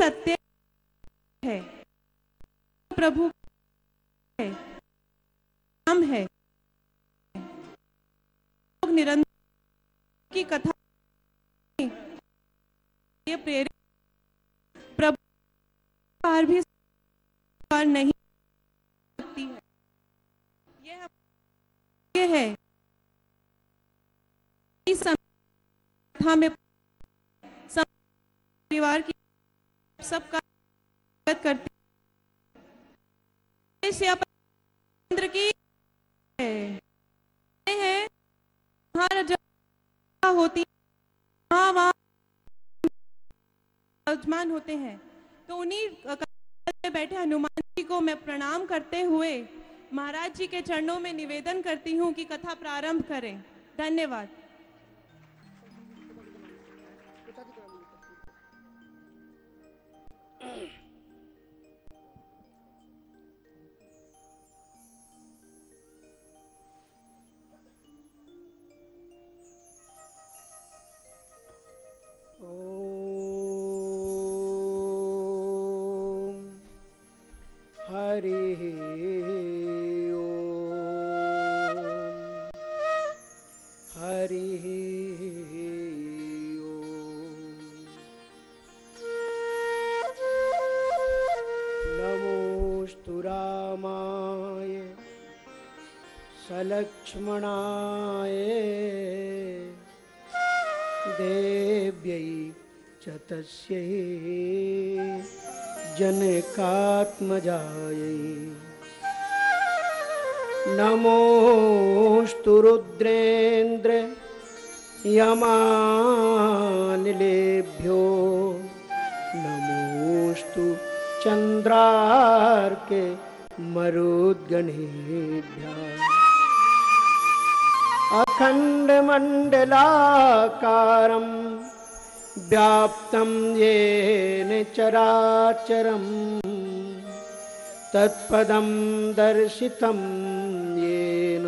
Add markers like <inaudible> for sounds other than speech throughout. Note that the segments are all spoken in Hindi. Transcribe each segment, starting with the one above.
सत्य है। प्रभु है। हम है। लोग निरंतर की कथा ये प्रेरित प्रभु बार भी बार नहीं सकती है। ये हम- ये है। इस कथा में परिवार की सबका स्वागत करती हूँ। की है। होती वहाँ होते हैं। तो उन्हीं बैठे हनुमान जी को मैं प्रणाम करते हुए महाराज जी के चरणों में निवेदन करती हूँ कि कथा प्रारंभ करें। धन्यवाद। सलक्ष्मणाय देव्यै च तस्यै जनकात्मजायै। नमोऽस्तु रुद्रेन्द्र यमानिलेभ्यो। नमोऽस्तु चन्द्रार्के मरुद्गणेभ्यः। अखण्डमण्डलाकारं व्याप्तं येन चराचरं तत्पदं दर्शितं येन।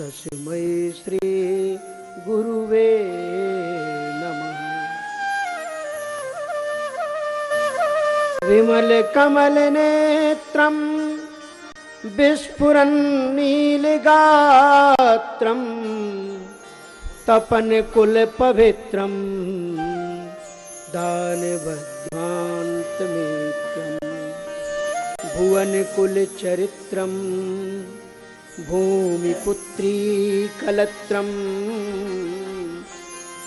तस्मै श्रीगुरुवे नमः। विमलकमलनेत्रम् पात्रं तपनकुलपवित्रं पवित्रम् भुवनकुलचरित्रं भूमिपुत्रीकलत्रम्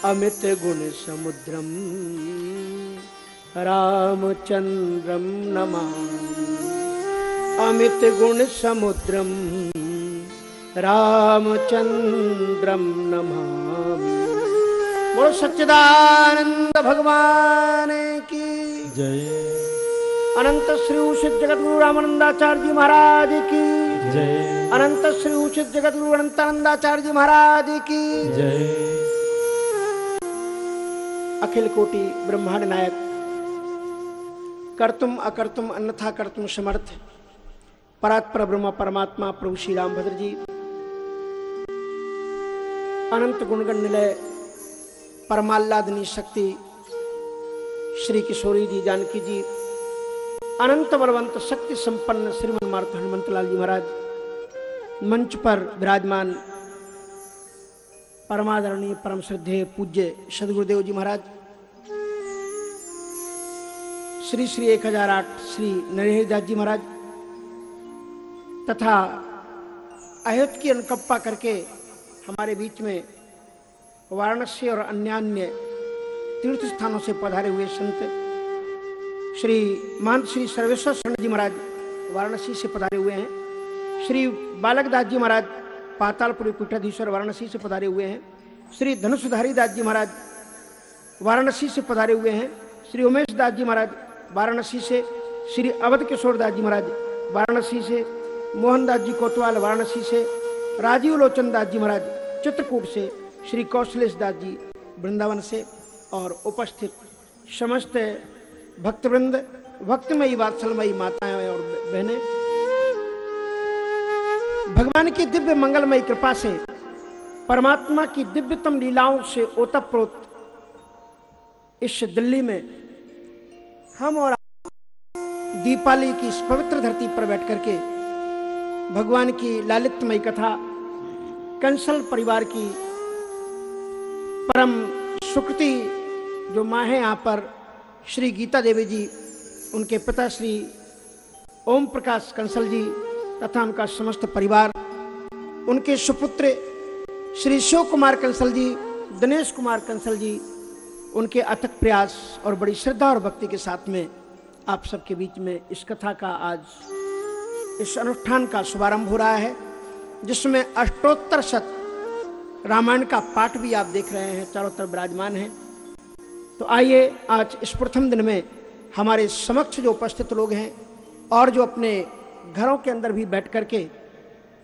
अमितगुणसमुद्रं रामचन्द्रं नमामि। अमितगुणसमुद्रम् गुण रामचंद्रम नमामि। बोलो सच्चिदानंद भगवान की जय। अनंत श्री उचित जगत गुरु रामानंदाचार्य जी महाराज की जय। अनंत श्री उचित जगत गुरु अनंतानंदाचार्य जी महाराज की जय। अखिल कोटि ब्रह्मांड नायक कर्तुम अकर्तुम अन्यथा कर्तुम समर्थ परात्पर ब्रह्म परमात्मा प्रभु श्री रामभद्र जी अनंत गुणगण निलय परमाल्लादनी शक्ति, श्री किशोरी जी, जानकी जी, अनंत बलवंत, शक्ति संपन्न श्रीमन मारुत हनुमंतलाल जी महाराज, मंच पर विराजमान परमादरणीय, परम श्रद्धे पूज्य सदगुरुदेव जी महाराज, श्री श्री एक हज़ार आठ श्री नरहरिदास जी महाराज, तथा अयोध्या की करके हमारे बीच में वाराणसी और अन्य अन्य तीर्थ स्थानों से पधारे हुए संत श्री महंत श्री सर्वेश्वर शरण जी महाराज वाराणसी से पधारे हुए हैं। श्री बालकदास जी महाराज पातालपुरी पीठाधीश्वर वाराणसी से पधारे हुए हैं। श्री धनुषधारी दास जी महाराज वाराणसी से पधारे हुए हैं। श्री उमेश दास जी महाराज वाराणसी से, श्री अवध किशोर दास जी महाराज वाराणसी से मोहनदास जी कोतवाल वाराणसी से राजीव लोचन दास जी महाराज चित्रकूट से, श्री कौशलेश दास जी वृंदावन से, और उपस्थित समस्त भक्तवृंद, भक्तमयी वात्सलमयी माताएँ और बहनें। भगवान की दिव्य मंगलमयी कृपा से, परमात्मा की दिव्यतम लीलाओं से ओतप्रोत इस दिल्ली में हम और दीपाली की इस पवित्र धरती पर बैठ करके भगवान की लालित्यमयी कथा, कंसल परिवार की परम सुकृति जो माँ है यहाँ पर, श्री गीता देवी जी, उनके पिता श्री ओम प्रकाश कंसल जी तथा उनका समस्त परिवार, उनके सुपुत्र श्री शिव कुमार कंसल जी, दिनेश कुमार कंसल जी, उनके अथक प्रयास और बड़ी श्रद्धा और भक्ति के साथ में आप सबके बीच में इस कथा का आज इस अनुष्ठान का शुभारंभ हो रहा है, जिसमें अष्टोत्तर शत रामायण का पाठ भी आप देख रहे हैं, चारों तरफ़ विराजमान है। तो आइए आज इस प्रथम दिन में हमारे समक्ष जो उपस्थित लोग हैं और जो अपने घरों के अंदर भी बैठ करके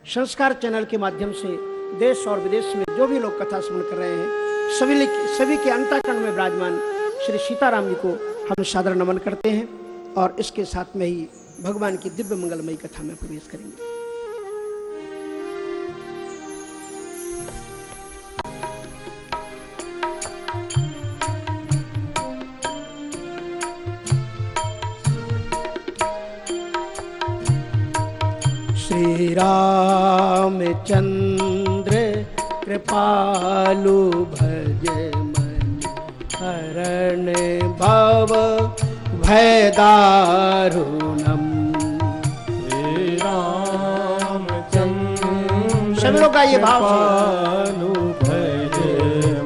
संस्कार चैनल के माध्यम से देश और विदेश में जो भी लोग कथा सुन कर रहे हैं, सभी सभी के अंताकरण में विराजमान श्री सीताराम जी को हम सादर नमन करते हैं और इसके साथ में ही भगवान की दिव्य मंगलमयी कथा में प्रवेश करेंगे। श्री रामचंद्र कृपालु भज मन हरण भव भयदारुणम। सभी लोग आइए भाव।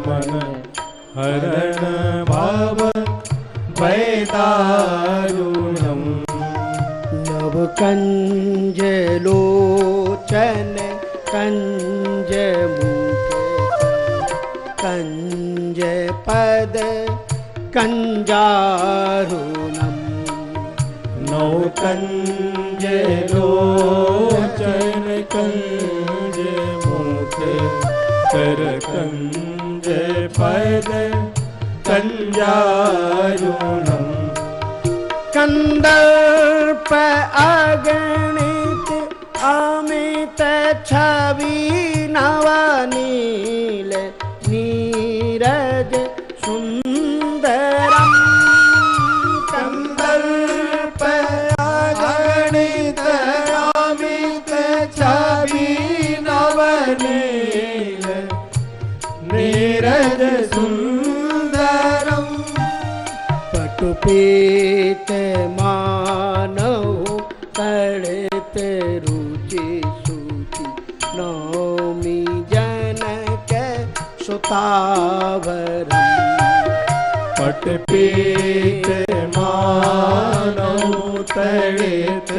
मन हरण भाव भयदारुणम। नव कंज लोचन कंज मुख कंज पद कंजारुणम नौ कंज लोचन कंज मुख कर कंज पद कंजारुणम कंदर्प अगणित अमित छवि नवनील। पटुपेत मानव तड़त रुचि सूचि। नौमी जनक सुतावरम। पटपीत मानव तड़ित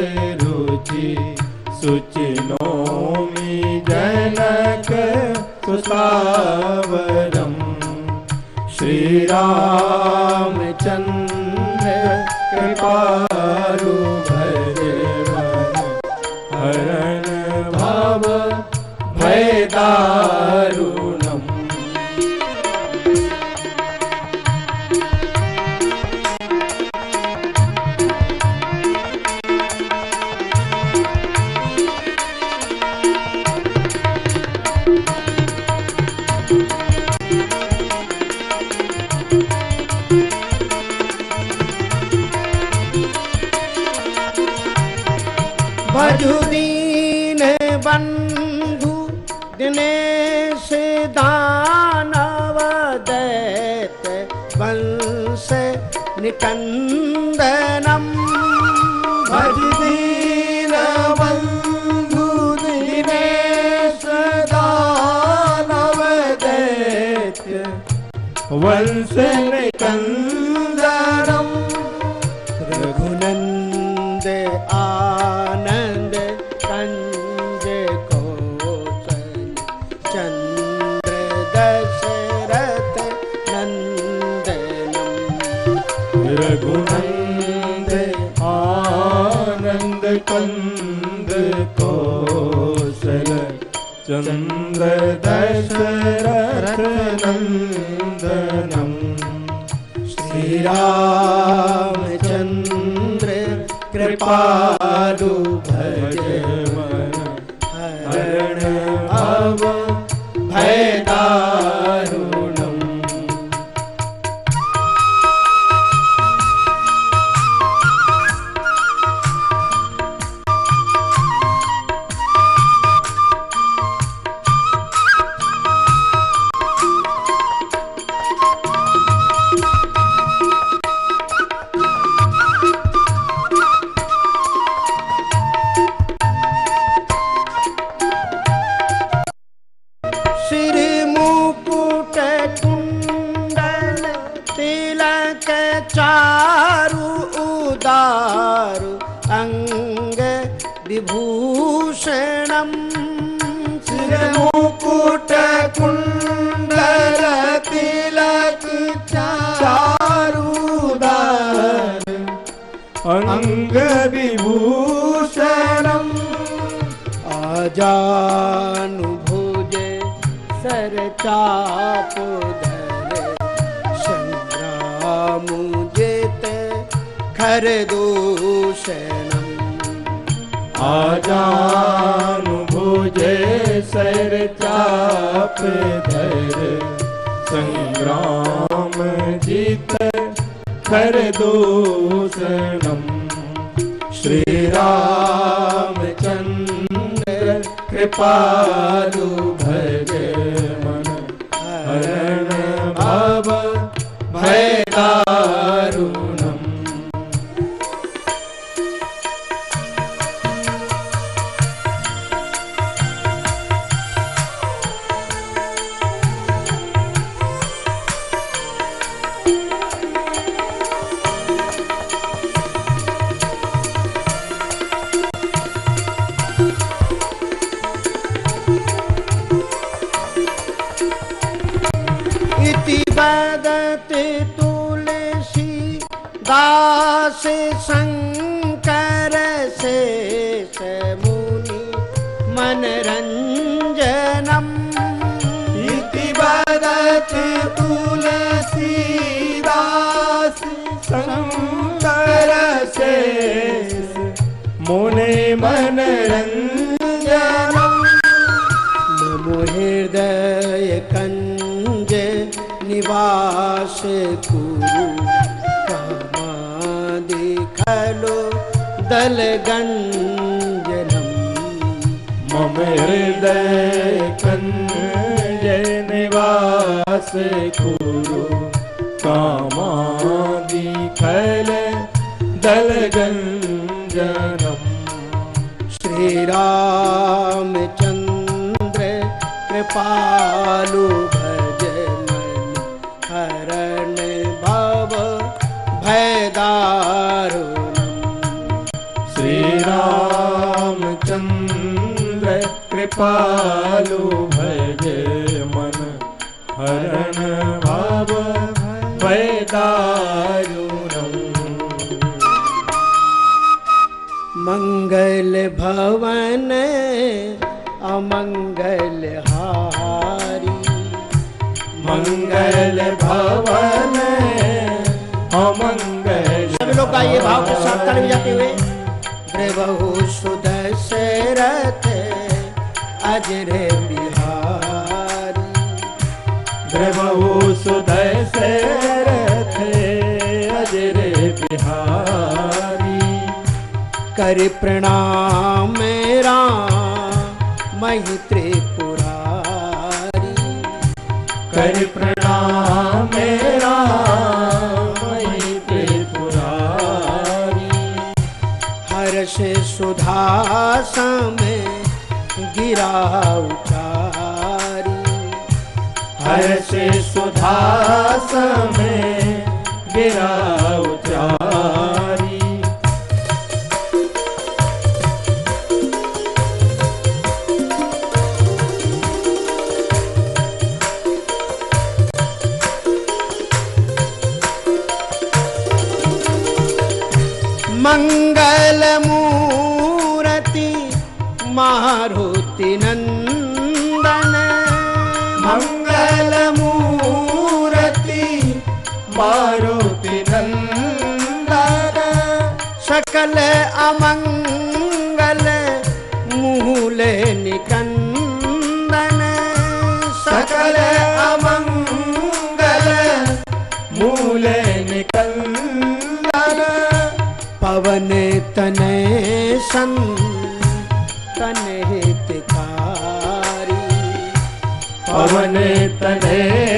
रुचि सुचिनोमि जनक सुतावरम्। श्रीरामचन्द्र पवन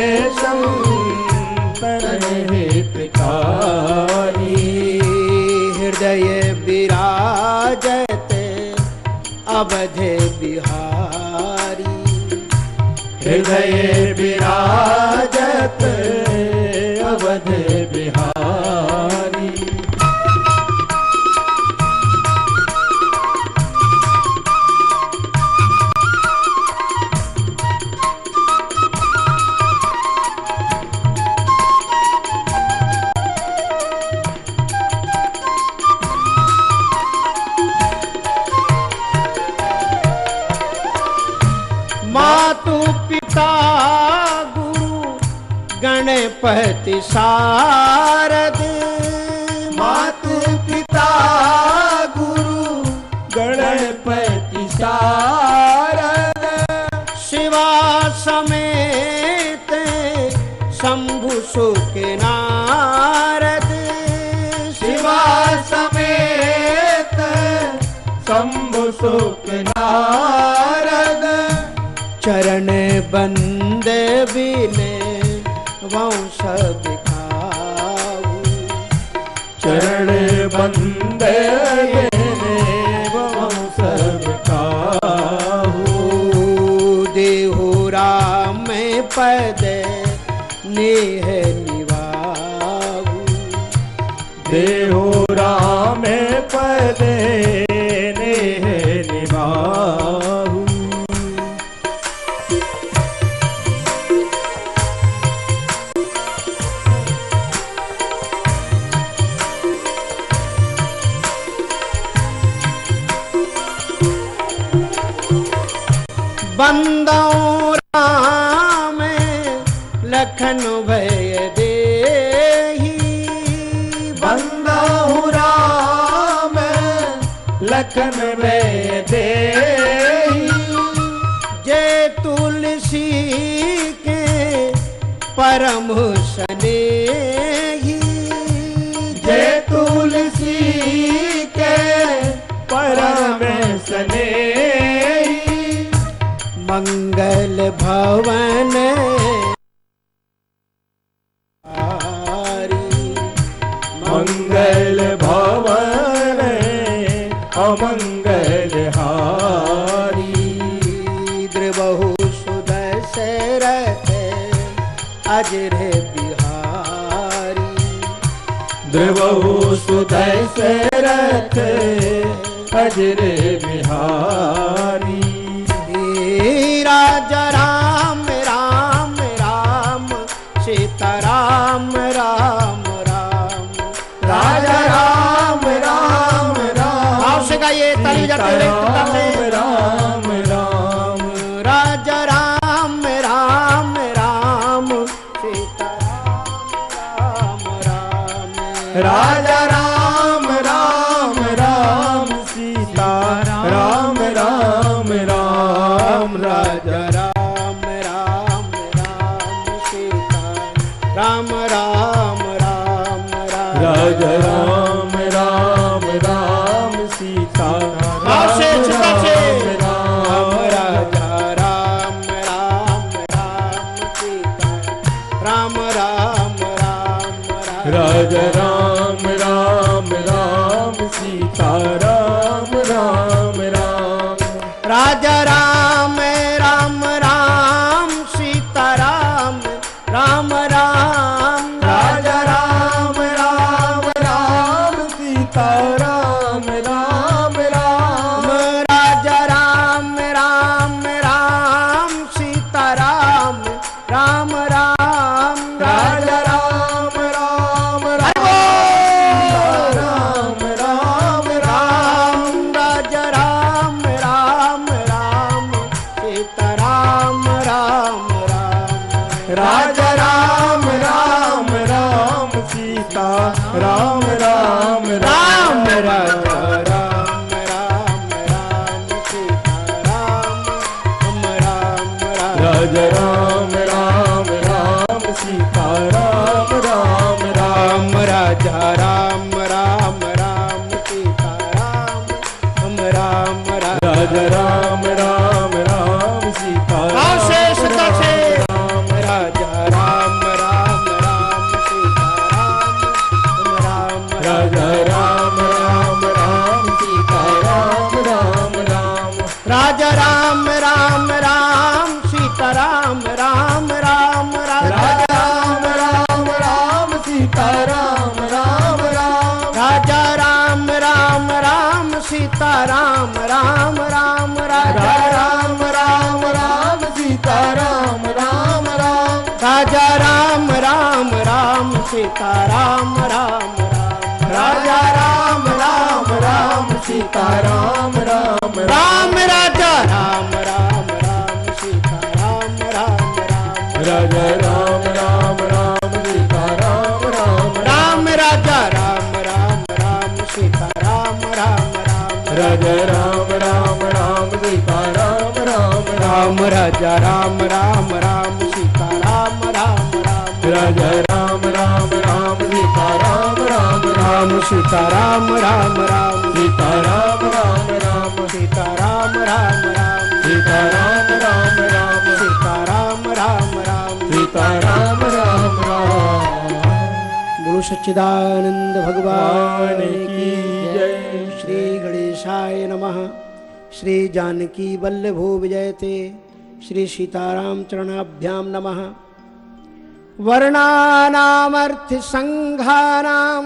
वर्णानामर्थ संघानां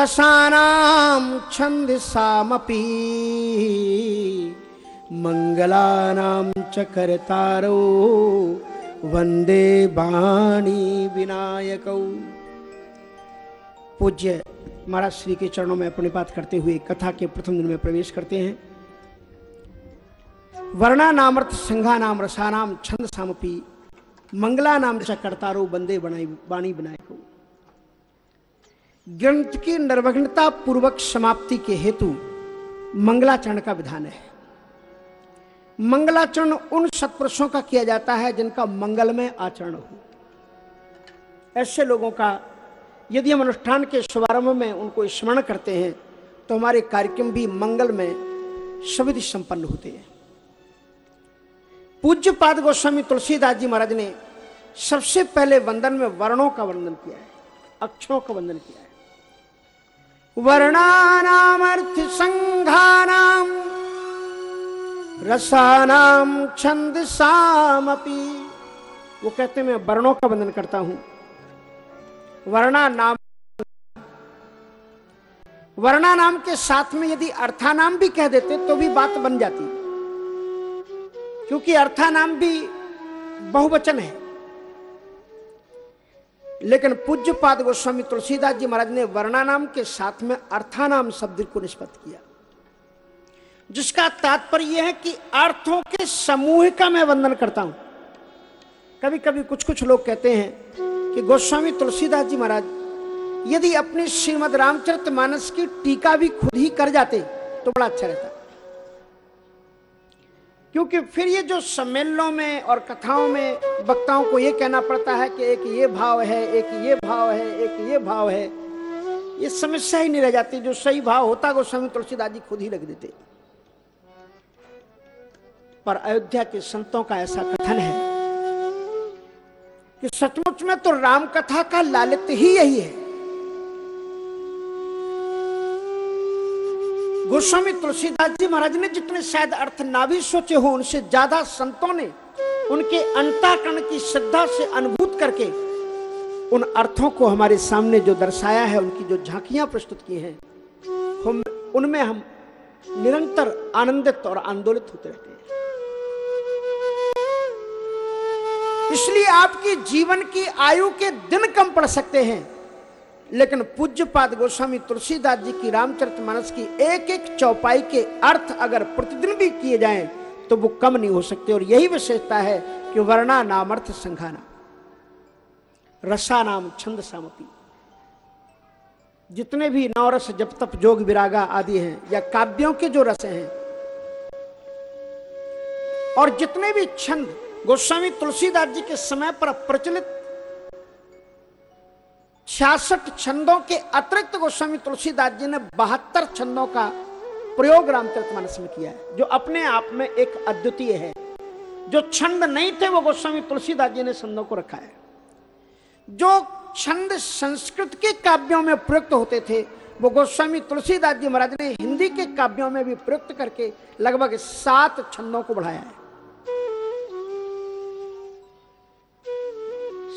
रसानां छन्दसामपि मङ्गलानां च कर्तारो, वंदे वाणी विनायकौ। पूज्य महाराज श्री के चरणों में अपनी बात करते हुए कथा के प्रथम दिन में प्रवेश करते हैं। वर्णा नामर्थ संघा नाम रसा नाम छंद सामपी मंगला नाम च कर्तारो बंदे बनाई, वाणी बनाए को ग्रंथ की निर्वघ्नता पूर्वक समाप्ति के हेतु मंगलाचरण का विधान है। मंगलाचरण उन सत्पुरुषों का किया जाता है जिनका मंगलमय आचरण हो। ऐसे लोगों का, यदि हम अनुष्ठान के शुभारंभ में उनको स्मरण करते हैं तो हमारे कार्यक्रम भी मंगल में सविधि संपन्न होते हैं। पूज्य पाद गोस्वामी तुलसीदास जी महाराज ने सबसे पहले वंदन में वर्णों का वंदन किया है, अक्षरों का वंदन किया है। वर्णानाम अर्थ संघानाम, रसानाम छंद सामपी। वो कहते हैं, मैं वर्णों का वंदन करता हूँ। वर्णा नाम वर्णा नाम के साथ में यदि अर्थानाम भी कह देते तो भी बात बन जाती। क्योंकि अर्था नाम भी बहुवचन है। लेकिन पूज्य पाद गोस्वामी तुलसीदास जी महाराज ने वर्णा नाम के साथ में अर्था नाम शब्द को निष्पत्त किया। जिसका तात्पर्य यह है कि अर्थों के समूह का मैं वंदन करता हूँ। कभी कभी कुछ कुछ लोग कहते हैं कि गोस्वामी तुलसीदास जी महाराज, यदि अपने श्रीमद रामचरित मानस की टीका भी खुद ही कर जाते तो बड़ा अच्छा रहता। क्योंकि फिर ये जो सम्मेलनों में और कथाओं में वक्ताओं को ये कहना पड़ता है कि एक ये भाव है, एक ये भाव है, एक ये भाव है, ये समस्या ही नहीं रह जाती। जो सही भाव होता, वो गोस्वामी तुलसीदास जी खुद ही रख देते। पर अयोध्या के संतों का ऐसा कथन है कि सचमुच में तो राम कथा का लालित ही यही है। गोस्वामी तुलसीदास जी महाराज ने जितने शायद अर्थ ना भी सोचे हो, उनसे ज़्यादा संतों ने उनके अंताकरण की श्रद्धा से अनुभूत करके उन अर्थों को हमारे सामने जो दर्शाया है, उनकी जो झांकियाँ प्रस्तुत की हैं, हम उनमें हम निरंतर आनंदित और आंदोलित होते रहते हैं। इसलिए आपकी जीवन की आयु के दिन कम पड़ सकते हैं। लेकिन पूज्य पाद गोस्वामी तुलसीदास जी की रामचरित मानस की एक एक चौपाई के अर्थ अगर प्रतिदिन भी किए जाएँ तो वो कम नहीं हो सकते। और यही विशेषता है कि वर्णा नामर्थ संघाना। रसा नाम छंद सामपी। जितने भी नवरस जप तप जोग, विरागा आदि हैं, या काव्यों के जो रस हैं, और जितने भी छंद गोस्वामी तुलसीदास जी के समय पर प्रचलित छियासठ छंदों के अतिरिक्त गोस्वामी तुलसीदास जी ने बहत्तर छंदों का प्रयोग रामचरित मानस में किया है, जो अपने आप में एक अद्वितीय है। जो छंद नहीं थे, वो गोस्वामी तुलसीदास जी ने छंदों को रखा है। जो छंद संस्कृत के काव्यों में प्रयुक्त होते थे, वो गोस्वामी तुलसीदास जी महाराज ने हिंदी के काव्यों में भी प्रयुक्त करके लगभग सात छंदों को बढ़ाया है।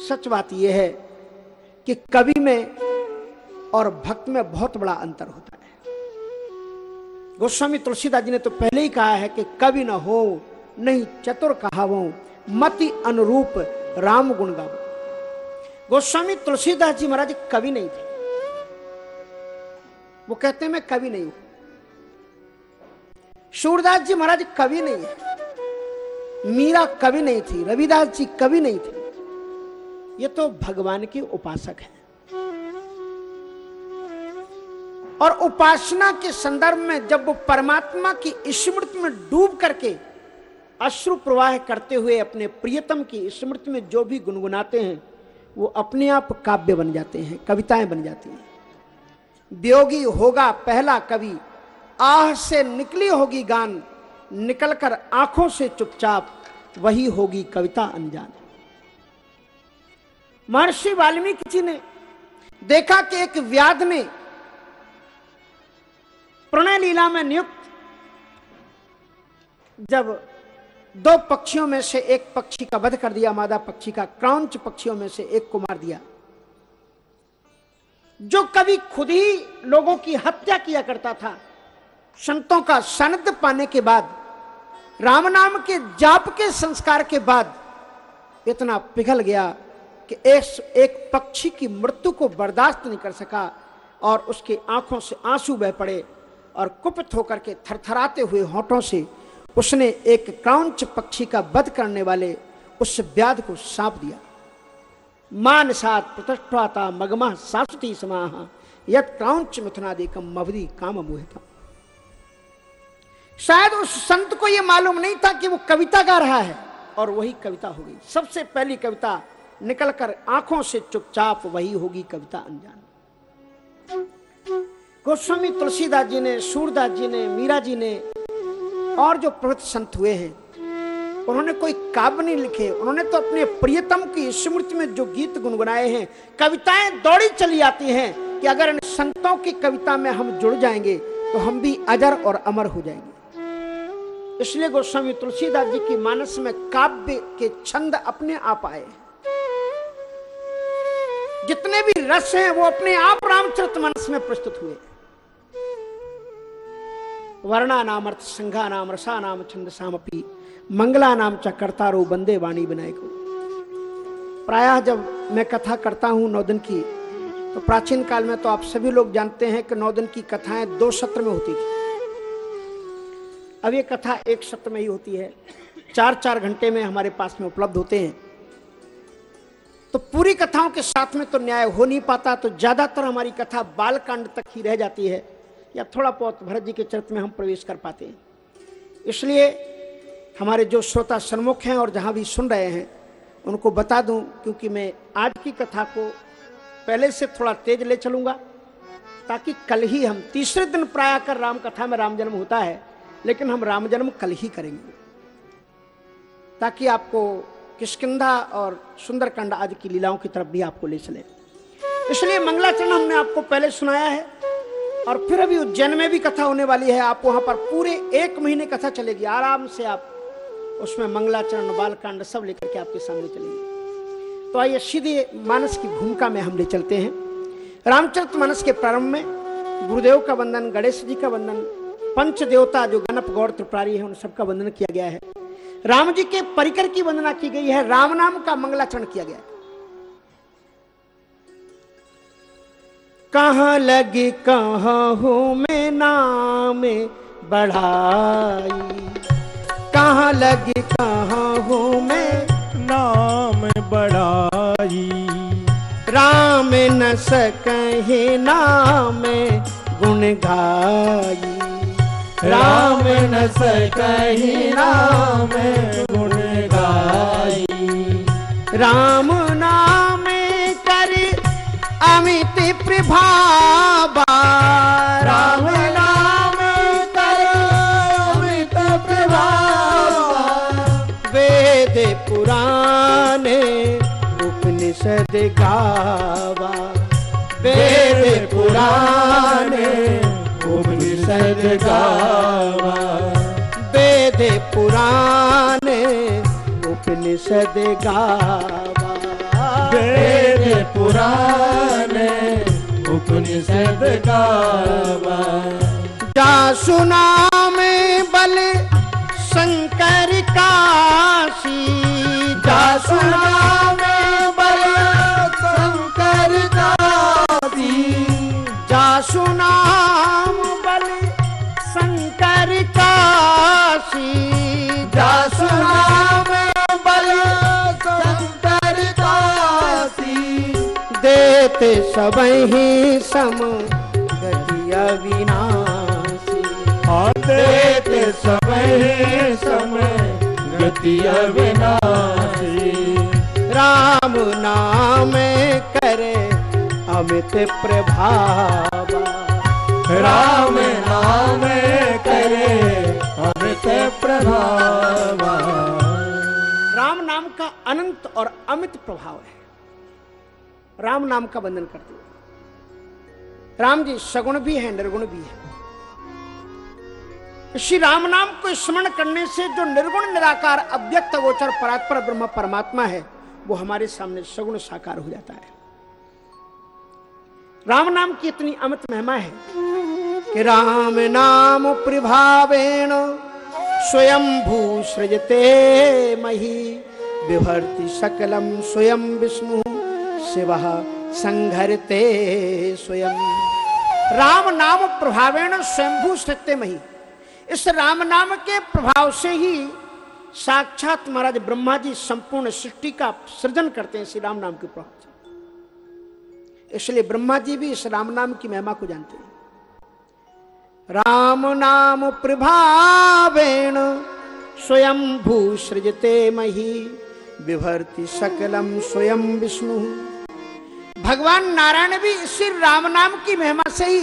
सच बात यह है कि कवि में और भक्त में बहुत बड़ा अंतर होता है। गोस्वामी तुलसीदास जी ने तो पहले ही कहा है कि कवि न हो, नहीं चतुर कहावो, मति अनुरूप राम गुण गावो। गोस्वामी तुलसीदास जी महाराज कवि नहीं थे। वो कहते मैं कवि नहीं हूँ। सूरदास जी महाराज कवि नहीं है। मीरा कवि नहीं थी। रविदास जी कवि नहीं थे। ये तो भगवान के उपासक हैं। और उपासना के संदर्भ में जब वो परमात्मा की स्मृति में डूब करके अश्रु प्रवाह करते हुए अपने प्रियतम की स्मृति में जो भी गुनगुनाते हैं, वो अपने आप काव्य बन जाते हैं, कविताएँ बन जाती हैं। वियोगी होगा पहला कवि, आह से निकली होगी गान, निकलकर आँखों से चुपचाप वही होगी कविता अनजान। महर्षि वाल्मीकि जी ने देखा कि एक व्याध में प्रणय लीला में नियुक्त जब दो पक्षियों में से एक पक्षी का वध कर दिया, मादा पक्षी का क्रौंच पक्षियों में से एक को मार दिया। जो कभी खुद ही लोगों की हत्या किया करता था, संतों का सनद पाने के बाद, राम नाम के जाप के संस्कार के बाद, इतना पिघल गया कि एक एक पक्षी की मृत्यु को बर्दाश्त नहीं कर सका और उसकी आँखों से आँसू बह पड़े और कुपित होकर के थरथराते हुए होठों से उसने एक क्रौंच पक्षी का वध करने वाले उस व्याध को सांप दिया। मान सात प्रतिष्ठाता मगमा सासुती समाह यद क्रौंच मिथुनादिकम मवदी काम मुहता शायद उस संत को यह मालूम नहीं था कि वो कविता गा रहा है। और वही कविता हो गई। सबसे पहली कविता निकलकर आँखों से चुपचाप वही होगी कविता अनजान। गोस्वामी तुलसीदास जी ने, सूरदास जी ने, मीरा जी ने और जो प्रवृत्त संत हुए हैं, उन्होंने कोई काव्य नहीं लिखे। उन्होंने तो अपने प्रियतम की स्मृति में जो गीत गुनगुनाए हैं, कविताएँ दौड़ी चली आती हैं कि अगर इन संतों की कविता में हम जुड़ जाएँगे तो हम भी अजर और अमर हो जाएँगे। इसलिए गोस्वामी तुलसीदास जी की मानस में काव्य के छंद अपने आप आए जितने भी रस हैं, वो अपने आप रामचरित मानस में प्रस्तुत हुए। वर्णा नाम अर्थ, संघा नाम, रसा नाम, छंद सामपी, मंगला नाम च करतारो, बंदे वाणी बनाए को प्रायः जब मैं कथा करता हूँ नौ दिन की तो प्राचीन काल में तो आप सभी लोग जानते हैं कि नौ दिन की कथाएँ दो सत्र में होती थी। अब ये कथा एक सत्र में ही होती है। चार चार घंटे में हमारे पास में उपलब्ध होते हैं। तो पूरी कथाओं के साथ में तो न्याय हो नहीं पाता तो ज़्यादातर हमारी कथा बालकांड तक ही रह जाती है, या थोड़ा बहुत भरत जी के चरित्र में हम प्रवेश कर पाते हैं। इसलिए हमारे जो श्रोता सन्मुख हैं और जहाँ भी सुन रहे हैं, उनको बता दूँ, क्योंकि मैं आज की कथा को पहले से थोड़ा तेज ले चलूँगा, ताकि कल ही हम तीसरे दिन प्राय कर राम कथा में राम जन्म होता है, लेकिन हम राम जन्म कल ही करेंगे। ताकि आपको किसकिंधा और सुंदरकांड आदि की लीलाओं की तरफ़ भी आपको ले चले। इसलिए मंगलाचरण हमने आपको पहले सुनाया है और फिर अभी उज्जैन में भी कथा होने वाली है। आप वहाँ पर पूरे एक महीने कथा चलेगी। आराम से आप उसमें मंगलाचरण बालकांड सब लेकर के आपके सामने चलेंगे। तो आइए सीधे मानस की भूमिका में हम ले चलते हैं। रामचरित मानस के प्रारंभ में गुरुदेव का वंदन, गणेश जी का वंदन पंच देवता जो गणप गौर त्रिपुरारी है, उन सबका वंदन किया गया है। राम जी के परिकर की वंदना की गई है। राम नाम का मंगलाचरण किया गया कहा लगी, कहाँ हूँ मैं नाम बढ़ाई। कहा लगी, कहा हूँ मैं नाम बढ़ाई। राम न सकहे नाम गुण गाई। राम न सकही नाम गुण गाई। राम नाम कर अमित प्रभावा राम नाम करो अमित प्रभावा वेद पुराण उपनिषद गावा। वेद पुराण उपनिषद गावा। वेद पुराण उपनिषद गावा। वेद पुराण उपनिषद गावा। जा सुना में बल शंकर काशी जा सुना में बल शंकर दादी जा सुनाम काशी जा सुना में बल शंकर दासी देते सब ही सम गति अविनाशी। आते समय समय गति अविनाशी। राम नाम करे अमित प्रभावा। राम नाम करे प्रभावा। राम नाम का अनंत और अमित प्रभाव है। राम नाम का बंधन करते हुए। राम जी, सगुण भी है, निर्गुण भी है। श्री राम नाम को स्मरण करने से जो निर्गुण, निराकार, अव्यक्त गोचर परात्पर, ब्रह्म, परमात्मा है, वो हमारे सामने सगुण, साकार हो जाता है। राम नाम की इतनी अमित महिमा है कि राम नाम प्रभावेण स्वयं भू सृजते मही। विभर्ति सकलम स्वयं विष्णु। शिव संघरते स्वयं। राम नाम प्रभावेण स्वयंभू सृजते मही। इस राम नाम के प्रभाव से ही साक्षात महाराज ब्रह्मा जी संपूर्ण सृष्टि का सृजन करते हैं श्री राम नाम के प्रभाव से। इसलिए ब्रह्मा जी भी इस राम नाम की महिमा को जानते हैं। राम नाम प्रभावेण स्वयं भू सृजते मही, विभर्ति सकलम स्वयं विष्णु। भगवान नारायण भी इसी राम नाम की महिमा से ही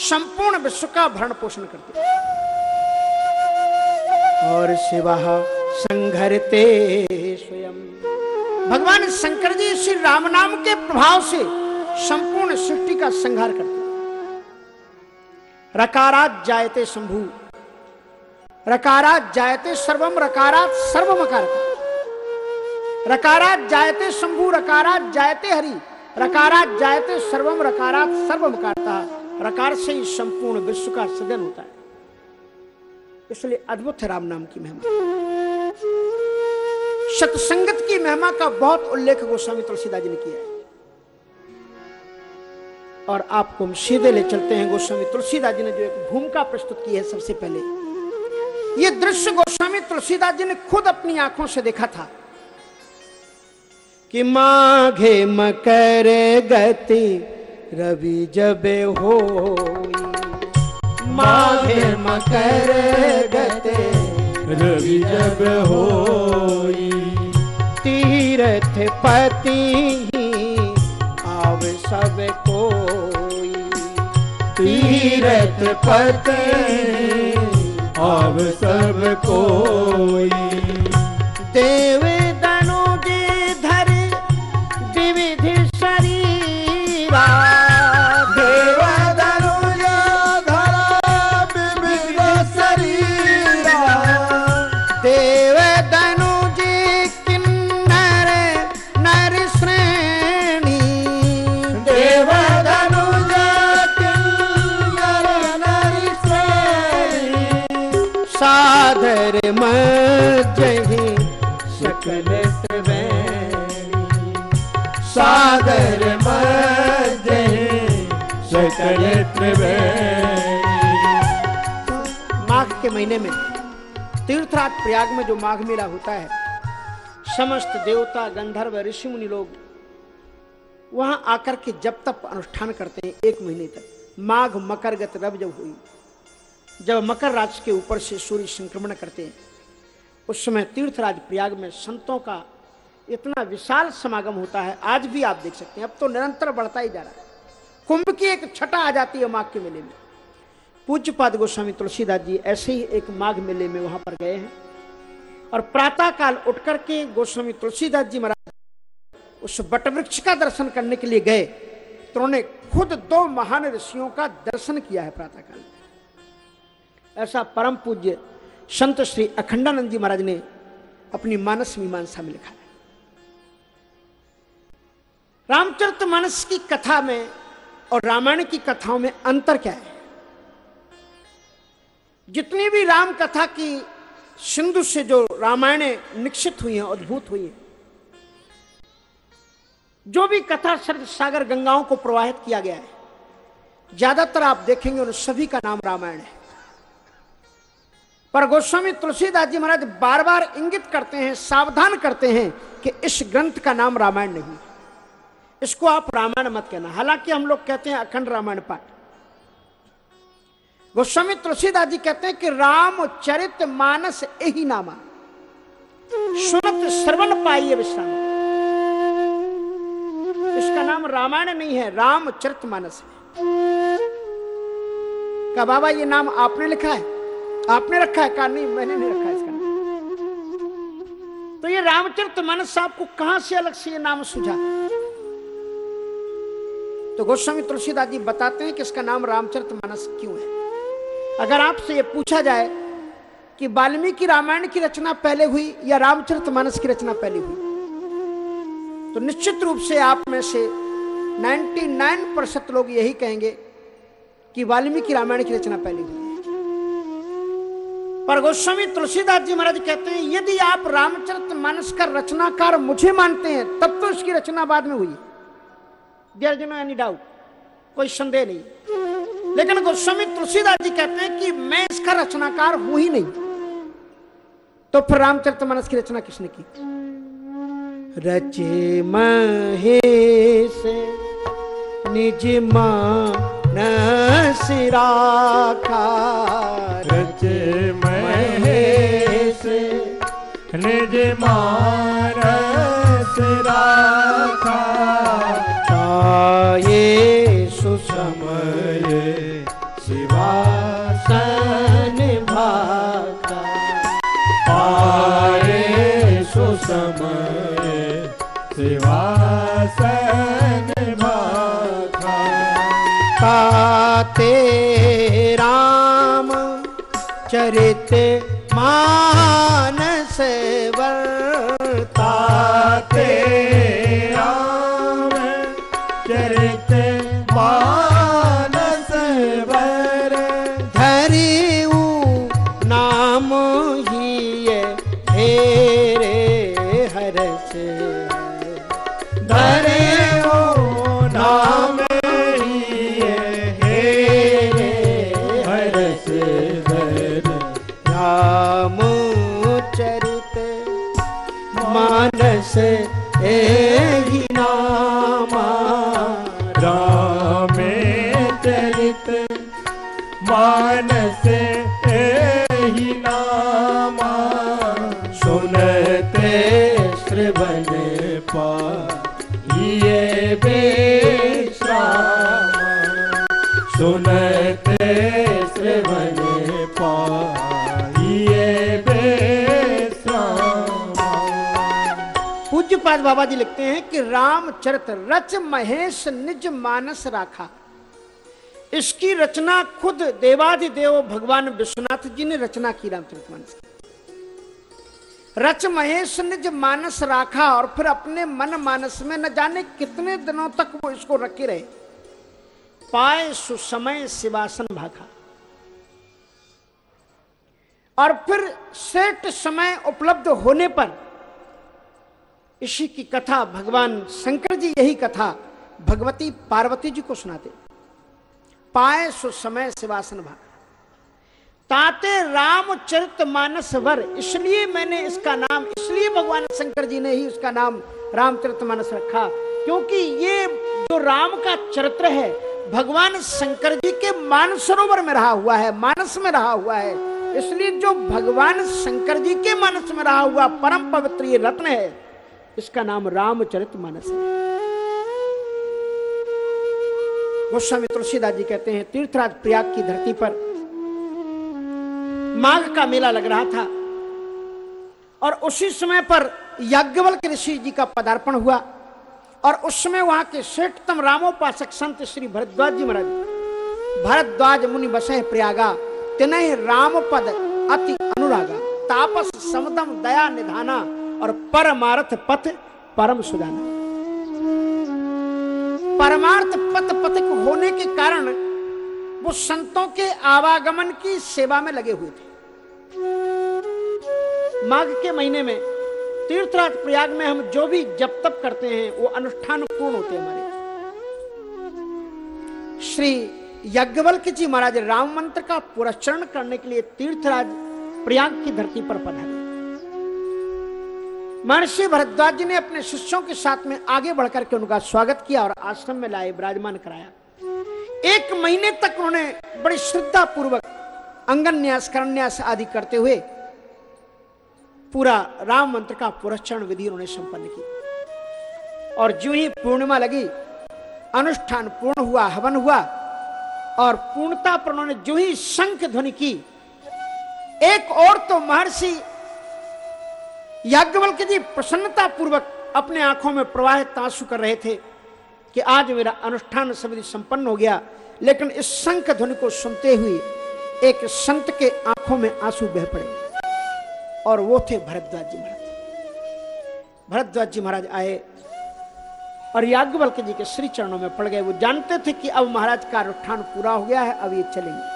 संपूर्ण विश्व का भरण पोषण करते और शिव संघरते स्वयं। भगवान शंकर जी श्री राम नाम के प्रभाव से संपूर्ण सृष्टि का संहार करते रकारात जायते शंभु। रकारात जायते सर्वम, रकारात सर्वमकार रकारात जायते शंभु, रकारात जायते हरि। रकारात जायते सर्वम, रकारात सर्वमकारता रकार से ही संपूर्ण विश्व का सृजन होता है। इसलिए अद्भुत है राम नाम की महिमा। सतसंगत की महिमा का बहुत उल्लेख गोस्वामी तुलसीदास जी ने किया है। और आपको हम सीधे ले चलते हैं गोस्वामी तुलसीदास जी ने जो एक भूमिका प्रस्तुत की है सबसे पहले। यह दृश्य गोस्वामी तुलसीदास जी ने खुद अपनी आँखों से देखा था। कि माघे मकर गति रवि जबे हो माघे मकर गते रवि जब हो तीर्थ पति सब कोई तीरथ पते अब सब कोई देव सागर मध्य माघ के महीने में तीर्थराज प्रयाग में जो माघ मेला होता है, समस्त देवता, गंधर्व, ऋषि मुनि लोग वहाँ आकर के जब तक अनुष्ठान करते हैं एक महीने तक। माघ मकर गत रब जब हुई, जब मकर राज के ऊपर से सूर्य संक्रमण करते हैं, उस समय तीर्थराज प्रयाग में संतों का इतना विशाल समागम होता है, आज भी आप देख सकते हैं। अब तो निरंतर बढ़ता ही जा रहा है। कुंभ की एक छटा आ जाती है माघ के मेले में। पूज्यपाद गोस्वामी तुलसीदास जी ऐसे ही एक माघ मेले में वहाँ पर गए हैं। और प्रातः काल उठ करके गोस्वामी तुलसीदास जी महाराज उस वटवृक्ष का दर्शन करने के लिए गए तो उन्होंने खुद दो महान ऋषियों का दर्शन किया है प्रातः काल ऐसा परम पूज्य संत श्री अखंडानंद जी महाराज ने अपनी मानस मीमांसा में लिखा है। रामचरित मानस की कथा में और रामायण की कथाओं में अंतर क्या है? जितनी भी राम कथा की सिंधु से जो रामायणें निक्षित हुई हैं, अद्भुत हुई हैं, जो भी कथा सागर गंगाओं को प्रवाहित किया गया है, ज़्यादातर आप देखेंगे उन सभी का नाम रामायण है। पर गोस्वामी तुलसीदास जी महाराज बार बार इंगित करते हैं, सावधान करते हैं कि इस ग्रंथ का नाम रामायण नहीं इसको आप रामायण मत कहना। हालाँकि हम लोग कहते हैं अखंड रामायण पाठ। गोस्वामी तुलसीदास जी कहते हैं कि रामचरित मानस यही नामा। सुनत श्रवण पाइए विश्राम इसका नाम रामायण नहीं है रामचरित मानस है। का बाबा, ये नाम आपने लिखा है? आपने रखा है? कहा, नहीं, मैंने नहीं रखा इसका तो ये रामचरित मानस आपको कहाँ से अलग से ये नाम सुझा? तो गोस्वामी तुलसीदास जी बताते हैं कि इसका नाम रामचरित मानस क्यों है? अगर आपसे ये पूछा जाए कि वाल्मीकि रामायण की रचना पहले हुई या रामचरित मानस की रचना पहले हुई तो निश्चित रूप से आप में से 99 प्रतिशत लोग यही कहेंगे कि वाल्मीकि रामायण की रचना पहले हुई। पर गोस्वामी तुलसीदास जी महाराज कहते हैं, यदि आप रामचरित मानस का रचनाकार मुझे मानते हैं, तब तो इसकी रचना बाद में हुई। देर नो एनी डाउट कोई संदेह नहीं। लेकिन गोस्वामी तुलसीदास जी कहते हैं कि मैं इसका रचनाकार हूँ ही नहीं। तो फिर रामचरित मानस की रचना किसने की? रचे महेश, निज राखा रचे महेश, निज मानस चरित मानस वर्ता पूज्यपाद बाबा जी लिखते हैं कि रामचरित रच महेश निज मानस राखा। इसकी रचना खुद देवादिदेव भगवान विश्वनाथ जी ने रचना की रामचरित मानस। रच महेश निज मानस राखा और फिर अपने मन मानस में न जाने कितने दिनों तक वो इसको रखे रहे। पाए सुसमय शिवासन भाखा। और फिर सेठ समय उपलब्ध होने पर इसी की कथा भगवान शंकर जी यही कथा भगवती पार्वती जी को सुनाते। पाए सो समय शिवासन भाग। ताते रामचरित मानस वर, इसलिए मैंने इसका नाम, इसलिए भगवान शंकर जी ने ही उसका नाम रामचरित मानस रखा, क्योंकि ये जो राम का चरित्र है, भगवान शंकर जी के मानसरोवर में रहा हुआ है, मानस में रहा हुआ है। इसलिए जो भगवान शंकर जी के मानस में रहा हुआ परम पवित्र ये रत्न है इसका नाम रामचरित मानस है। गोस्वामी तुलसीदास जी कहते हैं, तीर्थराज प्रयाग की धरती पर माघ का मेला लग रहा था और उसी समय पर याज्ञवल्क ऋषि जी का पदार्पण हुआ और उस समय वहाँ के श्रेष्ठतम रामोपासक संत श्री भरद्वाज जी महाराज, भरद्वाज मुनि बसह प्रयागा, तिनह राम पद अति अनुरागा, तापस समदम दया निधाना और परमार्थ पथ परम सुदाना परमार्थ पथ पथिक होने के कारण वो संतों के आवागमन की सेवा में लगे हुए थे। माघ के महीने में तीर्थराज प्रयाग में हम जो भी जप तप करते हैं, वो अनुष्ठान पूर्ण होते हैं हमारे। श्री यज्ञवल्क जी महाराज राम मंत्र का पुरस्चरण करने के लिए तीर्थराज प्रयाग की धरती पर पधारे। महर्षि भरद्वाज जी ने अपने शिष्यों के साथ में आगे बढ़कर के उनका स्वागत किया और आश्रम में लाए, विराजमान कराया। एक महीने तक उन्होंने बड़ी श्रद्धा पूर्वक अंगन न्यास करन्यास आदि करते हुए पूरा राम मंत्र का पुरस्चरण विधि उन्होंने संपन्न की। और जो ही पूर्णिमा लगी, अनुष्ठान पूर्ण हुआ, हवन हुआ और पूर्णता पर उन्होंने जो ही शंख ध्वनि की, एक और तो महर्षि याज्ञवल्क जी प्रसन्नता पूर्वक अपने आँखों में प्रवाहित आँसू कर रहे थे कि आज मेरा अनुष्ठान समिति संपन्न हो गया, लेकिन इस शंख ध्वनि को सुनते हुए एक संत के आँखों में आँसू बह पड़े। और वो थे भरद्वाज जी महाराज। भरद्वाज जी महाराज आए और याज्ञवल्क जी के श्री चरणों में पड़ गए। वो जानते थे कि अब महाराज का अनुष्ठान पूरा हो गया है, अब ये चलेंगे।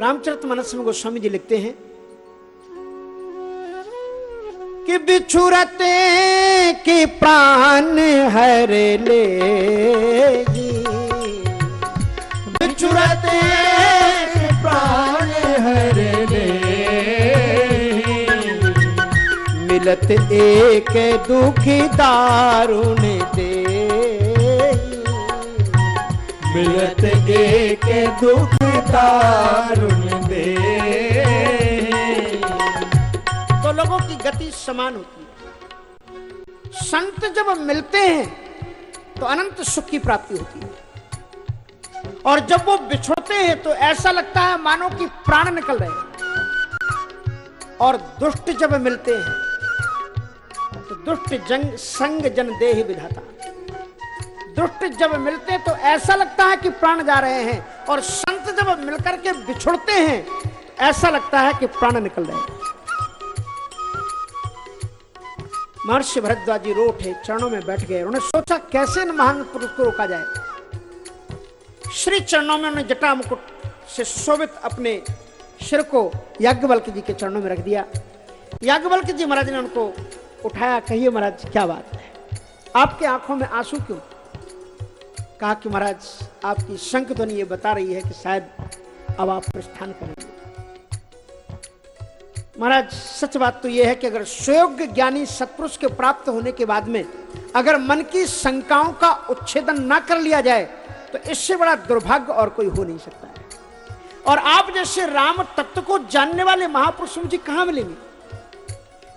रामचरित मनस में गोस्वामी जी लिखते हैं कि बिछुरते की प्राण हर लेगी। बिछुरते प्राण हर ले मिलत एक दुखी दारुण दे मिलत एक दुख दारुण दे लोगों की गति समान होती है। संत जब मिलते हैं तो अनंत सुख की प्राप्ति होती है। और जब वो बिछोड़ते हैं तो ऐसा लगता है मानो कि प्राण निकल रहे हैं। और दुष्ट जब मिलते हैं तो दुष्ट जंग, संग जन देह विधाता। दुष्ट जब मिलते तो ऐसा लगता है कि प्राण जा रहे हैं। और संत जब मिलकर के बिछुड़ते हैं, ऐसा लगता है कि प्राण निकल रहे हैं। महर्षि भरद्वाज जी रो उठे चरणों में बैठ गए। उन्होंने सोचा, कैसे इन महान पुरुष को रोका जाए? श्री चरणों में उन्होंने जटा मुकुट से शोभित अपने सिर को याज्ञवल्क जी के चरणों में रख दिया। याज्ञवल्क जी महाराज ने उनको उठाया, कहिए महाराज, क्या बात है? आपके आँखों में आँसू क्यों? कहा कि महाराज, आपकी शंख ध्वनि ये बता रही है कि शायद अब आप प्रस्थान करेंगे। महाराज, सच बात तो यह है कि अगर सुयोग्य ज्ञानी सत्पुरुष के प्राप्त होने के बाद में अगर मन की शंकाओं का उच्छेदन ना कर लिया जाए तो इससे बड़ा दुर्भाग्य और कोई हो नहीं सकता है। और आप जैसे राम तत्व को जानने वाले महापुरुष मुझे कहाँ मिलेंगे?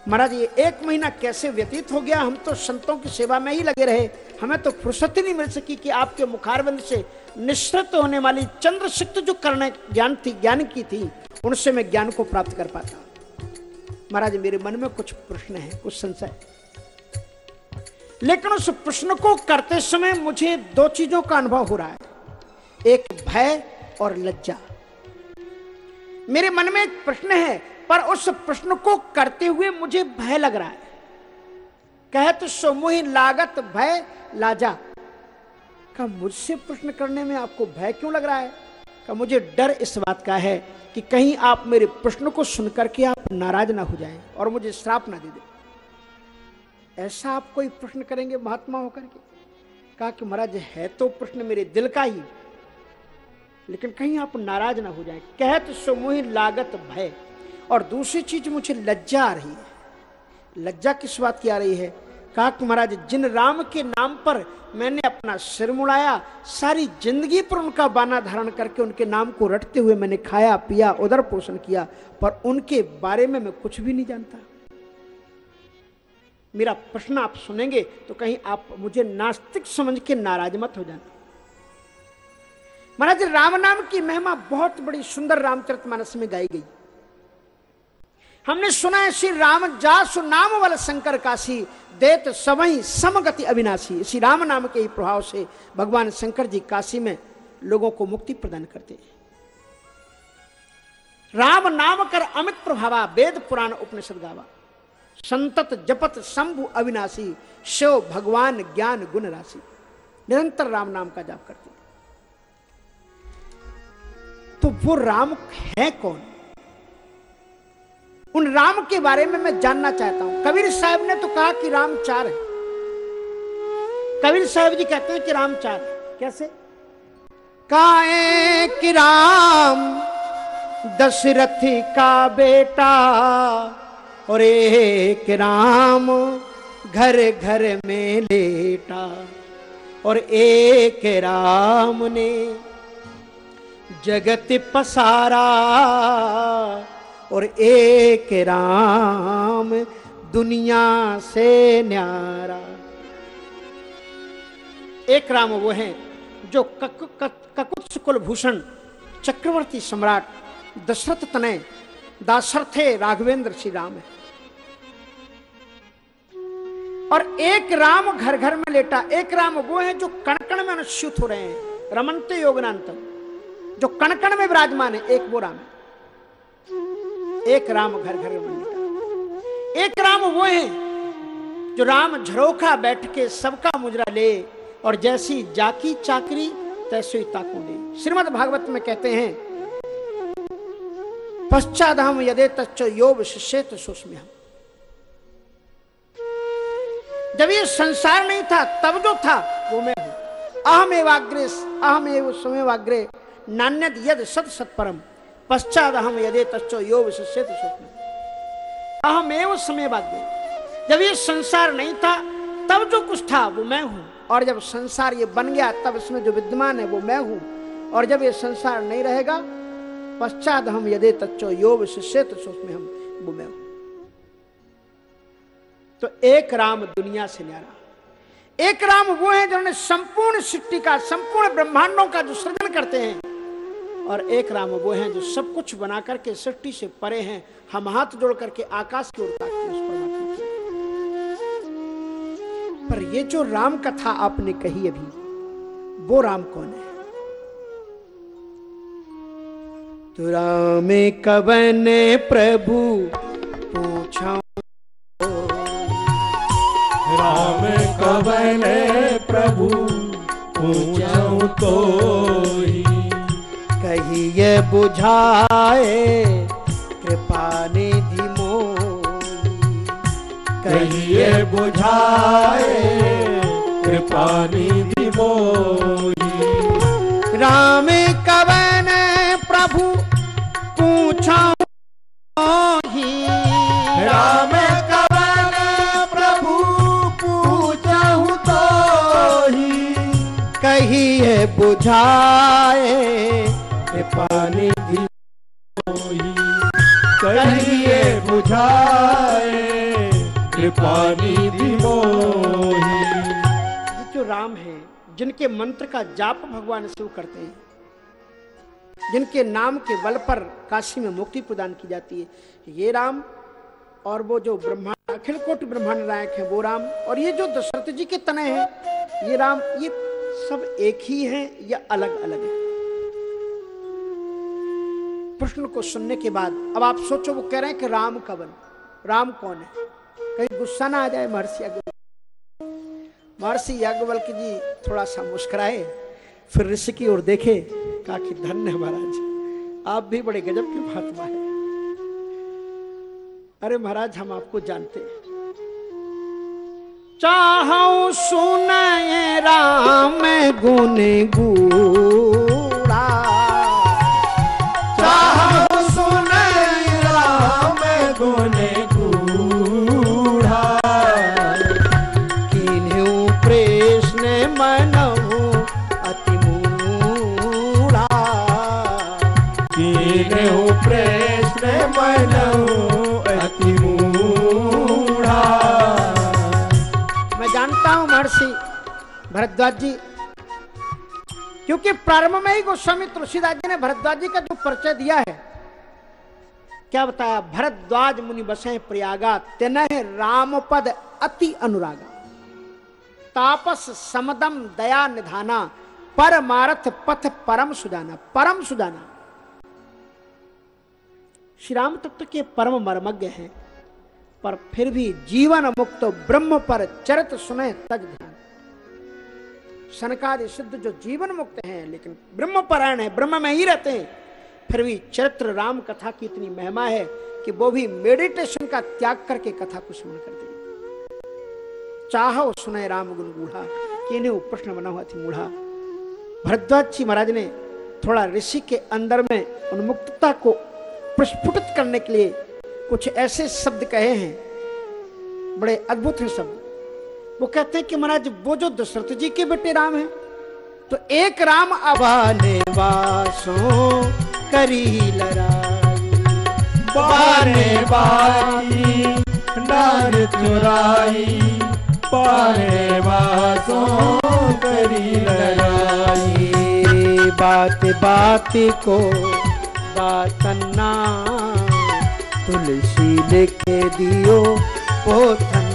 महाराज, ये एक महीना कैसे व्यतीत हो गया? हम तो संतों की सेवा में ही लगे रहे। हमें तो फुर्सत ही नहीं मिल सकी कि आपके मुखारबंद से निश्चित होने वाली चंद्रशिक्त जो करने ज्ञान थी, ज्ञान की थी, उनसे मैं ज्ञान को प्राप्त कर पाता। महाराज, मेरे मन में कुछ प्रश्न है, कुछ संशय। लेकिन उस प्रश्न को करते समय मुझे दो चीज़ों का अनुभव हो रहा है। एक, भय और लज्जा। मेरे मन में एक प्रश्न है, पर उस प्रश्न को करते हुए मुझे भय लग रहा है। कहत सोमुही लागत भय लाजा। का मुझसे प्रश्न करने में आपको भय क्यों लग रहा है? का मुझे डर इस बात का है कि कहीं आप मेरे प्रश्न को सुनकर के आप नाराज़ ना हो जाएँ और मुझे श्राप ना दे दे। ऐसा आप कोई प्रश्न करेंगे महात्मा होकर के? कहा कि महाराज, है तो प्रश्न मेरे दिल का ही, लेकिन कहीं आप नाराज़ ना हो जाए। कहत समूह लागत भय। और दूसरी चीज़ मुझे लज्जा आ रही है। लज्जा किस बात की आ रही है? कहा कि महाराज, जिन राम के नाम पर मैंने अपना सिर मुड़ाया, सारी ज़िंदगी पर उनका बाना धारण करके उनके नाम को रटते हुए मैंने खाया, पिया उदर पोषण किया, पर उनके बारे में मैं कुछ भी नहीं जानता। मेरा प्रश्न आप सुनेंगे तो कहीं आप मुझे नास्तिक समझ के नाराज़ मत हो जाना। महाराज, राम नाम की महिमा बहुत बड़ी सुंदर रामचरित मानस में गाई गई। हमने सुना है श्री राम जासु नाम वाला शंकर काशी, देत समय समगति अविनाशी। इसी राम नाम के ही प्रभाव से भगवान शंकर जी काशी में लोगों को मुक्ति प्रदान करते हैं। राम नाम कर अमित प्रभावा, वेद पुराण उपनिषद गावा। संतत जपत शंभु अविनाशी, शिव भगवान ज्ञान गुण राशि। निरंतर राम नाम का जाप करते तो वो राम है कौन? उन राम के बारे में मैं जानना चाहता हूँ। कबीर साहब ने तो कहा कि राम चार है। कबीर साहब जी कहते हैं कि राम चार है। कैसे? काए कि राम दशरथी का बेटा और एक राम घर घर में लेटा और एक राम ने जगत पसारा और एक राम दुनिया से न्यारा। एक राम वो हैं जो कक, कक, ककुत्स कुलभूषण चक्रवर्ती सम्राट दशरथ तनय दासरथे राघवेंद्र श्री राम है। और एक राम घर घर में लेटा एक राम वो है जो कण कण में अनुच्युत हो रहे हैं रमनते योगनांतम जो कण कण में विराजमान है एक वो राम एक राम घर घर में लेटा एक राम वो है जो राम झरोखा बैठ के सबका मुजरा ले और जैसी जाकी चाकरी तैसे ताकू दे। श्रीमद भागवत में कहते हैं पश्चात हम यदे तच्च योग शिष्य सुस्म्य जब ये संसार नहीं था, तब जो था, वो मैं हूँ। अहम एवाग्रे अहम एव स्वमेवाग्रे नान्यद यद सत सत्परम। पश्चात हम यदि यदे तच्चो योग शिष्य अहम एव समयवाग्रे जब ये संसार नहीं था, तब जो कुछ था, वो मैं हूँ। और जब संसार ये बन गया, तब इसमें जो विद्यमान है, वो मैं हूँ। और जब ये संसार नहीं रहेगा, पश्चात हम यदि तच्चो योग शिष्य में हम, वो मैं हूँ। तो एक राम दुनिया से न्यारा। एक राम वो है जिन्होंने संपूर्ण सृष्टि का, संपूर्ण ब्रह्मांडों का जो सृजन करते हैं और एक राम वो हैं जो सब कुछ बना करके सृष्टि से परे हैं। हम हाथ जोड़ करके आकाश की ओर ताकते पर ये जो राम कथा आपने कही अभी, वो राम कौन है? तो राम कवन प्रभु पूछा राम कवन प्रभु पूछूँ तो? कहिए बुझाए कृपा निधि कहिए बुझाए कृपा निधि मोही राम कवन प्रभु, पूछा ही। राम कहिए बुझाए पानी दी कहिए बुझाए कृपानी दी जो राम है, जिनके मंत्र का जाप भगवान शिव करते हैं, जिनके नाम के बल पर काशी में मुक्ति प्रदान की जाती है ये राम और वो जो ब्रह्मांड अखिल कोटि ब्रह्मांड नायक है, वो राम। और ये जो दशरथ जी के तने हैं, ये राम, ये सब एक ही हैं या अलग अलग हैं? प्रश्न को सुनने के बाद अब आप सोचो, वो कह रहे हैं कि राम कवन राम कौन है? कहीं गुस्सा ना आ जाए महर्षि अग्रवल। महर्षि याज्ञवल्क जी थोड़ा सा मुस्कुराए, फिर ऋषि की ओर देखे, कहा कि धन्य महाराज, आप भी बड़े गजब के महात्मा है। अरे महाराज, हम आपको जानते हैं। चाहो सुनय राम गुण गूड़ा भरद्वाज जी। क्योंकि प्रारंभ में ही गोस्वामी तुलसीदास जी ने भरद्वाज जी का जो परिचय दिया है, क्या बताया? भरद्वाज मुनि बसे प्रयागा तेन राम पद अति अनुरागा। तापस समदम दया निधाना, परमारथ पथ परम सुजाना परम सुजाना। श्री राम तत्व के परम मर्मज्ञ हैं, पर फिर भी जीवन मुक्त ब्रह्म पर चरित सुने तज ध्यान। सनकादि सिद्ध जो जीवन मुक्त हैं, लेकिन ब्रह्म परायण है, ब्रह्म में ही रहते हैं। फिर भी चरित्र राम कथा की इतनी महिमा है कि वो भी मेडिटेशन का त्याग करके कथा को सुन कर देंगे। चाहो सुने राम गुण गूढ़ा किन्हें प्रश्न बना हुआ थी मूढ़ा। भरद्वाज जी महाराज ने थोड़ा ऋषि के अंदर में उन्मुक्तता को प्रस्फुटित करने के लिए कुछ ऐसे शब्द कहे हैं। बड़े अद्भुत हैं शब्द। वो कहते हैं कि महाराज, वो जो दशरथ जी के बेटे राम हैं तो एक राम अबाने वासों करी लड़ाई। बाने बाई चुराई वासों करी लड़ाई। बात बात को बातना तुलसी लिखे दियो पोथन्ना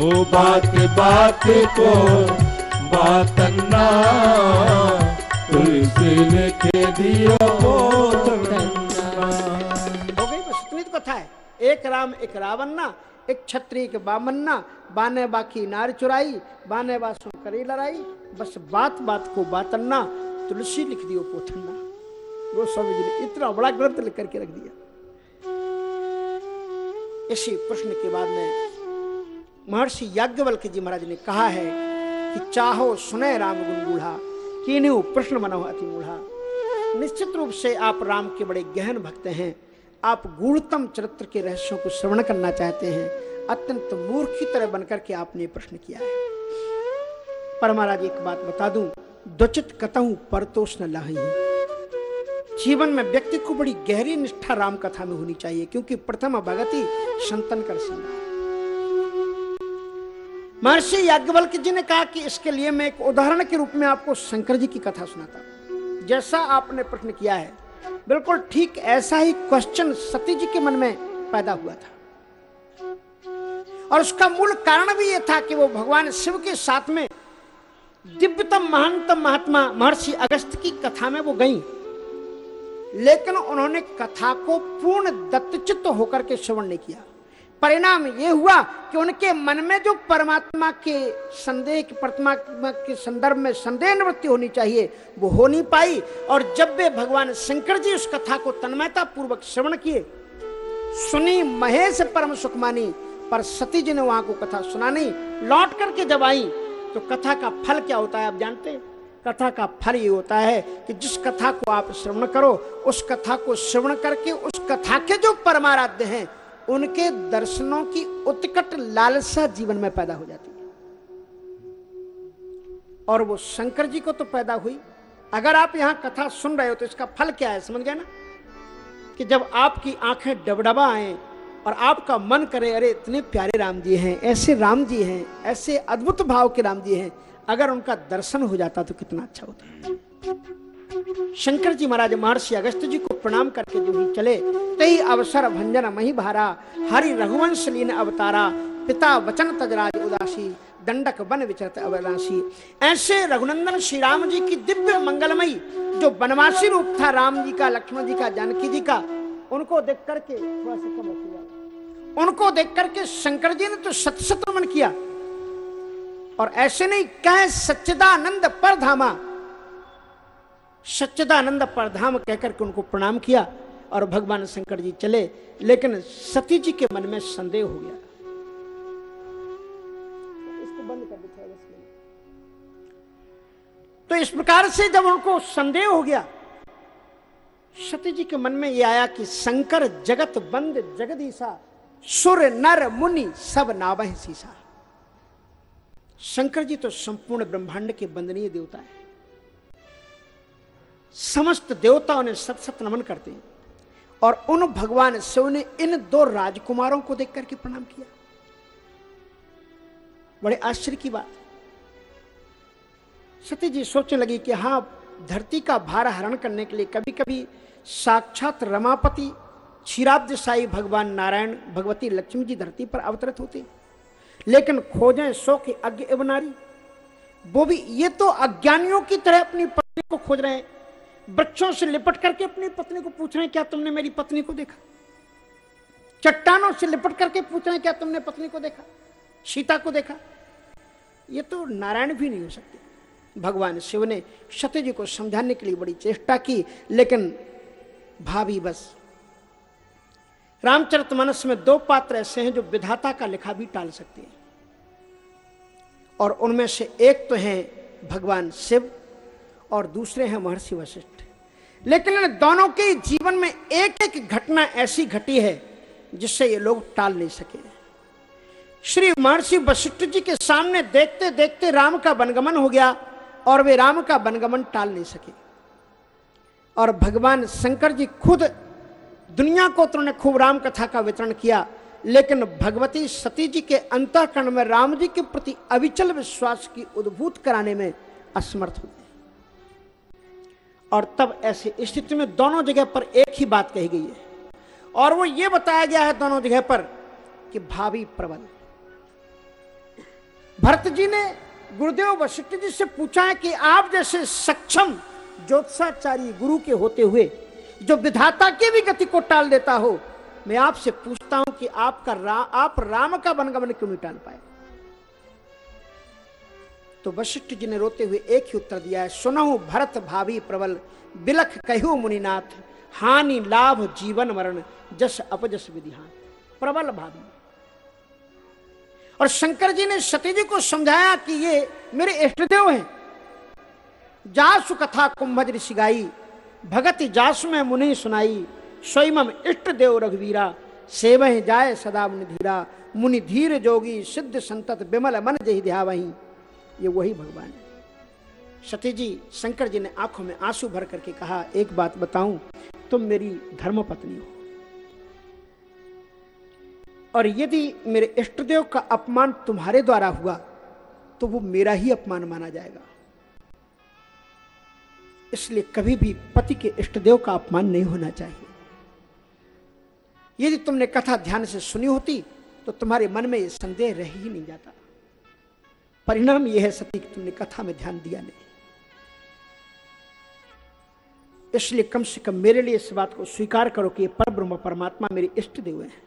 ओ बात बात को बातना तुलसी लिखे दियो हो गई बस इतनी तो कथा है। एक राम, एक रावन्ना, एक छत्री के बामन्ना, बाने बाकी नार चुराई, बाने बासु करी लड़ाई, बस बात बात को बातन्ना, तुलसी लिख दियो पोथन्ना। वो स्वामी जी ने इतना बड़ा ग्रंथ लिख करके रख दिया। इसी प्रश्न के बाद में महर्षि याज्ञवल्क जी महाराज ने कहा है कि चाहो सुने राम गुण बूढ़ा कीन्हू प्रश्न मनो अति मूढ़ा। निश्चित रूप से आप राम के बड़े गहन भक्त हैं। आप गूढ़तम चरित्र के रहस्यों को श्रवण करना चाहते हैं। अत्यंत मूर्ख तरह बनकर के आपने प्रश्न किया है। पर महाराज, एक बात बता दूँ, द्वचित कतहूं परतोष न लाही जीवन में व्यक्ति को बड़ी गहरी निष्ठा राम कथा में होनी चाहिए, क्योंकि प्रथम भगति संतन कर सिंगा महर्षि याज्ञवल्क जी ने कहा कि इसके लिए मैं एक उदाहरण के रूप में आपको शंकर जी की कथा सुनाता। जैसा आपने प्रश्न किया है, बिल्कुल ठीक ऐसा ही क्वेश्चन सती जी के मन में पैदा हुआ था। और उसका मूल कारण भी यह था कि वो भगवान शिव के साथ में दिव्यतम महानतम महात्मा महर्षि अगस्त की कथा में वो गई। लेकिन उन्होंने कथा को पूर्ण दत्तचित्त होकर के श्रवण नहीं किया। परिणाम ये हुआ कि उनके मन में जो परमात्मा के संदेह की, परमात्मा के संदर्भ में संदेह निवृत्ति होनी चाहिए, वो हो नहीं पाई। और जब वे भगवान शंकर जी उस कथा को तन्मयता पूर्वक श्रवण किए, सुनी, महेश परम सुख मानी पर सती जी ने वहाँ को कथा सुना नहीं लौट करके जब आई तो कथा का फल क्या होता है आप जानते हैं? कथा का फल ये होता है कि जिस कथा को आप श्रवण करो, उस कथा को श्रवण करके उस कथा के जो परमाराध्य हैं उनके दर्शनों की उत्कट लालसा जीवन में पैदा हो जाती है। और वो शंकर जी को तो पैदा हुई। अगर आप यहाँ कथा सुन रहे हो तो इसका फल क्या है, समझ गए ना? कि जब आपकी आँखें डबडबा आए और आपका मन करे, अरे इतने प्यारे राम जी हैं, ऐसे राम जी हैं, ऐसे अद्भुत भाव के राम जी हैं, अगर उनका दर्शन हो जाता तो कितना अच्छा होता। शंकर जी महाराज महर्षि अगस्त जी को प्रणाम करके जो ही चले, तई अवसर भंजन मही भारा, हरि रघुवंश लीन अवतारा, पिता वचन तजराज उदासी, दंडक बन विचरत अवरासी ऐसे रघुनंदन श्री राम जी की दिव्य मंगलमयी, जो बनवासी रूप था राम जी का, लक्ष्मण जी का, जानकी जी का, उनको देख करके थोड़ा उनको देख करके शंकर जी ने तो सत किया। और ऐसे नहीं, कह सच्चिदानंद पर धामा सच्चिदानंद परधाम कहकर के उनको प्रणाम किया और भगवान शंकर जी चले, लेकिन सती जी के मन में संदेह हो गया। इसको बंद कर तो इस प्रकार से जब उनको संदेह हो गया, सती जी के मन में यह आया कि शंकर, जगत बंद, जगदीशा, सुर, नर, मुनि, सब नावह सीसा। शंकर जी तो संपूर्ण ब्रह्मांड के बंदनीय देवता है। समस्त देवताओं ने सत सत नमन करते हैं। और उन भगवान शिव ने इन दो राजकुमारों को देख करके प्रणाम किया। बड़े आश्चर्य की बात। सती जी सोचने लगी कि हाँ धरती का भार हरण करने के लिए कभी कभी साक्षात रमापति क्षीराब्द साई भगवान नारायण, भगवती लक्ष्मी जी धरती पर अवतरित होते। लेकिन खोजें सो के अज्ञ एवं नारी। वो भी ये तो अज्ञानियों की तरह अपनी पत्नी को खोज रहे हैं। बच्चों से लिपट करके अपनी पत्नी को पूछ रहे हैं, क्या तुमने मेरी पत्नी को देखा? चट्टानों से लिपट करके पूछ रहे हैं, क्या तुमने पत्नी को देखा? सीता को देखा? ये तो नारायण भी नहीं हो सकते। भगवान शिव ने सत्य जी को समझाने के लिए बड़ी चेष्टा की, लेकिन भाभी बस। रामचरितमानस में दो पात्र ऐसे हैं जो विधाता का लिखा भी टाल सकते हैं। और उनमें से एक तो हैं भगवान शिव और दूसरे हैं महर्षि वशिष्ठ। लेकिन इन दोनों के जीवन में एक एक घटना ऐसी घटी है जिससे ये लोग टाल नहीं सके। श्री महर्षि वशिष्ठ जी के सामने देखते देखते राम का वनगमन हो गया और वे राम का वनगमन टाल नहीं सके। और भगवान शंकर जी खुद दुनिया को तो उन्होंने खूब राम कथा का वितरण किया, लेकिन भगवती सती जी के अंतःकरण में राम जी के प्रति अविचल विश्वास की उद्भूत कराने में असमर्थ हो गए। और तब ऐसी स्थिति में दोनों जगह पर एक ही बात कही गई है। और वो ये बताया गया है दोनों जगह पर कि भावी प्रबल। भरत जी ने गुरुदेव वशिष्ठ जी से पूछा है कि आप जैसे सक्षम ज्योतिषाचारी गुरु के होते हुए जो विधाता की भी गति को टाल देता हो मैं आपसे पूछता हूँ कि आपका रा, आप राम का वनगमन क्यों नहीं टाल पाए? तो वशिष्ठ जी ने रोते हुए एक ही उत्तर दिया है, सुनहु भरत भावी प्रबल, बिलख कहु मुनिनाथ, हानि लाभ जीवन मरण, जस अपजस विधिहान। प्रबल भावी। और शंकर जी ने सती जी को समझाया कि ये मेरे इष्टदेव हैं। जासु कथा कुंभज ऋषि गाई, भगत जासु में मुनि सुनाई स्वयं इष्ट देव रघुवीरा, सेव जाय सदा मुनि धीरा, मुनि धीर जोगी, सिद्ध संतत विमल मन जही ध्या वही ये वही भगवान है। सती जी, शंकर जी ने आँखों में आँसू भर करके कहा, एक बात बताऊँ, तुम मेरी धर्म पत्नी हो। और यदि मेरे इष्टदेव का अपमान तुम्हारे द्वारा हुआ तो वो मेरा ही अपमान माना जाएगा। इसलिए कभी भी पति के इष्टदेव का अपमान नहीं होना चाहिए। यदि तुमने कथा ध्यान से सुनी होती तो तुम्हारे मन में यह संदेह रह ही नहीं जाता। परिणाम यह है सती कि तुमने कथा में ध्यान दिया नहीं। इसलिए कम से कम मेरे लिए इस बात को स्वीकार करो कि पर ब्रह्म परमात्मा मेरे इष्ट देव हैं।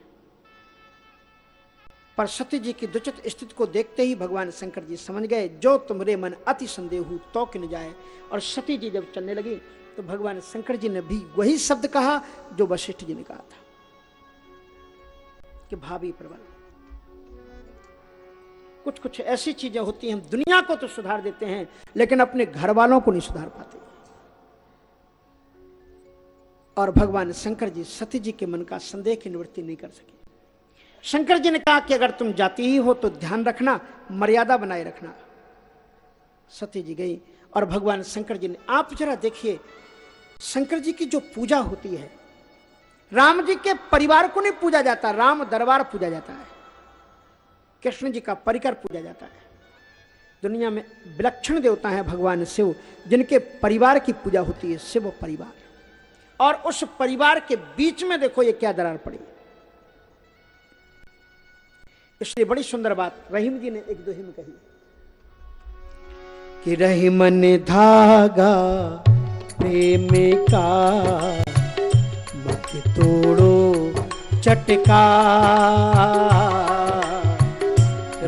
पर सत्य जी की दुचित स्थिति को देखते ही भगवान शंकर जी समझ गए, जो तुम्हारे मन अति संदेह हु तो कि न जाए? और सती जी जब चलने लगी तो भगवान शंकर जी ने भी वही शब्द कहा, जो वशिष्ठ जी ने कहा था। कि भाभी प्रबल। कुछ कुछ ऐसी चीज़ें होती हैं, हम दुनिया को तो सुधार देते हैं, लेकिन अपने घर वालों को नहीं सुधार पाते। और भगवान शंकर जी, सती जी के मन का संदेह की निवृत्ति नहीं कर सके। शंकर जी ने कहा कि अगर तुम जाती ही हो तो ध्यान रखना, मर्यादा बनाए रखना। सती जी गई और भगवान शंकर जी ने, आप जरा देखिए, शंकर जी की जो पूजा होती है, राम जी के परिवार को नहीं पूजा जाता, राम दरबार पूजा जाता है। कृष्ण जी का परिकर पूजा जाता है। दुनिया में विलक्षण देवता है भगवान शिव, जिनके परिवार की पूजा होती है, शिव परिवार। और उस परिवार के बीच में देखो ये क्या दरार पड़ी। इसलिए बड़ी सुंदर बात रहीम जी ने एक दोहे में कही। कि रहीम ने धागा प्रेम का मत तोड़ो, चटका।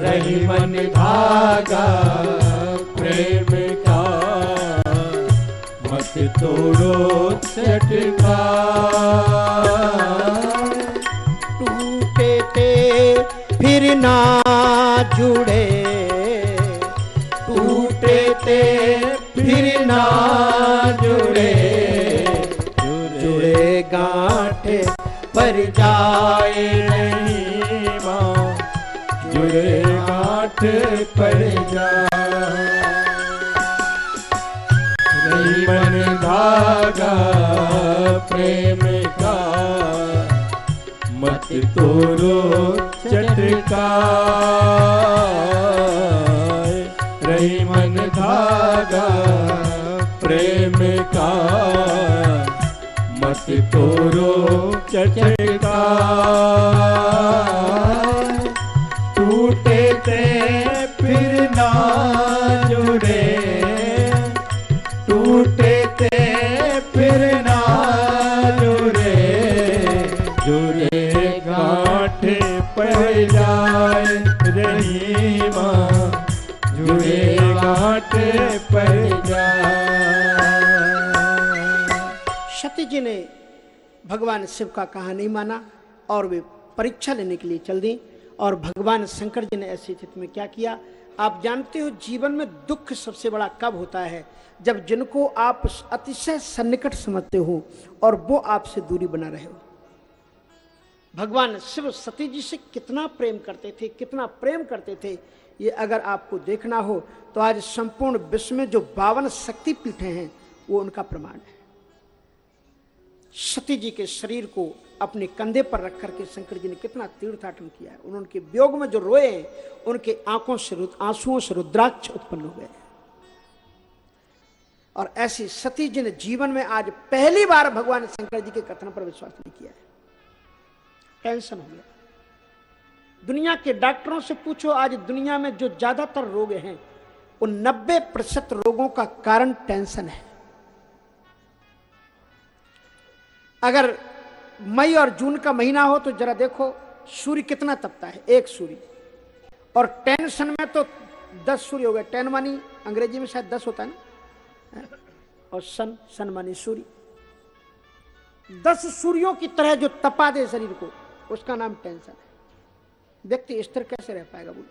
रहीम ने धागा प्रेम का मत तोड़ो चटका। फिर ना जुड़े। टूटे ते फिर ना जुड़े। जुड़े गांठे पर जाए नहीं। जुड़े गांठ पर जाए मन धागा प्रेम का। मत तोड़ो चटका रही मन धागा प्रेम का। मत तोड़ो चटका सती जी ने भगवान शिव का कहा नहीं माना और वे परीक्षा लेने के लिए चल दी और भगवान शंकर जी ने ऐसी स्थिति में क्या किया? आप जानते हो जीवन में दुख सबसे बड़ा कब होता है? जब जिनको आप अतिशय सन्निकट समझते हो और वो आपसे दूरी बना रहे हो। भगवान शिव सती जी से कितना प्रेम करते थे, कितना प्रेम करते थे ये अगर आपको देखना हो तो आज संपूर्ण विश्व में जो बावन शक्ति पीठे हैं, वो उनका प्रमाण है। सती जी के शरीर को अपने कंधे पर रख करके शंकर जी ने कितना तीर्थाटन किया है। उन्होंने उनके वियोग में जो रोए उनके आँखों से आंसुओं से रुद्राक्ष उत्पन्न हो गए और ऐसी सती जी ने जीवन में आज पहली बार भगवान शंकर जी के कथन पर विश्वास नहीं किया है। टेंशन हो गया। दुनिया के डॉक्टरों से पूछो, आज दुनिया में जो ज़्यादातर रोग हैं, वो नब्बे प्रतिशत रोगों का कारण टेंशन है। अगर मई और जून का महीना हो तो जरा देखो, सूर्य कितना तपता है, एक सूर्य। और टेंशन में तो दस सूर्य हो गए, टेन मानी, अंग्रेज़ी में शायद दस होता है ना? और सन सन मानी सूर्य। दस सूर्यों की तरह जो तपा दे शरीर को, उसका नाम टेंशन है। व्यक्ति स्थिर कैसे रह पाएगा बोलो।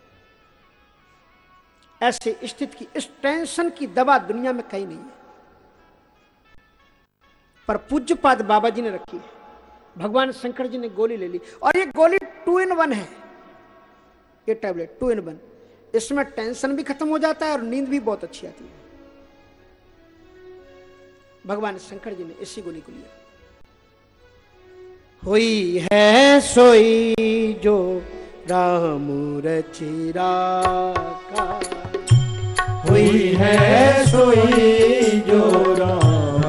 ऐसे स्थिति की, इस टेंशन की दवा दुनिया में कहीं नहीं है। पर पूज्यपाद बाबा जी ने रखी है। भगवान शंकर जी ने गोली ले ली। और ये गोली टू इन वन है। ये टैबलेट टू इन वन इसमें टेंशन भी खत्म हो जाता है और नींद भी बहुत अच्छी आती है। भगवान शंकर जी ने इसी गोली को लिया। हुई है सोई जो राम रचिरा हुई है सोई जो राम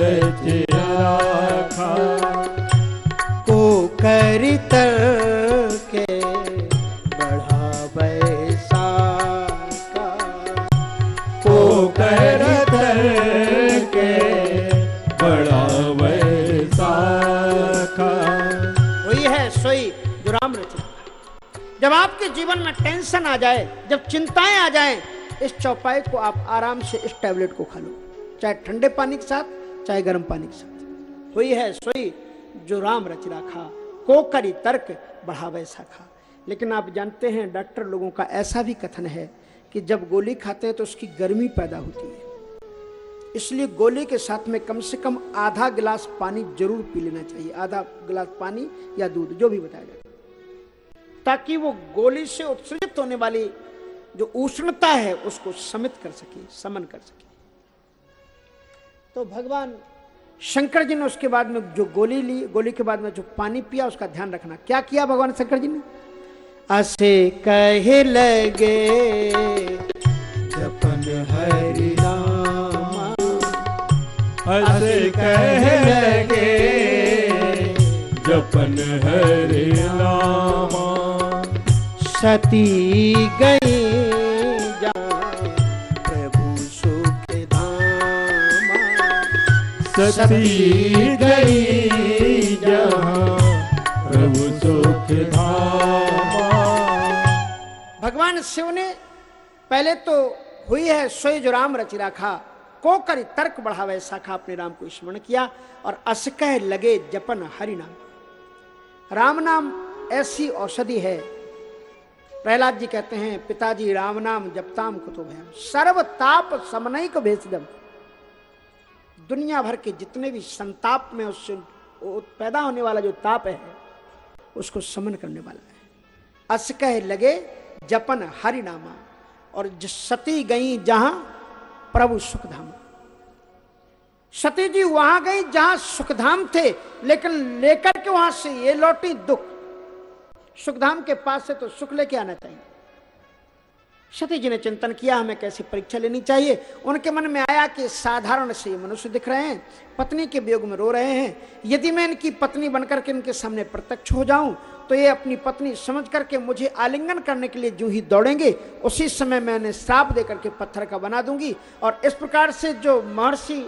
रचिरा को करित जब आपके जीवन में टेंशन आ जाए, जब चिंताएँ आ जाए, इस चौपाई को आप आराम से इस टैबलेट को खा लो। चाहे ठंडे पानी के साथ, चाहे गर्म पानी के साथ। हुई है सोई जो राम रच रखा को करी तर्क बढ़ावे खा। लेकिन आप जानते हैं, डॉक्टर लोगों का ऐसा भी कथन है कि जब गोली खाते हैं तो उसकी गर्मी पैदा होती है। इसलिए गोली के साथ में कम से कम आधा गिलास पानी ज़रूर पी लेना चाहिए। आधा गिलास पानी या दूध, जो भी बताया जाए। ताकि वो गोली से उत्सर्जित होने वाली जो उष्णता है, उसको समित कर सके, समन कर सके। तो भगवान शंकर जी ने उसके बाद में जो गोली ली, गोली के बाद में जो पानी पिया, उसका ध्यान रखना। क्या किया भगवान शंकर जी ने? असे कहे लगे, जपन हरि हसे कह लगे, जपन हरि नामा सती गई सती गई प्रभु भगवान शिव ने पहले तो हुई है सोई जो राम रचि रखा को कर तर्क बढ़ावे शाखा अपने राम को स्मरण किया और असकह लगे जपन हरि नाम। राम नाम ऐसी औषधि है प्रहलाद जी कहते हैं, पिताजी राम नाम जपताम कुतो भयम सर्व को भेजदम दुनिया भर के जितने भी संताप में उससे पैदा होने वाला जो ताप है, उसको समन करने वाला है। अस कह लगे, जपन हरि नामा और सती गई जहाँ प्रभु सुखधाम। सती जी वहाँ गई जहाँ सुखधाम थे, लेकिन लेकर के वहाँ से ये लौटी दुख। सुखधाम के पास से तो सुख लेके आना चाहिए। सती जी ने चिंतन किया, हमें कैसी परीक्षा लेनी चाहिए? उनके मन में आया कि साधारण से मनुष्य दिख रहे हैं, पत्नी के वियोग में रो रहे हैं। यदि मैं इनकी पत्नी बनकर के इनके सामने प्रत्यक्ष हो जाऊँ तो ये अपनी पत्नी समझ करके मुझे आलिंगन करने के लिए जो ही दौड़ेंगे, उसी समय मैं इन्हें श्राप दे करके पत्थर का बना दूँगी। और इस प्रकार से जो महर्षि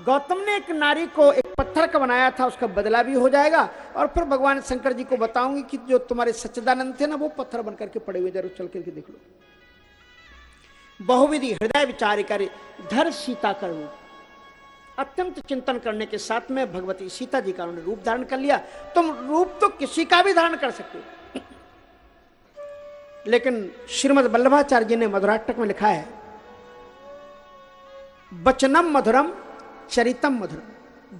गौतम ने एक नारी को एक पत्थर का बनाया था, उसका बदला भी हो जाएगा। और फिर भगवान शंकर जी को बताऊँगी कि जो तुम्हारे सच्चिदानंद थे ना, वो पत्थर बनकर के पड़े हुए ज़रूर चल करके देख लो। बहुविधि हृदय विचार करे धर सीता कर अत्यंत चिंतन करने के साथ में भगवती सीता जी का उन्होंने रूप धारण कर लिया। तुम रूप तो किसी का भी धारण कर सकते हो। <coughs> लेकिन श्रीमद वल्लभाचार्य जी ने मधुराटक में लिखा है वचनम मधुरम चरितम मधुर।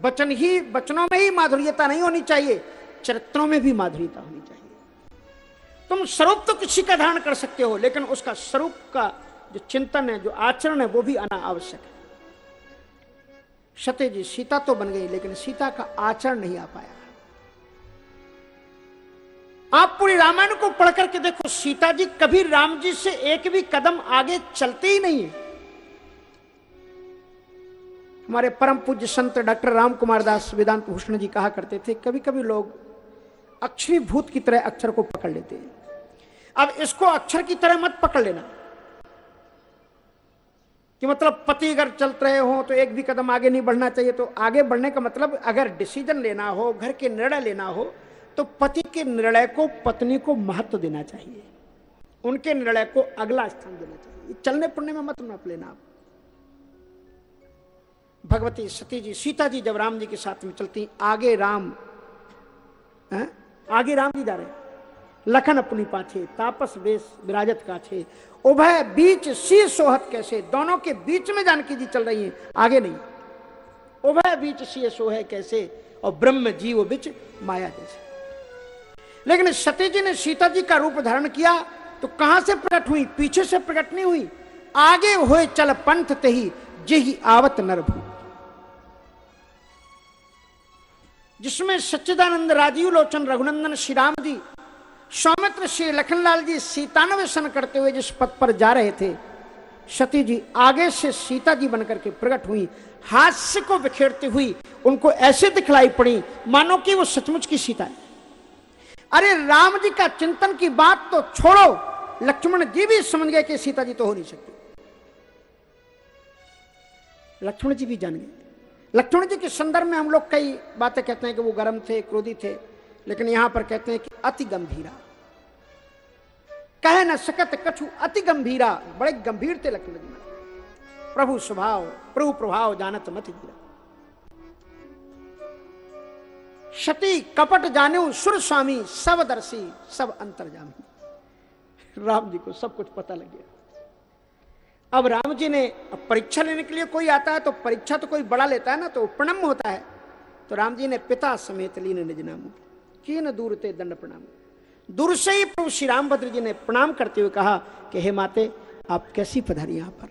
वचन ही वचनों में ही माधुर्यता नहीं होनी चाहिए, चरित्रों में भी माधुर्यता होनी चाहिए। तुम स्वरूप तो किसी का धारण कर सकते हो, लेकिन उसका स्वरूप का जो चिंतन है, जो आचरण है, वो भी आना आवश्यक है। सत्य जी सीता तो बन गई, लेकिन सीता का आचरण नहीं आ पाया। आप पूरी रामायण को पढ़ करके देखो, सीता जी कभी राम जी से एक भी कदम आगे चलते ही नहीं है। हमारे परम पूज्य संत डॉक्टर राम कुमार दास वेदांत भूषण जी कहा करते थे कभी कभी लोग अक्षरी भूत की तरह अक्षर को पकड़ लेते हैं। अब इसको अक्षर की तरह मत पकड़ लेना। कि मतलब पति अगर चल रहे हो तो एक भी कदम आगे नहीं बढ़ना चाहिए तो आगे बढ़ने का मतलब अगर डिसीज़न लेना हो, घर के निर्णय लेना हो तो पति के निर्णय को, पत्नी को महत्व देना चाहिए। उनके निर्णय को अगला स्थान देना चाहिए। चलने पड़ने में मत नप लेना आप। भगवती सती जी, सीता जी जब राम जी के साथ में चलती, आगे राम, है? आगे राम जी जा रहे लखन अपनी पाछे, तापस वेश विराजत का काछे। उभय बीच सी सोहत कैसे? दोनों के बीच में जानकी जी चल रही हैं, आगे नहीं। उभय बीच सी सोह कैसे? और ब्रह्म जीव बिच माया जैसे। लेकिन सती जी ने सीता जी का रूप धारण किया तो कहाँ से प्रकट हुई? पीछे से प्रकट नहीं हुई। आगे हुए चल पंथ ते ही जेही आवत नरभू जिसमें सच्चिदानंद राजीव लोचन रघुनंदन श्री राम जी सौमित्र श्री लखनलाल जी सीतान्वेषण करते हुए जिस पद पर जा रहे थे, सती जी आगे से सीता जी बनकर के प्रकट हुई, हास्य को बिखेरती हुई उनको ऐसे दिखलाई पड़ी, मानो कि वो सचमुच की सीता है। अरे राम जी का चिंतन की बात तो छोड़ो, लक्ष्मण जी भी समझ गए कि सीता जी तो हो नहीं सकती। लक्ष्मण जी भी जान गए। लक्ष्मण जी के संदर्भ में हम लोग कई बातें कहते हैं कि वो गर्म थे, क्रोधी थे, लेकिन यहाँ पर कहते हैं कि अति गंभीरा। कह न सकत कछु अति गंभीरा। बड़े गंभीर थे लक्ष्मण जी। प्रभु स्वभाव, प्रभु प्रभाव जानत मत गिरा कपट जाने सुर स्वामी, सब दर्शी, सब अंतर जामी राम जी को सब कुछ पता लग गया। अब राम जी ने परीक्षा लेने के लिए कोई आता है तो परीक्षा तो कोई बड़ा लेता है ना तो प्रणम होता है। तो राम जी ने पिता समेत लीन निज नाम की न दूर ते दंड प्रणाम। दूर से ही प्रभु श्री रामभद्र जी ने प्रणाम करते हुए कहा कि, हे माते, आप कैसी पधारी यहाँ पर?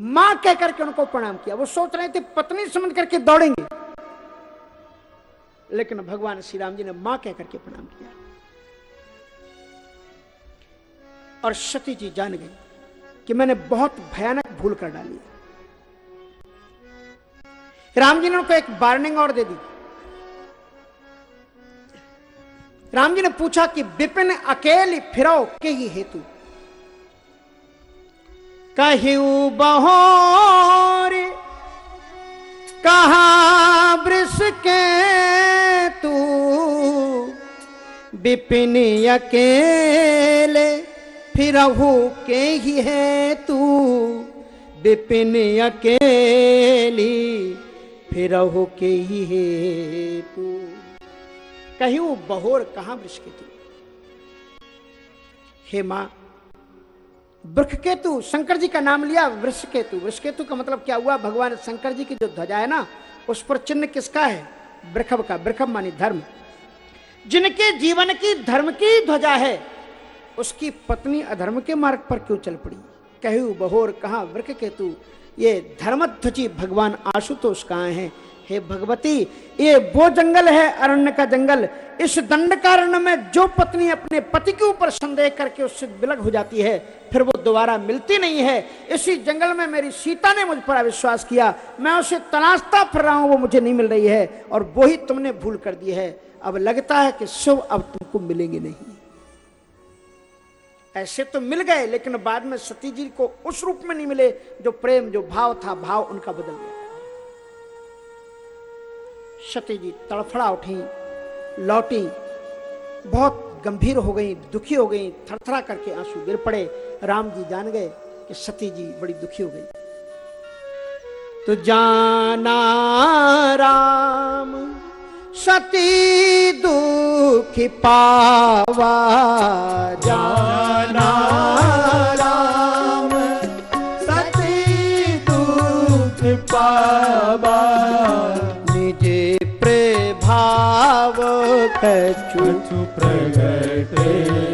माँ कहकर के उनको प्रणाम किया। वो सोच रहे थे, पत्नी समझ करके दौड़ेंगे। लेकिन भगवान श्री राम जी ने माँ कहकर के प्रणाम किया। और सती जी जान गई। कि मैंने बहुत भयानक भूल कर डाली राम जी ने उनको एक वार्निंग और दे दी। राम जी ने पूछा कि विपिन, अकेले फिरो के ही हेतु? कहू बहोर, कहा के तू? विपिन अकेले फिरहु के ही है तू, विपिन अकेली। फिरहु के ही है तू। कहू बहोर कहा वृक्ष केतु हे माँ वृक्ष केतु शंकर जी का नाम लिया वृक्ष केतु वृक्ष केतु का मतलब क्या हुआ? भगवान शंकर जी की जो ध्वजा है ना, उस पर चिन्ह किसका है? वृखभ का। वृखभ मानी धर्म। जिनके जीवन की धर्म की ध्वजा है उसकी पत्नी अधर्म के मार्ग पर क्यों चल पड़ी? कहू, बहोर कहा वृक केतु? ये धर्मध्वजी भगवान आशुतोष कहाँ हैं? हे भगवती, ये वो जंगल है अरण्य का जंगल। इस दंड कारण में जो पत्नी अपने पति के ऊपर संदेह करके उससे विलग हो जाती है, फिर वो दोबारा मिलती नहीं है। इसी जंगल में मेरी सीता ने मुझ पर अविश्वास किया। मैं उसे तलाशता फिर रहा हूँ, वो मुझे नहीं मिल रही है, और वो ही तुमने भूल कर दी है। अब लगता है कि शुभ अब तुमको मिलेंगे नहीं। ऐसे तो मिल गए, लेकिन बाद में सती जी को उस रूप में नहीं मिले जो प्रेम, जो भाव था, भाव उनका बदल गया। सती जी तड़फड़ा उठी, लौटी, बहुत गंभीर हो गई, दुखी हो गई, थरथरा करके आँसू गिर पड़े। राम जी जान गए कि सती जी बड़ी दुखी हो गई। तो जाना राम। सती दुख पावा जाना राम। सती दुख पावा निज प्रे कछु कछु प्रगटे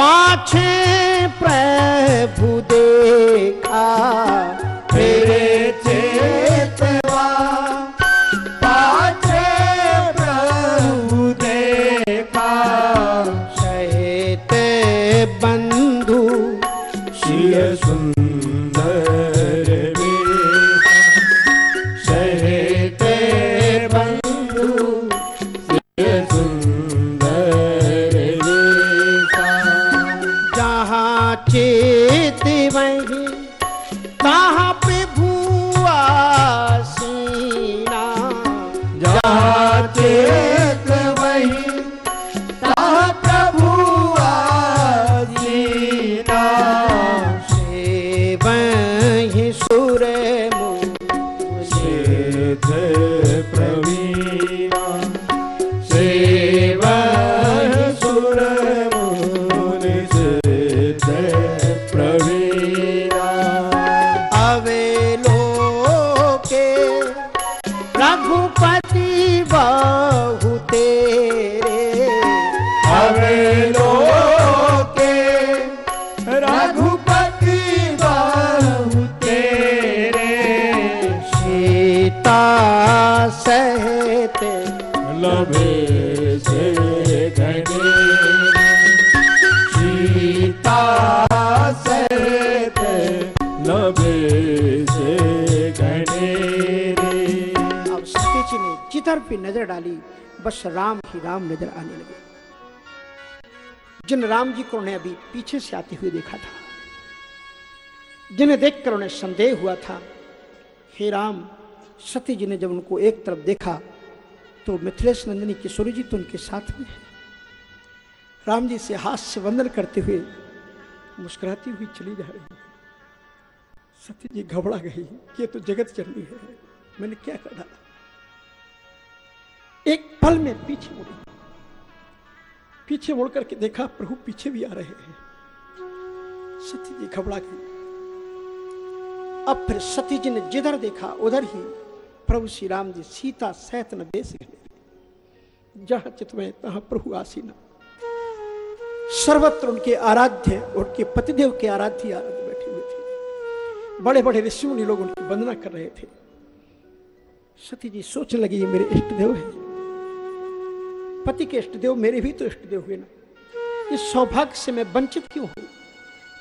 पाछे प्रभु देखा। बस राम ही राम नज़र आने लगे। जिन राम जी को उन्हें अभी पीछे से आते हुए देखा था, जिन्हें देखकर उन्हें संदेह हुआ था, हे राम, सती जी ने जब उनको एक तरफ़ देखा तो मिथिलेश नंदिनी किशोरी जी तो उनके साथ में है। राम जी से हाथ से वंदन करते हुए मुस्कुराती हुई चली जा रही सती जी घबरा गई ये तो जगत जननी है, मैंने क्या कर डाला एक पल में पीछे मुड़ी पीछे मुड़ करके देखा प्रभु पीछे भी आ रहे हैं। सती जी घबरा गई। अब फिर सती जी ने जिधर देखा, उधर ही प्रभु श्री राम जी सीता सहित न गए। जहाँ चित में तहां प्रभु आसीना। सर्वत्र उनके आराध्य, उनके पतिदेव के आराध्य आराध्य बैठे हुए थे। बड़े बड़े ऋषि मुनि लोग उनकी वंदना कर रहे थे। सती जी सोचने लगी, ये मेरे इष्ट देव है। पति के इष्ट देव मेरे भी तो इष्ट देव हुए ना। इस सौभाग्य से मैं वंचित क्यों हूँ?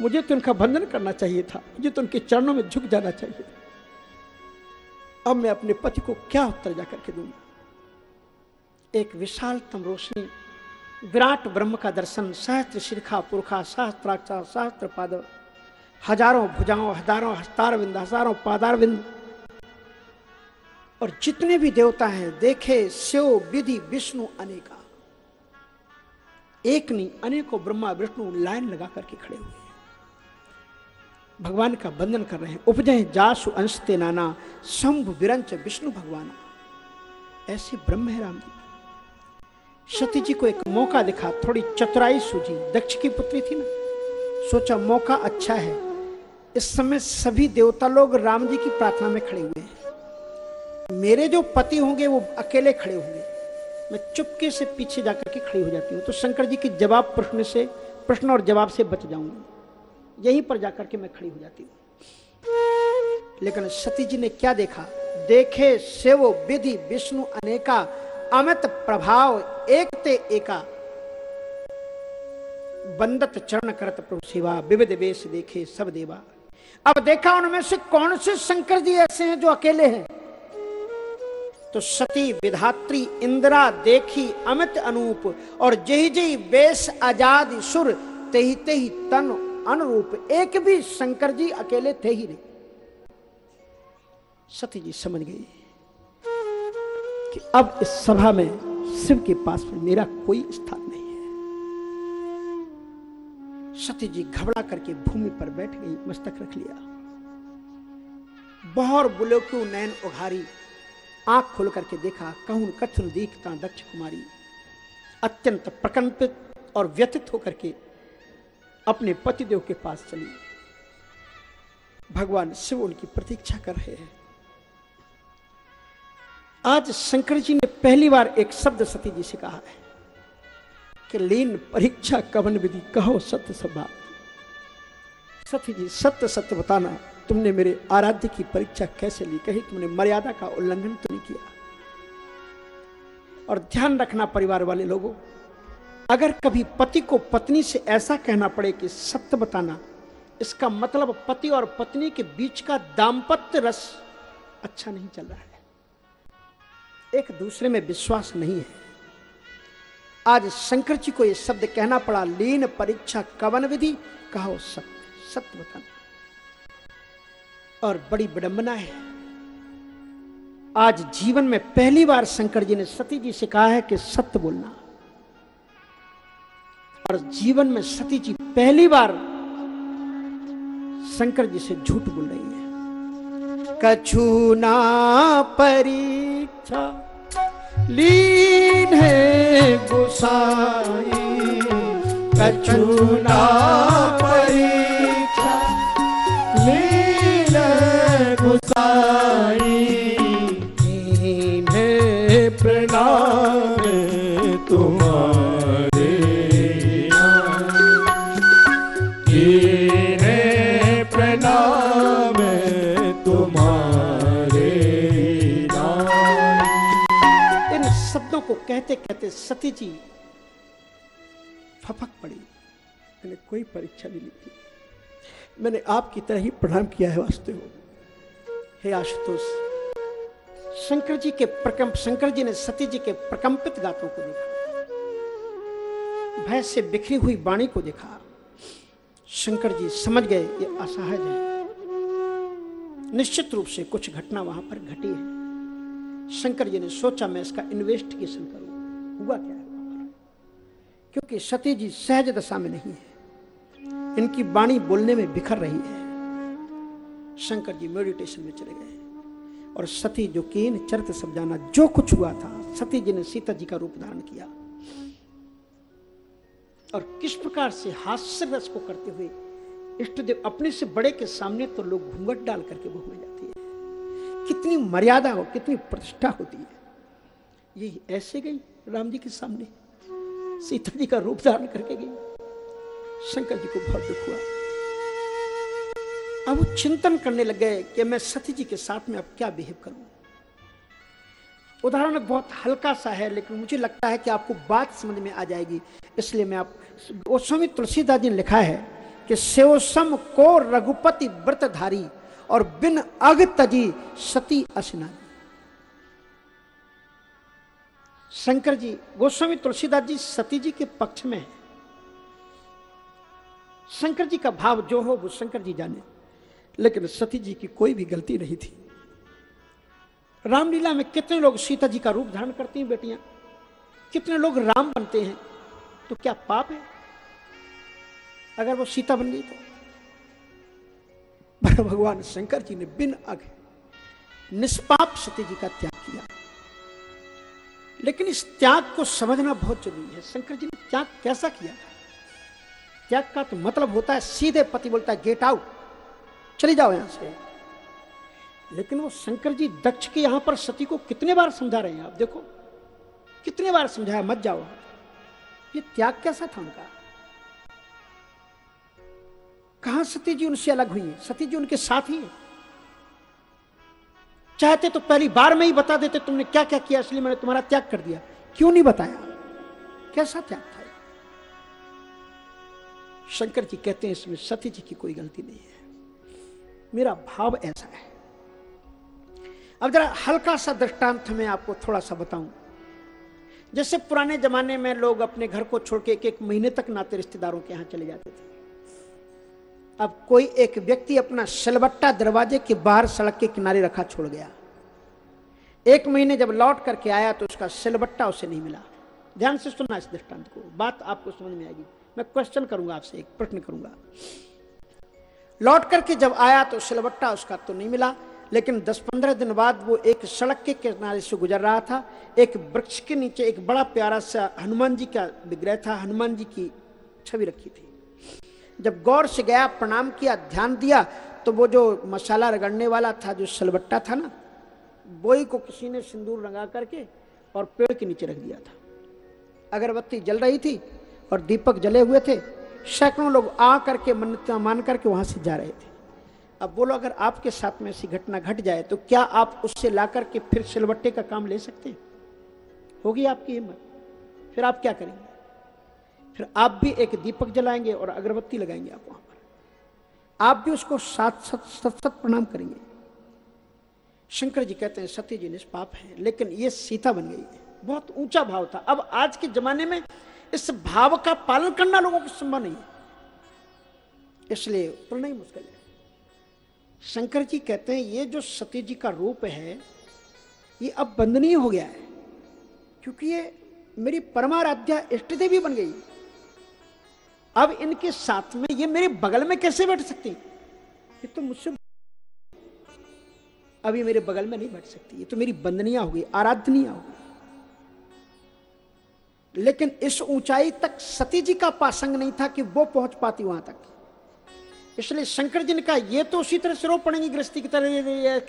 मुझे तो उनका बंधन करना चाहिए था। मुझे तो उनके चरणों में झुक जाना चाहिए। अब मैं अपने पति को क्या उत्तर जाकर के दूँगा? एक विशालतम रोशनी, विराट ब्रह्म का दर्शन, सहस्त्र शिरखा, पुरखा, सहस्त्राक्षा, सहस्त्र पाद हज़ारों भुजाओं, हज़ारों हस्तार विंद हज़ारों पादार विंद और जितने भी देवता हैं, देखे शिव विधि, विष्णु अनेका। एक नहीं, अनेकों ब्रह्मा, विष्णु लाइन लगा करके खड़े हुए हैं। भगवान का बंधन कर रहे हैं, उपजय जासु अंशते नाना, शंभ विरंच विष्णु भगवान। ऐसे ब्रह्म है राम जी। सती जी को एक मौका दिखा, थोड़ी चतुराई सूझी। दक्ष की पुत्री थी ना। सोचा मौका अच्छा है। इस समय सभी देवता लोग राम जी की प्रार्थना में खड़े हुए हैं। मेरे जो पति होंगे, वो अकेले खड़े होंगे। मैं चुपके से पीछे जाकर के खड़ी हो जाती हूँ। तो शंकर जी की जवाब प्रश्न से, प्रश्न और जवाब से बच जाऊँगी। यहीं पर जाकर के मैं खड़ी हो जाती हूँ। लेकिन सती जी ने क्या देखा? देखे सेवो विधि विष्णु अनेका, अमित प्रभाव एक ते एका। बंदत चरण करत प्रभु सेवा, विविध वेश देखे सब देवा। अब देखा उनमें से कौन से शंकर जी ऐसे हैं जो अकेले हैं? तो सती विधात्री इंदिरा देखी अमित अनूप और जही जही बेस आज़ाद सुर, तेही तेही तन अनुरूप। एक भी शंकर जी अकेले थे ही नहीं। सती जी समझ गई कि अब इस सभा में शिव के पास में मेरा कोई स्थान नहीं है। सती जी घबरा करके भूमि पर बैठ गई, मस्तक रख लिया। बहर बुलोक्यू नैन उघारी आँख खोल करके देखा, कहूँ कथन दीखता दक्ष कुमारी। अत्यंत प्रकंपित और व्यथित होकर के अपने पतिदेव के पास चली। भगवान शिव उनकी प्रतीक्षा कर रहे हैं। आज शंकर जी ने पहली बार एक शब्द सती जी से कहा है कि लीन परीक्षा कवन विधि कहो सत्य बात। सती जी, सत्य सत्य बताना तुमने मेरे आराध्य की परीक्षा कैसे ली? कही तुमने मर्यादा का उल्लंघन तो नहीं किया? और ध्यान रखना परिवार वाले लोगों, अगर कभी पति को पत्नी से ऐसा कहना पड़े कि सत्य बताना, इसका मतलब पति और पत्नी के बीच का दाम्पत्य रस अच्छा नहीं चल रहा है। एक दूसरे में विश्वास नहीं है। आज शंकर जी को यह शब्द कहना पड़ा, लीन परीक्षा कवन विधि? कहो सत्य सत्य बताना। और बड़ी विडंबना है। आज जीवन में पहली बार शंकर जी ने सती जी से कहा है कि सत्य बोलना। और जीवन में सती जी पहली बार शंकर जी से झूठ बोल रही है। कछु ना परीक्षा लीन है गुसाई कछु ना परीक्षा प्रणाम इन शब्दों को कहते कहते सती जी फपक पड़ी। मैंने कोई परीक्षा नहीं ली थी। मैंने आपकी तरह ही प्रणाम किया है वास्तव हे आशुतोष शंकर जी के प्रकंप शंकर जी ने सती जी के प्रकंपित गातों को देखा। भय से बिखरी हुई वाणी को देखा। शंकर जी समझ गए, ये असहज है। निश्चित रूप से कुछ घटना वहाँ पर घटी है। शंकर जी ने सोचा, मैं इसका इन्वेस्टिगेशन करूँ। हुआ क्या है क्योंकि सती जी सहज दशा में नहीं है। इनकी वाणी बोलने में बिखर रही है। शंकर जी मेडिटेशन में चले गए। और सती जो केन, चरित्र सब जाना, जो कुछ हुआ था, सती जी ने सीता जी का रूप धारण किया। और किस प्रकार से हास्य रस को करते हुए, इष्टदेव अपने से बड़े के सामने तो लोग घूंघट डाल करके वो में जाती है। कितनी मर्यादा हो, कितनी प्रतिष्ठा होती है। ये ऐसे गई राम जी के सामने। सीता जी का रूप धारण करके गई। शंकर जी को बहुत दुख हुआ। अब वो चिंतन करने लग गए कि मैं सती जी के साथ में अब क्या बिहेव करूँ। उदाहरण बहुत हल्का सा है, लेकिन मुझे लगता है कि आपको बात समझ में आ जाएगी। इसलिए मैं आप गोस्वामी तुलसीदास जी ने लिखा है कि सेवसम को रघुपति व्रतधारी और बिन अग तजी सती असना शंकर जी, गोस्वामी तुलसीदास जी सती जी के पक्ष में है। शंकर जी का भाव जो हो, वो शंकर जी जाने। लेकिन सती जी की कोई भी गलती नहीं थी। रामलीला में कितने लोग सीता जी का रूप धारण करती हैं बेटियाँ? कितने लोग राम बनते हैं? तो क्या पाप है? अगर वो सीता बन गई तो? <laughs> भगवान शंकर जी ने बिन अग निष्पाप सती जी का त्याग किया। लेकिन इस त्याग को समझना बहुत ज़रूरी है। शंकर जी ने त्याग कैसा किया त्याग का तो मतलब होता है सीधे पति बोलता है गेट आउट चली जाओ यहाँ से। लेकिन वो शंकर जी दक्ष के यहाँ पर सती को कितने बार समझा रहे हैं आप? देखो, कितने बार समझाया, मत जाओ। ये त्याग कैसा था उनका? कहाँ सती जी उनसे अलग हुई है? सती जी उनके साथ ही है। चाहते तो पहली बार में ही बता देते, तुमने क्या क्या किया, इसलिए मैंने तुम्हारा त्याग कर दिया। क्यों नहीं बताया? कैसा त्याग था? शंकर जी कहते हैं इसमें सती जी की कोई गलती नहीं है। मेरा भाव ऐसा है। अब जरा हल्का सा दृष्टांत मैं आपको थोड़ा सा बताऊँ। जैसे पुराने जमाने में लोग अपने घर को छोड़ के एक एक महीने तक नाते रिश्तेदारों के यहाँ चले जाते थे। अब कोई एक व्यक्ति अपना सलबट्टा दरवाजे के बाहर सड़क के किनारे रखा छोड़ गया। एक महीने जब लौट करके आया तो उसका सिलबट्टा उसे नहीं मिला। ध्यान से सुनना इस दृष्टांत को। बात आपको समझ में आएगी। मैं क्वेश्चन करूँगा आपसे, एक प्रश्न करूँगा। लौट करके जब आया तो सिलबट्टा उसका तो नहीं मिला, लेकिन 10-15 दिन बाद वो एक सड़क के किनारे से गुजर रहा था। एक वृक्ष के नीचे एक बड़ा प्यारा सा हनुमान जी का विग्रह था। हनुमान जी की छवि रखी थी। जब गौर से गया, प्रणाम किया, ध्यान दिया तो वो जो मसाला रगड़ने वाला था, जो सलबट्टा था ना, बोई को किसी ने सिंदूर रंगा करके और पेड़ के नीचे रख दिया था। अगरबत्ती जल रही थी और दीपक जले हुए थे। सैकड़ों लोग आ करके मन्नत मान करके वहाँ से जा रहे थे। अब बोलो अगर आपके साथ में ऐसी घटना घट जाए तो क्या आप उससे ला करके फिर सिलबट्टे का काम ले सकते हैं? होगी आपकी हिम्मत। फिर आप क्या करेंगे? फिर आप भी एक दीपक जलाएँगे और अगरबत्ती लगाएँगे आप वहाँ पर। आप भी उसको सात, सत सत सत प्रणाम करेंगे। शंकर जी कहते हैं, सत्य जी, निष्पाप है। लेकिन ये सीता बन गई है। बहुत ऊँचा भाव था। अब आज के जमाने में इस भाव का पालन करना लोगों को संभव नहीं है। इसलिए ही मुश्किल है शंकर जी कहते हैं, ये जो सती जी का रूप है, ये अब बंदनीय हो गया है, क्योंकि ये मेरी परमाराध्या इष्ट देवी बन गई। अब इनके साथ में ये मेरे बगल में कैसे बैठ सकती? ये तो मुझसे अभी मेरे बगल में नहीं बैठ सकती। ये तो मेरी बंदनिया होगी, आराधनिया होगी। लेकिन इस ऊंचाई तक सती जी का पासंग नहीं था कि वो पहुँच पाती वहाँ तक। इसलिए शंकर जी ने कहा यह तो उसी तरह से रो पड़ेंगी, गृहस्थी की तरह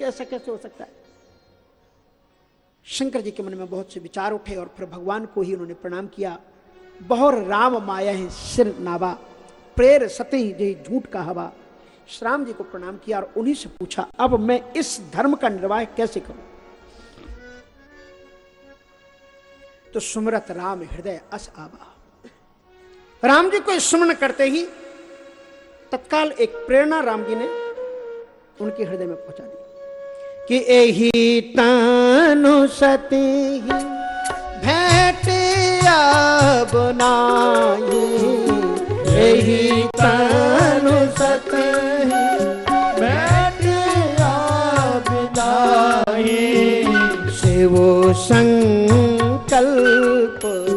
ऐसा कैसे हो सकता है? शंकर जी के मन में बहुत से विचार उठे और फिर भगवान को ही उन्होंने प्रणाम किया। बहुर राम माया है, सिर नावा, प्रेर सती जी, झूठ का हवा। श्राम जी को प्रणाम किया और उन्हीं से पूछा, अब मैं इस धर्म का निर्वाह कैसे करूँ? तो सुमरत राम हृदय अस आबा राम जी को स्मरण करते ही तत्काल एक प्रेरणा राम जी ने उनके हृदय में पहुँचा दी। कि यही तनु सती भेट बनाई तनु सती वो संकल्प किन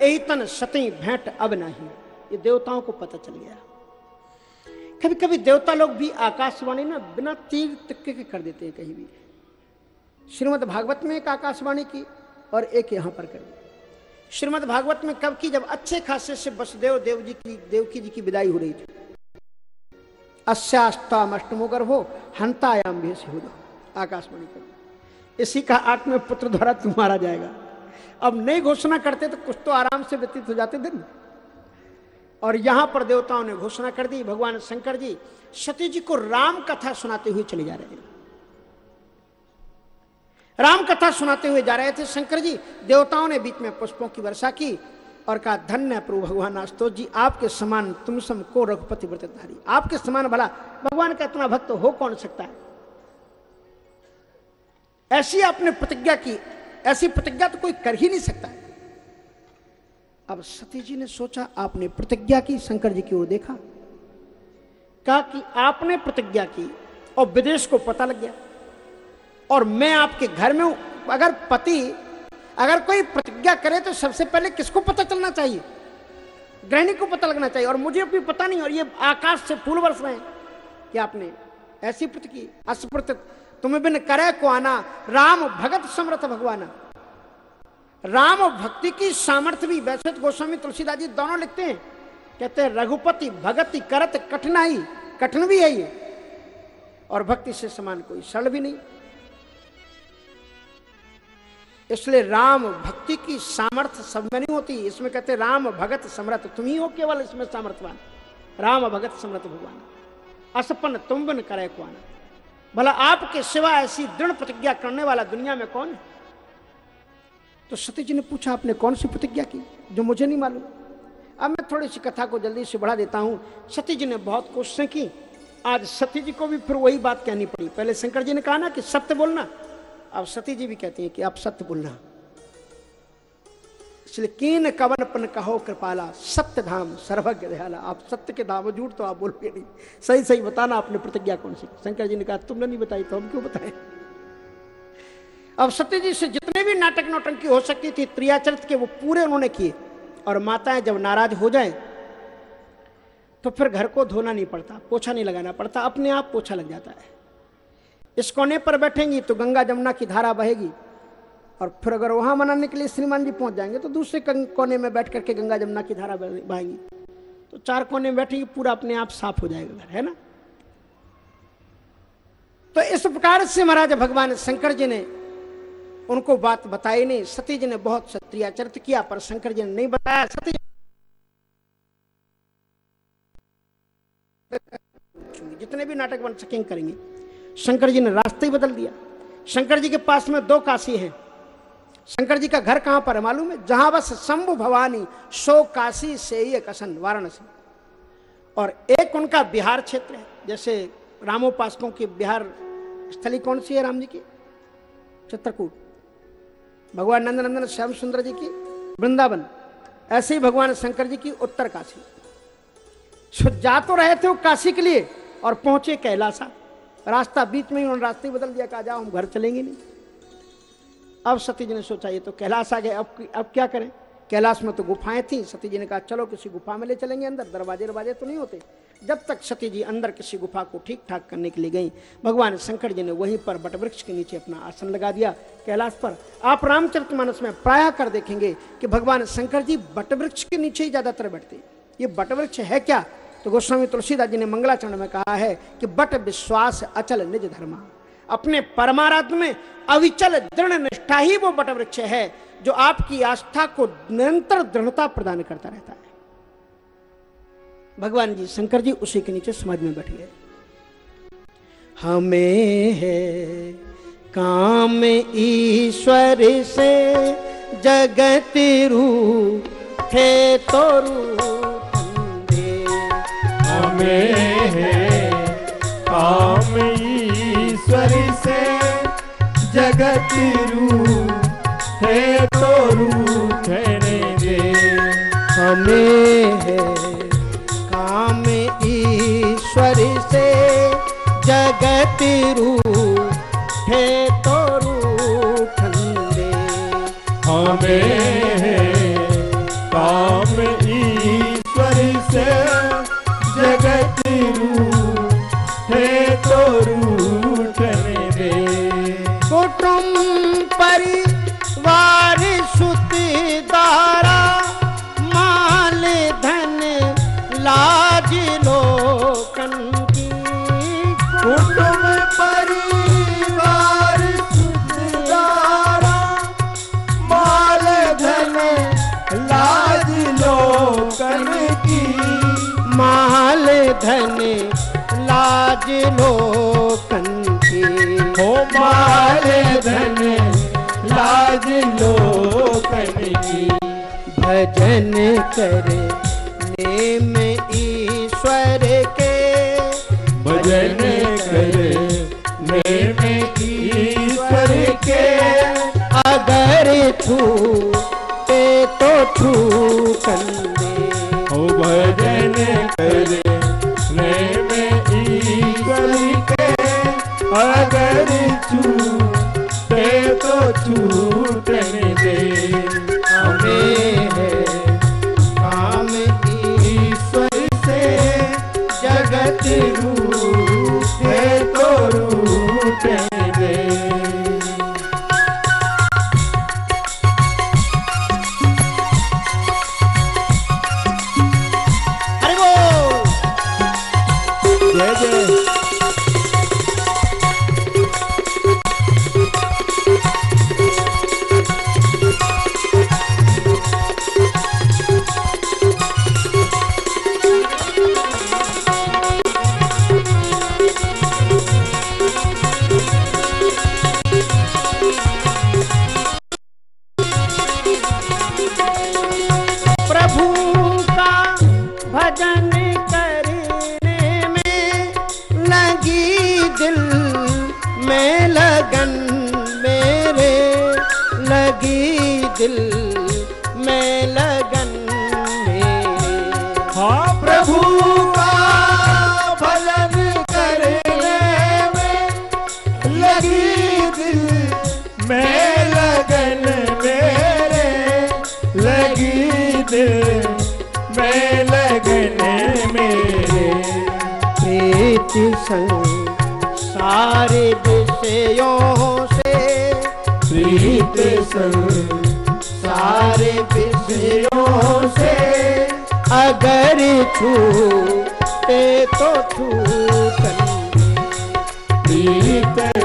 लिया यही तन सती भेंट अब नहीं। ये देवताओं को पता चल गया। कभी कभी देवता लोग भी आकाशवाणी ना बिना तीर तिक्के के कर देते हैं कहीं भी। श्रीमद् भागवत में एक आकाशवाणी की और एक यहाँ पर कर दी। श्रीमद् भागवत में कब की जब अच्छे खासे से वसुदेव देव जी की, देवकी जी की विदाई हो रही थी। अस्यास्ताम अष्टमो गर्भो हंतायाम भी से आकाशवाणी कर। इसी का आत्म पुत्र द्वारा तुम मारा जाएगा। अब नहीं घोषणा करते तो कुछ तो आराम से व्यतीत हो जाते दिन। और यहाँ पर देवताओं ने घोषणा कर दी, भगवान शंकर जी, सती जी को राम कथा सुनाते हुए चले जा रहे थे। राम कथा सुनाते हुए जा रहे थे शंकर जी। देवताओं ने बीच में पुष्पों की वर्षा की और कहा, धन्य प्रभु भगवान आस्तोष जी, आपके समान तुम सम को रघुपति व्रतधारी, आपके समान भला। भगवान का इतना भक्त हो कौन सकता है? ऐसी आपने प्रतिज्ञा की ऐसी प्रतिज्ञा तो कोई कर ही नहीं सकता। है अब सती जी ने सोचा, आपने प्रतिज्ञा की, शंकर जी की ओर देखा। कहा कि आपने प्रतिज्ञा की और विदेश को पता लग गया। और मैं आपके घर में हूँ। अगर पति, अगर कोई प्रतिज्ञा करे तो सबसे पहले किसको पता चलना चाहिए? गृहिणी को पता लगना चाहिए। और मुझे भी पता नहीं, और ये आकाश से फूल बरस रहे हैं। कि आपने ऐसी प्रत की अस्पृत तुम्हें बिन करे को आना। राम भगत समर्थ भगवाना। राम भक्ति की सामर्थ्य भी। वैसे तो गोस्वामी तुलसीदास जी दोनों लिखते हैं। कहते हैं, रघुपति भगति करत कठिनाई, कठिन भी है ये। और भक्ति से समान कोई सरल भी नहीं। इसलिए राम भक्ति की सामर्थ्य सब में नहीं होती। इसमें कहते राम भगत समर्थ, तुम ही हो केवल इसमें सामर्थ्यवान। राम भगत समर्थ भगवान। असपन तुम बिन करे आना। भला आपके सिवा ऐसी दृढ़ प्रतिज्ञा करने वाला दुनिया में कौन है? तो सती जी ने पूछा, आपने कौन सी प्रतिज्ञा की? जो मुझे नहीं मालूम। अब मैं थोड़ी सी कथा को जल्दी से बढ़ा देता हूँ। सती जी ने बहुत कोशिशें की। आज सती जी को भी फिर वही बात कहनी पड़ी। पहले शंकर जी ने कहा ना कि सत्य बोलना। अब सती जी भी कहती हैं कि आप सत्य बोलना। इसलिए कीन कवनपन कहो कृपाला सत्य धाम सर्वज्ञ दयाला। आप सत्य के धाम झूठ तो आप बोलोगे नहीं। सही सही बताना आपने प्रतिज्ञा कौन सी? शंकर जी ने कहा, तुमने नहीं बताई तो हम क्यों बताएँ? अब सत्य जी से जितने भी नाटक नौटंकी हो सकती थी, त्रियाचरित के वो पूरे उन्होंने किए। और माताएँ जब नाराज़ हो जाए तो फिर घर को धोना नहीं पड़ता, पोछा नहीं लगाना पड़ता, अपने आप पोछा लग जाता है। इस कोने पर बैठेंगी तो गंगा जमुना की धारा बहेगी। और फिर अगर वहाँ मनाने के लिए श्रीमान जी पहुँच जाएँगे तो दूसरे कोने में बैठ करके गंगा जमुना की धारा बहेगी तो चार कोने में बैठेंगी, पूरा अपने आप साफ़ हो जाएगा घर, है ना? तो इस प्रकार से महाराज भगवान शंकर जी ने उनको बात बताई नहीं। सती जी ने बहुत सत्रियाचरित किया, पर शंकर जी ने नहीं बताया। सती जितने भी नाटक बन सकेंगे करेंगे, शंकर जी ने रास्ते ही बदल दिया। शंकर जी के पास में दो काशी हैं। शंकर जी का घर कहाँ पर है मालूम है? जहाँ बस शंभु भवानी सो काशी से ही कसन वाराणसी। और एक उनका बिहार क्षेत्र है, जैसे रामोपासकों की बिहार स्थली कौन सी है राम जी की? चित्रकूट। भगवान नंद नंदन श्याम सुंदर जी की वृंदावन। ऐसे ही भगवान शंकर जी की उत्तर काशी जा तो रहे थे वो काशी के लिए और पहुँचे कैलासा। रास्ता बीच में ही उन्होंने रास्ते बदल दिया, कहा जाओ, हम घर चलेंगे नहीं। अब सती जी ने सोचा, ये तो कैलाश आ गए, अब अब क्या करें? कैलाश में तो गुफाएँ थी। सती जी ने कहा, चलो किसी गुफा में ले चलेंगे अंदर। दरवाजे दरवाजे तो नहीं होते। जब तक सती जी अंदर किसी गुफा को ठीक ठाक करने के लिए गई, भगवान शंकर जी ने वहीं पर बटवृक्ष के नीचे अपना आसन लगा दिया कैलाश पर। आप रामचरित मानस में प्राय कर देखेंगे कि भगवान शंकर जी बटवृक्ष के नीचे ही ज़्यादातर बैठते ये बटवृक्ष है क्या? तो गोस्वामी तुलसीदास जी ने मंगलाचरण में कहा है कि बट विश्वास अचल निज धर्मा। अपने परमाराध्य में अविचल दृढ़ निष्ठा ही वो बट वृक्ष है, जो आपकी आस्था को निरंतर दृढ़ता प्रदान करता रहता है। भगवान जी, शंकर जी उसी के नीचे समाज में बैठ गए हमें है काम ईश्वर से जगत रू थे तो रू हमें है काम जगत रू है तो रूठने दे हमें काम ईश्वर से। जगत रू है तो रूप दे हमें की। हो माल धन लाज लोकन की। भजन करे नेम ईश्वर के। भजन करे नेम ईश्वर के। अगर छूटे तो छू कंदे हो भजन अगर छूटे तो छूटने दे। संग सारे विषयों से प्रीत संग सारे विषयों से। अगर छूटे तो छूटन। प्रीत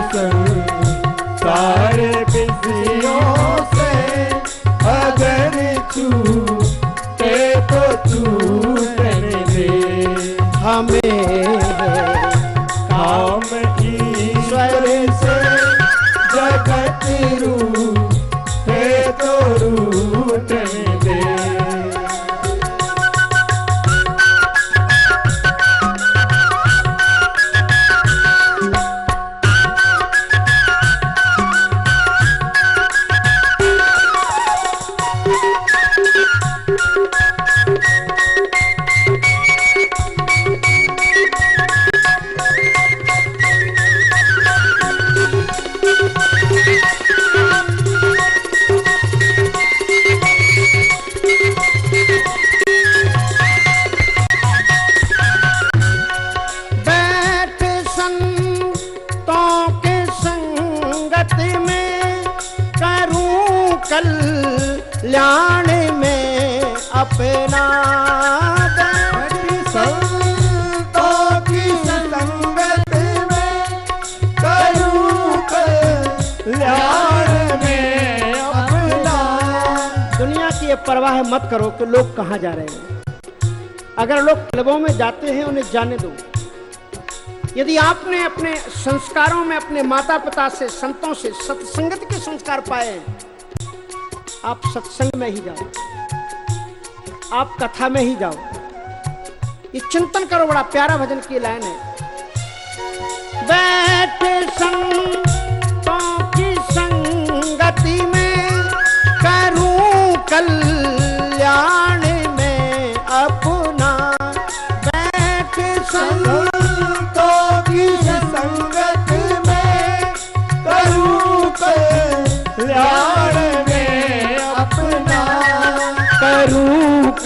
अपने माता पिता से, संतों से, सत्संगत के संस्कार पाए। आप सत्संग में ही जाओ। आप कथा में ही जाओ। ये चिंतन करो, बड़ा प्यारा भजन की लाइन है।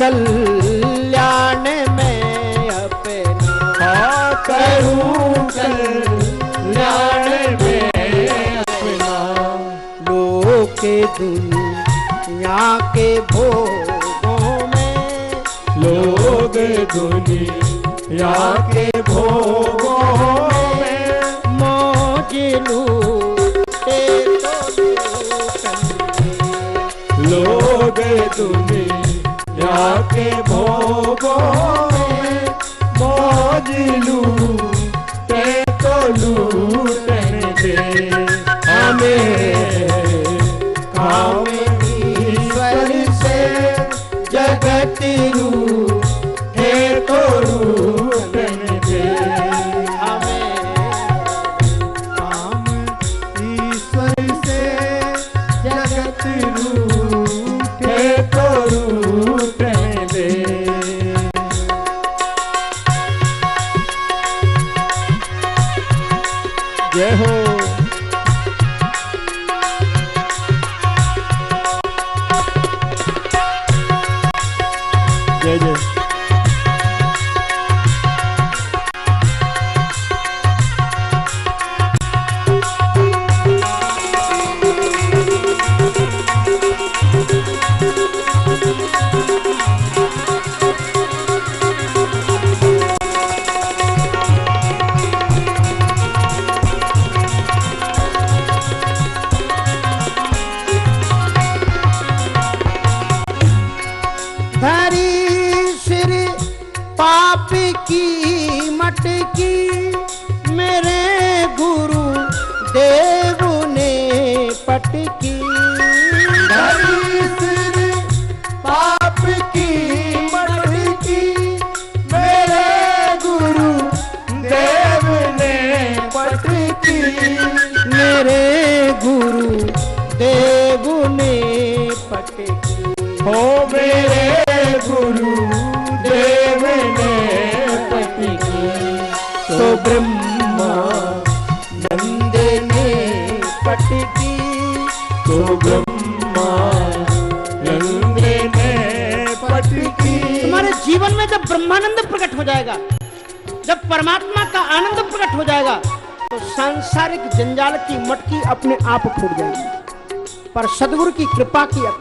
कल्याण में अपना करूँ कल्याण में अपना। लोके दुनिया के भोगों में। लोग दुनिया के भोगों में। मौज तो लोग दुनिया के भोगो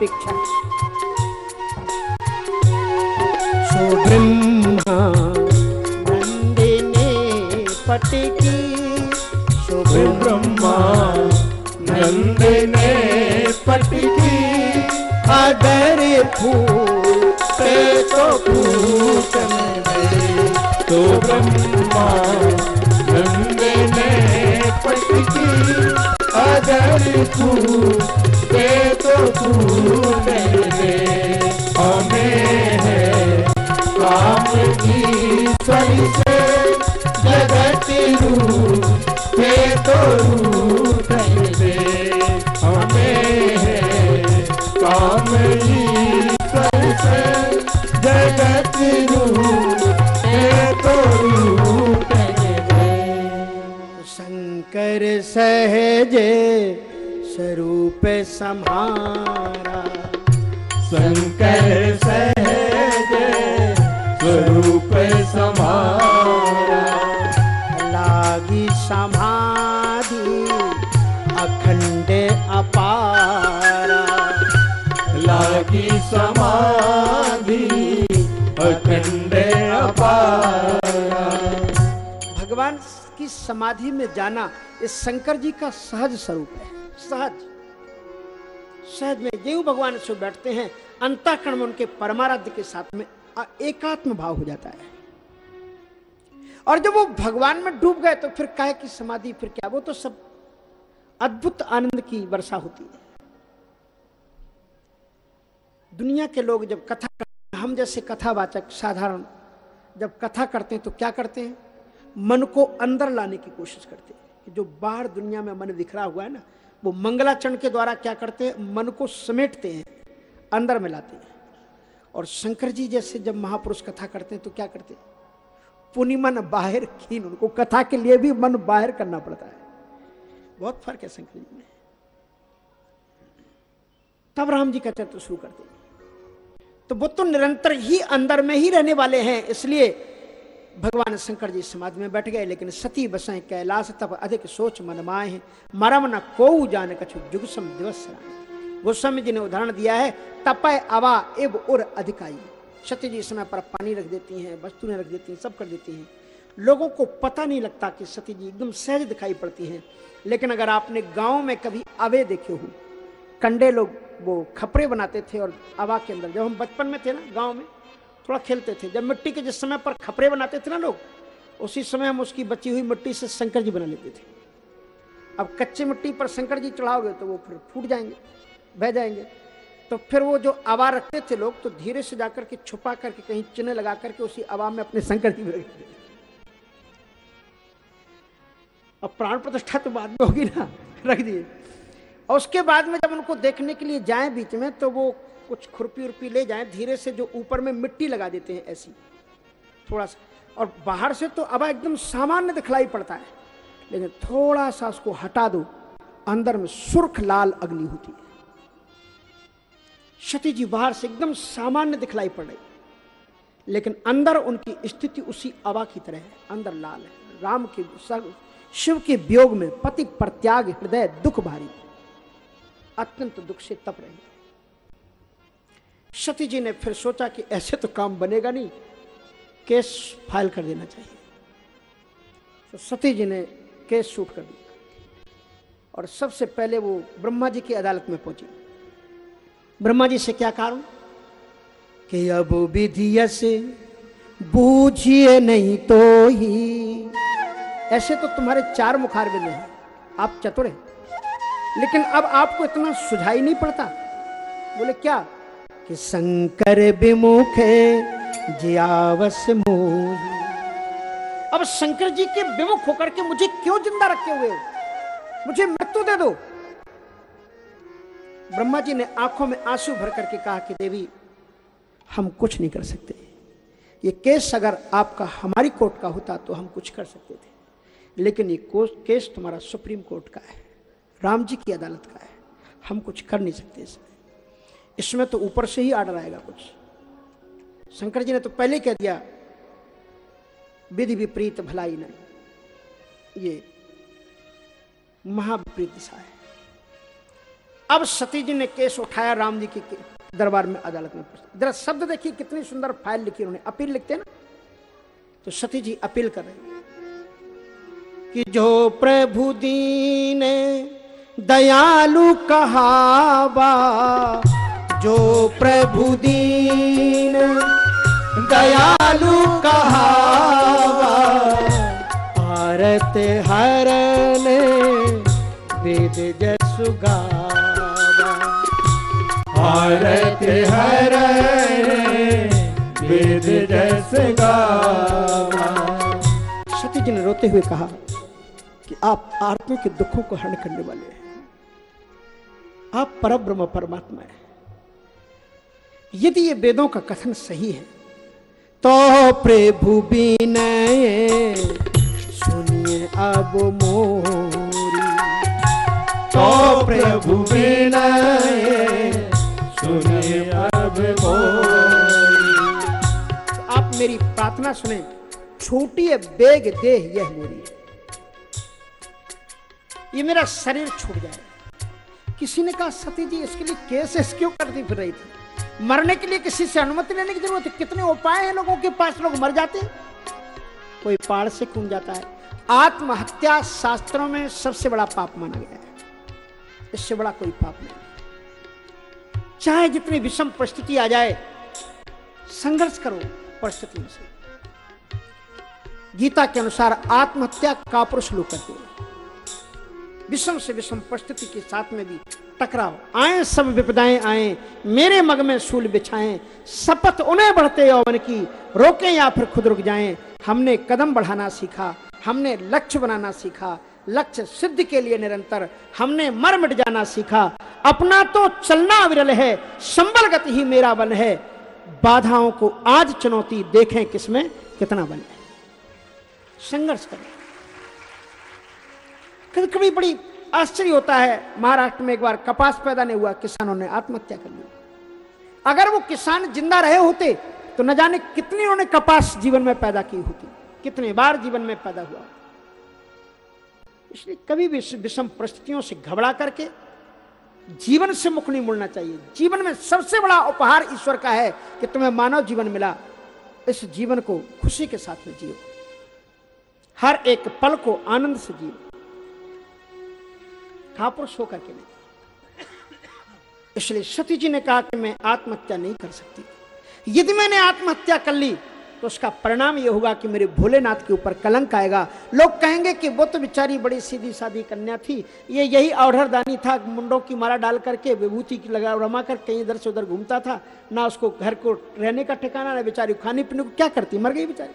कृपा समाधि में जाना ये शंकर जी का सहज स्वरूप है। सहज। सहज में देव भगवान से बैठते हैं, अंताकरण में उनके परमाराध्य के साथ में एकात्म भाव हो जाता है। और जब वो भगवान में डूब गए तो फिर काहे की समाधि, फिर क्या? वो तो सब अद्भुत आनंद की वर्षा होती है। दुनिया के लोग जब कथा करते हम जैसे कथावाचक, साधारण, जब कथा करते हैं तो क्या करते हैं? मन को अंदर लाने की कोशिश करते हैं जो बाहर दुनिया में मन बिखरा हुआ है ना, वो मंगलाचरण के द्वारा क्या करते हैं? मन को समेटते हैं, अंदर में लाते हैं। और शंकर जी जैसे जब महापुरुष कथा करते हैं तो क्या करते हैं? पुनि मन बाहर खीन, उनको कथा के लिए भी मन बाहर करना पड़ता है। बहुत फ़र्क है शंकर जी में। तब राम जी का चरित्र शुरू करते हैं। तो वो तो निरंतर ही अंदर में ही रहने वाले हैं, इसलिए भगवान शंकर जी समाधि में बैठ गए, लेकिन सती बसाएँ कैलाश तब अधिक सोच मन माए मरम न को जान कछु जुगसम दिवस। गोस्वामी जी ने उदाहरण दिया है तपय अवा एव उर अधिकाई। सती जी समय पर पानी रख देती हैं, वस्तुएँ रख देती हैं, सब कर देती हैं। लोगों को पता नहीं लगता कि सती जी एकदम सहज दिखाई पड़ती हैं। लेकिन अगर आपने गाँव में कभी अवे देखे हो, कंडे लोग वो खपरे बनाते थे और अवा के अंदर, जब हम बचपन में थे ना, गाँव में थोड़ा खेलते थे। जब मिट्टी के जिस समय पर खपरे बनाते थे ना लोग, उसी समय हम उसकी बची हुई मिट्टी से शंकर जी बना लेते थे। अब कच्चे मिट्टी पर शंकर जी चढ़ाओगे तो वो फिर फूट जाएँगे, बह जाएँगे। तो फिर वो जो आवा रखते थे लोग तो धीरे से जाकर के छुपा करके कहीं चिन्ह लगा करके उसी आवा में अपने शंकर जी रख देते अब प्राण प्रतिष्ठा तो बाद में होगी ना, रख दिए। और उसके बाद में जब उनको देखने के लिए जाएँ बीच में तो वो कुछ खुरपी उर्पी ले जाएँ, धीरे से जो ऊपर में मिट्टी लगा देते हैं ऐसी। थोड़ा सा। और बाहर से तो अब एकदम सामान्य दिखलाई पड़ता है। लेकिन थोड़ा सा उसको हटा दो। अंदर में सुर्ख लाल अग्नि होती है। सती जी, बाहर से एकदम सामान्य दिखलाई पड़ रही। लेकिन अंदर उनकी स्थिति उसी अवा की तरह है। अंदर लाल है। राम के शिव के वियोग में पति प्रत्याग, हृदय दुख भारी। अत्यंत दुख से तप रही सती जी ने फिर सोचा कि ऐसे तो काम बनेगा नहीं, केस फ़ाइल कर देना चाहिए। तो सती जी ने केस शूट कर दिया। और सबसे पहले वो ब्रह्मा जी की अदालत में पहुँची। ब्रह्मा जी से क्या कारण? कि अब विधिय से बूझिए नहीं तो ही। ऐसे तो तुम्हारे चार मुखार बिंद हैं, आप चतुर हैं। लेकिन अब आपको इतना सुझाई नहीं पड़ता। बोले, क्या कि शंकर विमुखे जियावस मोही। अब शंकर जी के विमुख होकर के मुझे क्यों ज़िंदा रखे हुए मुझे मृत्यु दे दो। ब्रह्मा जी ने आँखों में आँसू भर करके कहा कि देवी, हम कुछ नहीं कर सकते। ये केस अगर आपका हमारी कोर्ट का होता तो हम कुछ कर सकते थे। लेकिन ये केस तुम्हारा सुप्रीम कोर्ट का है। राम जी की अदालत का है। हम कुछ कर नहीं सकते इसमें इसमें तो ऊपर से ही आर्डर आएगा कुछ। शंकर जी ने तो पहले कह दिया, विधि विपरीत भलाई नहीं। ये महाविपरीत दिशा है। अब सती जी ने केस उठाया, राम जी के दरबार में अदालत में जरा शब्द देखिए, कितनी सुंदर फ़ाइल लिखी उन्होंने। अपील लिखते हैं ना? तो सती जी अपील कर रहे कि जो प्रभु दीन दयालु कहावा जो प्रभु दीन दयालु कहावा, भारत हरन वेद जसुगा भारत हर वेद जस सती जी ने रोते हुए कहा कि आप आत्मा के दुखों को हरण करने वाले हैं। आप पर ब्रह्म परमात्मा है। यदि ये वेदों का कथन सही है तो प्रभु बिनय सुनिए अब मोरी। तो प्रभु बिनय सुने अब मोरी। आप मेरी प्रार्थना सुने, छोटी बेग देह यह मोरी। ये मेरा शरीर छूट जाए। किसी ने कहा, सती जी, इसके लिए केस क्यों करती फिर रही थी। मरने के लिए किसी से अनुमति लेने की ज़रूरत है? कितने उपाय हैं लोगों के पास? लोग मर जाते हैं। कोई पहाड़ से कूद जाता है। आत्महत्या शास्त्रों में सबसे बड़ा पाप माना गया है। इससे बड़ा कोई पाप नहीं। चाहे जितनी विषम परिस्थिति आ जाए, संघर्ष करो परिस्थितियों से। गीता के अनुसार आत्महत्या का पुरुष लोग करते विषम से विषम परिस्थिति के साथ में भी टकराओ। आए, सब विपदाएँ आए, मेरे मग में सूल बिछाएँ, शपथ उन्हें बढ़ते यौवन की, रोकें या फिर खुद रुक जाएँ। हमने कदम बढ़ाना सीखा, हमने लक्ष्य बनाना सीखा, लक्ष्य सिद्ध के लिए निरंतर, हमने मर मिट जाना सीखा। अपना तो चलना विरल है संबल गति ही मेरा बल है। बाधाओं को आज चुनौती देखें किसमें, कितना बल है। संघर्ष करें। कभी बड़ी आश्चर्य होता है, महाराष्ट्र में एक बार कपास पैदा नहीं हुआ, किसानों ने आत्महत्या कर ली। अगर वो किसान ज़िंदा रहे होते तो न जाने कितने उन्होंने कपास जीवन में पैदा की होती, कितने बार जीवन में पैदा हुआ। इसलिए कभी भी विषम परिस्थितियों से घबरा करके जीवन से मुख नहीं मुड़ना चाहिए। जीवन में सबसे बड़ा उपहार ईश्वर का है कि तुम्हें मानव जीवन मिला। इस जीवन को खुशी के साथ में जियो। हर एक पल को आनंद से जियो। कापुरुष होकर के नहीं। इसलिए सती जी ने कहा कि मैं आत्महत्या नहीं कर सकती। यदि मैंने आत्महत्या कर ली तो उसका परिणाम यह होगा कि मेरे भोलेनाथ के ऊपर कलंक आएगा। लोग कहेंगे कि वो तो बेचारी बड़ी सीधी सादी कन्या थी। ये यही औढ़रदानी था, मुंडों की माला डाल करके, विभूति की लगा रमा कर कहीं इधर से उधर घूमता था। ना उसको घर को रहने का ठिकाना, ना बेचारी खाने पीने को। क्या करती? मर गई बेचारी।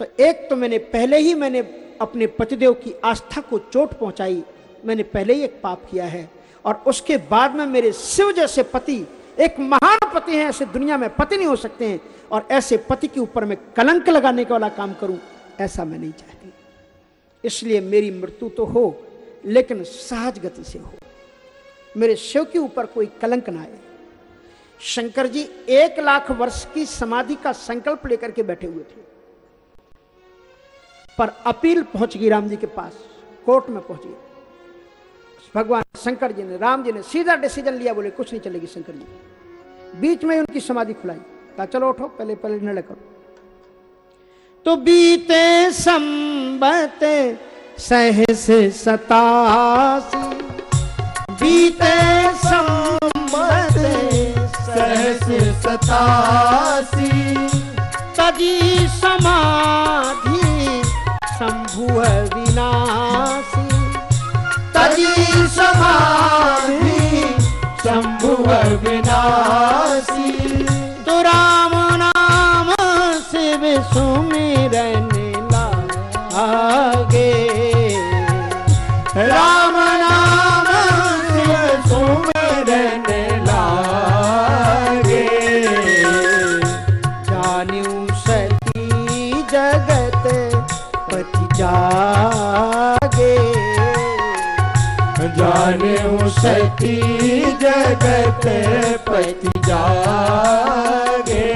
तो एक तो मैंने, पहले ही मैंने अपने पतिदेव की आस्था को चोट पहुंचाई। मैंने पहले ही एक पाप किया है और उसके बाद में मेरे शिव जैसे पति एक महान पति हैं, ऐसे दुनिया में पति नहीं हो सकते हैं और ऐसे पति के ऊपर मैं कलंक लगाने का वाला काम करूँ, ऐसा मैं नहीं चाहती। इसलिए मेरी मृत्यु तो हो, लेकिन सहज गति से हो। मेरे शिव के ऊपर कोई कलंक ना आए। शंकर जी एक लाख वर्ष की समाधि का संकल्प लेकर के बैठे हुए थे। पर अपील पहुँच गई राम जी के पास, कोर्ट में पहुँच गई। भगवान शंकर जी ने, राम जी ने सीधा डिसीज़न लिया, बोले, कुछ नहीं चलेगी शंकर जी। बीच में उनकी समाधि खुलाई। कहा, चलो उठो, पहले पहले निर्णय करो। तो बीते संबत सहस सतासी। बीते संबत सहस सतासी। तजी समाधि शंभु विनाशी। तजी समाधि शंभु विनाशी। तो सती जगत पति जागे।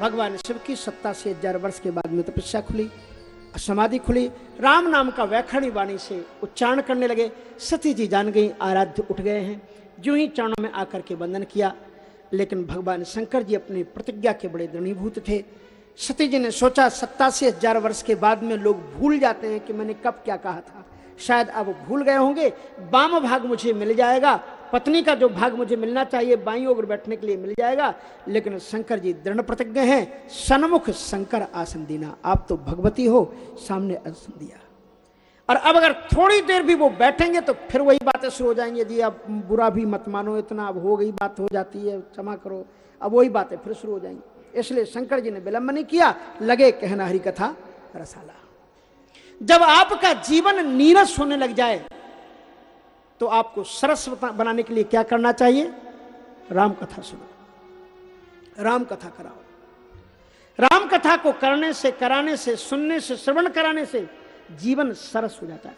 भगवान शिव की सत्ता से हज़ार वर्ष के बाद में तपस्या खुली, समाधि खुली, राम नाम का वैखणी वाणी से उच्चारण करने लगे। सती जी जान गई, आराध्य उठ गए हैं। जो ही चरणों में आकर के वंदन किया, लेकिन भगवान शंकर जी अपनी प्रतिज्ञा के बड़े दृढ़ीभूत थे। सती जी ने सोचा, सत्तासी हज़ार वर्ष के बाद में लोग भूल जाते हैं कि मैंने कब क्या कहा था। शायद अब भूल गए होंगे, बाम भाग मुझे मिल जाएगा, पत्नी का जो भाग मुझे मिलना चाहिए, बाई ओर बैठने के लिए मिल जाएगा, लेकिन शंकर जी दृढ़ प्रतिज्ञ हैं, सन्मुख शंकर आसन देना। आप तो भगवती हो, सामने आसन दिया। और अब अगर थोड़ी देर भी वो बैठेंगे तो फिर वही बातें शुरू हो जाएँगी जी अब बुरा भी मत मानो, इतना अब हो गई बात, हो जाती है, क्षमा करो, अब वही बातें फिर शुरू हो जाएँगी। इसलिए शंकर जी ने विलंब नहीं किया, लगे कहना हरी कथा रसाला। जब आपका जीवन नीरस होने लग जाए तो आपको सरस बनाने के लिए क्या करना चाहिए? राम कथा सुनो। राम कथा कराओ। राम कथा को करने से, कराने से, सुनने से, श्रवण कराने से जीवन सरस हो जाता है।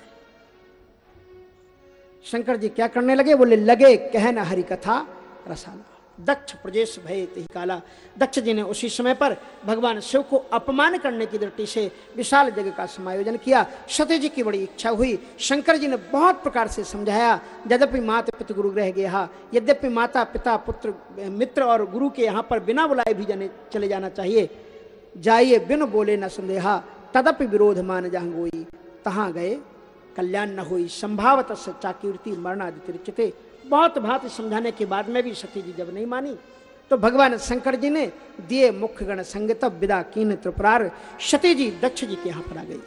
शंकर जी क्या करने लगे? बोले, लगे कहना हरि कथा, रसाला। दक्ष प्रजेश भय ही काला। दक्ष जी ने उसी समय पर भगवान शिव को अपमान करने की दृष्टि से विशाल जगह का समायोजन किया। सत्य जी की बड़ी इच्छा हुई। शंकर जी ने बहुत प्रकार से समझाया, यद्यपि माता पिता गुरु रह गया यद्यपि माता, पिता, पुत्र, मित्र और गुरु के यहाँ पर बिना बुलाए भी जाने, चले जाना चाहिए। जाइए, बिन बोले न संदेहा, तदपि विरोध मान जहाँ गोई तहाँ गए, कल्याण न हुई, संभावत सच्चा कीर्ति मरणादित्य बहुत भात समझाने के बाद में भी सती जी जब नहीं मानी तो भगवान शंकर जी ने दिए मुख्य गण संगत विदा कीन त्रिपुरार सती जी दक्ष जी के यहाँ पर आ गई।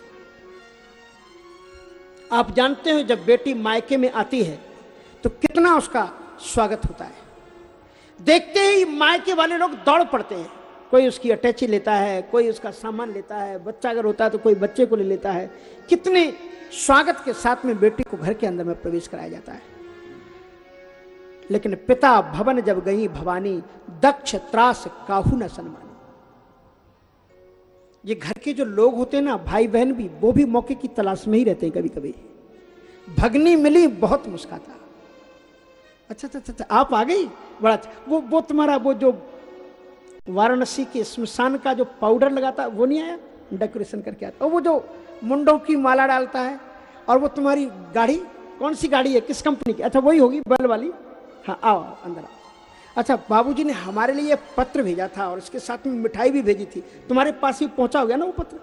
आप जानते हो जब बेटी मायके में आती है तो कितना उसका स्वागत होता है। देखते ही मायके वाले लोग दौड़ पड़ते हैं। कोई उसकी अटैची लेता है, कोई उसका सामान लेता है, बच्चा अगर होता है तो कोई बच्चे को ले लेता है। कितने स्वागत के साथ में बेटी को घर के अंदर में प्रवेश कराया जाता है। लेकिन पिता भवन जब गई भवानी दक्ष त्रास काहू न सन्मानी। ये घर के जो लोग होते हैं ना भाई बहन भी वो भी मौके की तलाश में ही रहते हैं कभी कभी भगनी मिली बहुत मुस्काता। अच्छा अच्छा अच्छा, अच्छा आप आ गई? बड़ा अच्छा। वो वो तुम्हारा वो जो वाराणसी के स्मशान का जो पाउडर लगाता वो नहीं आया? डेकोरेशन करके आता। और वो जो मुंडों की माला डालता है और वो तुम्हारी गाड़ी? कौन सी गाड़ी है? किस कंपनी की? अच्छा वही होगी बल वाली। हाँ आओ, अंदर आओ। अच्छा बाबूजी ने हमारे लिए पत्र भेजा था और उसके साथ में मिठाई भी भेजी थी। तुम्हारे पास ही पहुँचा हो गया ना वो पत्र?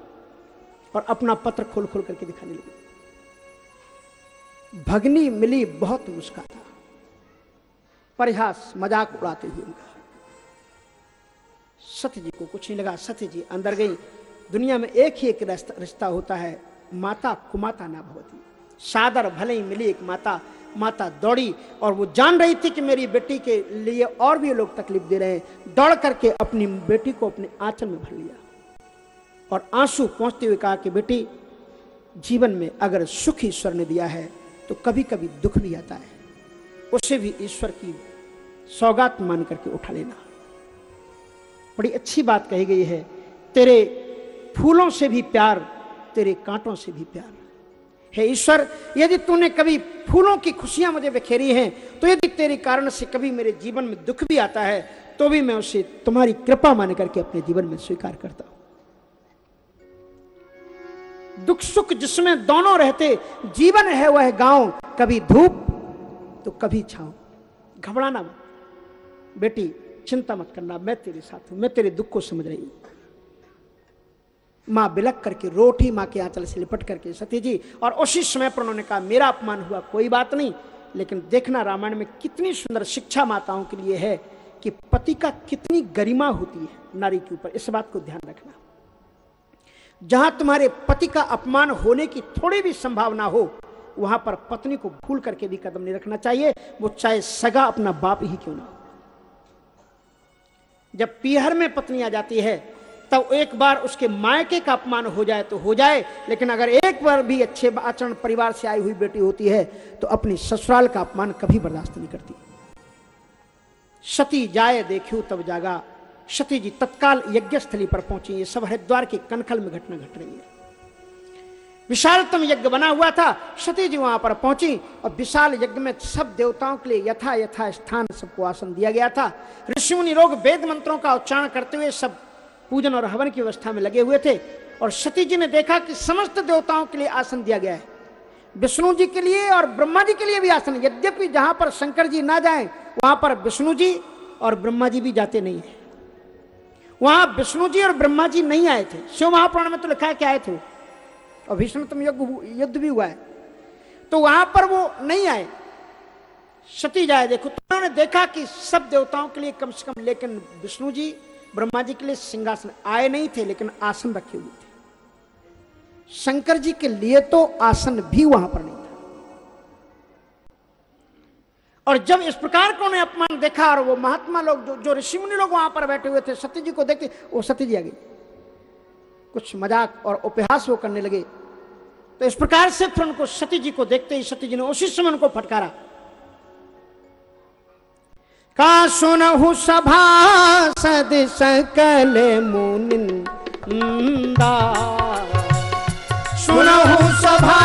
और अपना पत्र खोल खोल करके दिखाने लगी। भगनी मिली बहुत मुस्काता परिहास मज़ाक उड़ाते हुए उनका। सत्य जी को कुछ नहीं लगा। सत्य जी अंदर गई। दुनिया में एक ही एक रिश्ता होता है, माता कुमाता ना भवती सादर भले ही मिली एक माता माता दौड़ी और वो जान रही थी कि मेरी बेटी के लिए और भी लोग तकलीफ़ दे रहे हैं। दौड़ करके अपनी बेटी को अपने आंचल में भर लिया। और आँसू पहुँचते हुए कहा कि बेटी, जीवन में अगर सुख ईश्वर ने दिया है तो कभी कभी दुख भी आता है। उसे भी ईश्वर की सौगात मान करके उठा लेना। बड़ी अच्छी बात कही गई है, तेरे फूलों से भी प्यार, तेरे कांटों से भी प्यार। हे ईश्वर, यदि तूने कभी फूलों की खुशियाँ मुझे बिखेरी हैं तो यदि तेरे कारण से कभी मेरे जीवन में दुख भी आता है तो भी मैं उसे तुम्हारी कृपा मान करके अपने जीवन में स्वीकार करता हूँ। दुख सुख जिसमें दोनों रहते, जीवन है वह गाँव, कभी धूप तो कभी छाव। घबराना मत। बेटी, चिंता मत करना, मैं तेरे साथ हूँ, मैं तेरे दुख को समझ रही हूँ। माँ बिलक करके, रोटी माँ के आंचल से लिपट करके, सती जी, और उसी समय पर उन्होंने कहा, मेरा अपमान हुआ, कोई बात नहीं, लेकिन देखना रामायण में कितनी सुंदर शिक्षा माताओं के लिए है कि पति का कितनी गरिमा होती है नारी के ऊपर। इस बात को ध्यान रखना। जहाँ तुम्हारे पति का अपमान होने की थोड़ी भी संभावना हो, वहाँ पर पत्नी को भूल करके भी कदम नहीं रखना चाहिए। वो चाहे सगा अपना बाप ही क्यों ना जब पीहर में पत्नी आ जाती है तब एक बार उसके मायके का अपमान हो जाए तो हो जाए, लेकिन अगर एक बार भी अच्छे आचरण परिवार से आई हुई बेटी होती है तो अपनी ससुराल का अपमान कभी बर्दाश्त नहीं करती। सती जाए देखू तब जागा। सती जी तत्काल यज्ञ स्थली पर पहुँची। ये सब हरिद्वार के कनखल में घटना घट रही है। विशालतम यज्ञ बना हुआ था। सती जी वहाँ पर पहुँची और विशाल यज्ञ में सब देवताओं के लिए यथा यथा स्थान सबको आसन दिया गया था। ऋषिमुनि लोग वेद मंत्रों का उच्चारण करते हुए सब पूजन और हवन की व्यवस्था में लगे हुए थे और सती जी ने देखा कि समस्त देवताओं के लिए आसन दिया गया है। विष्णु जी के लिए और ब्रह्मा जी के लिए भी आसन यद्यपि जहाँ पर शंकर जी ना जाए, वहाँ पर विष्णु जी और ब्रह्मा जी भी जाते नहीं है। वहाँ विष्णु जी और ब्रह्मा जी नहीं आए थे। शिव महापुराण में तो लिखा है कि आए थे। और भीष्मतम युद्ध युद्ध भी हुआ है। तो वहाँ पर वो नहीं आए। सती जाए देखो तो उन्होंने देखा कि सब देवताओं के लिए कम से कम, लेकिन विष्णु जी ब्रह्मा जी के लिए सिंहासन आए नहीं थे, लेकिन आसन रखे हुए थे। शंकर जी के लिए तो आसन भी वहाँ पर नहीं था। और जब इस प्रकार को उन्हें अपमान देखा और वो महात्मा लोग जो जो ऋषि मुनि लोग वहाँ पर बैठे हुए थे, सत्य जी को देखते, वो सत्य जी आ गई कुछ मज़ाक और उपहास वो करने लगे। तो इस प्रकार से फिर उनको सती जी को देखते ही सती जी ने उसी समय उनको फटकारा। का सुनहु सभा सद सकल मुनिंदा सुनहु सभा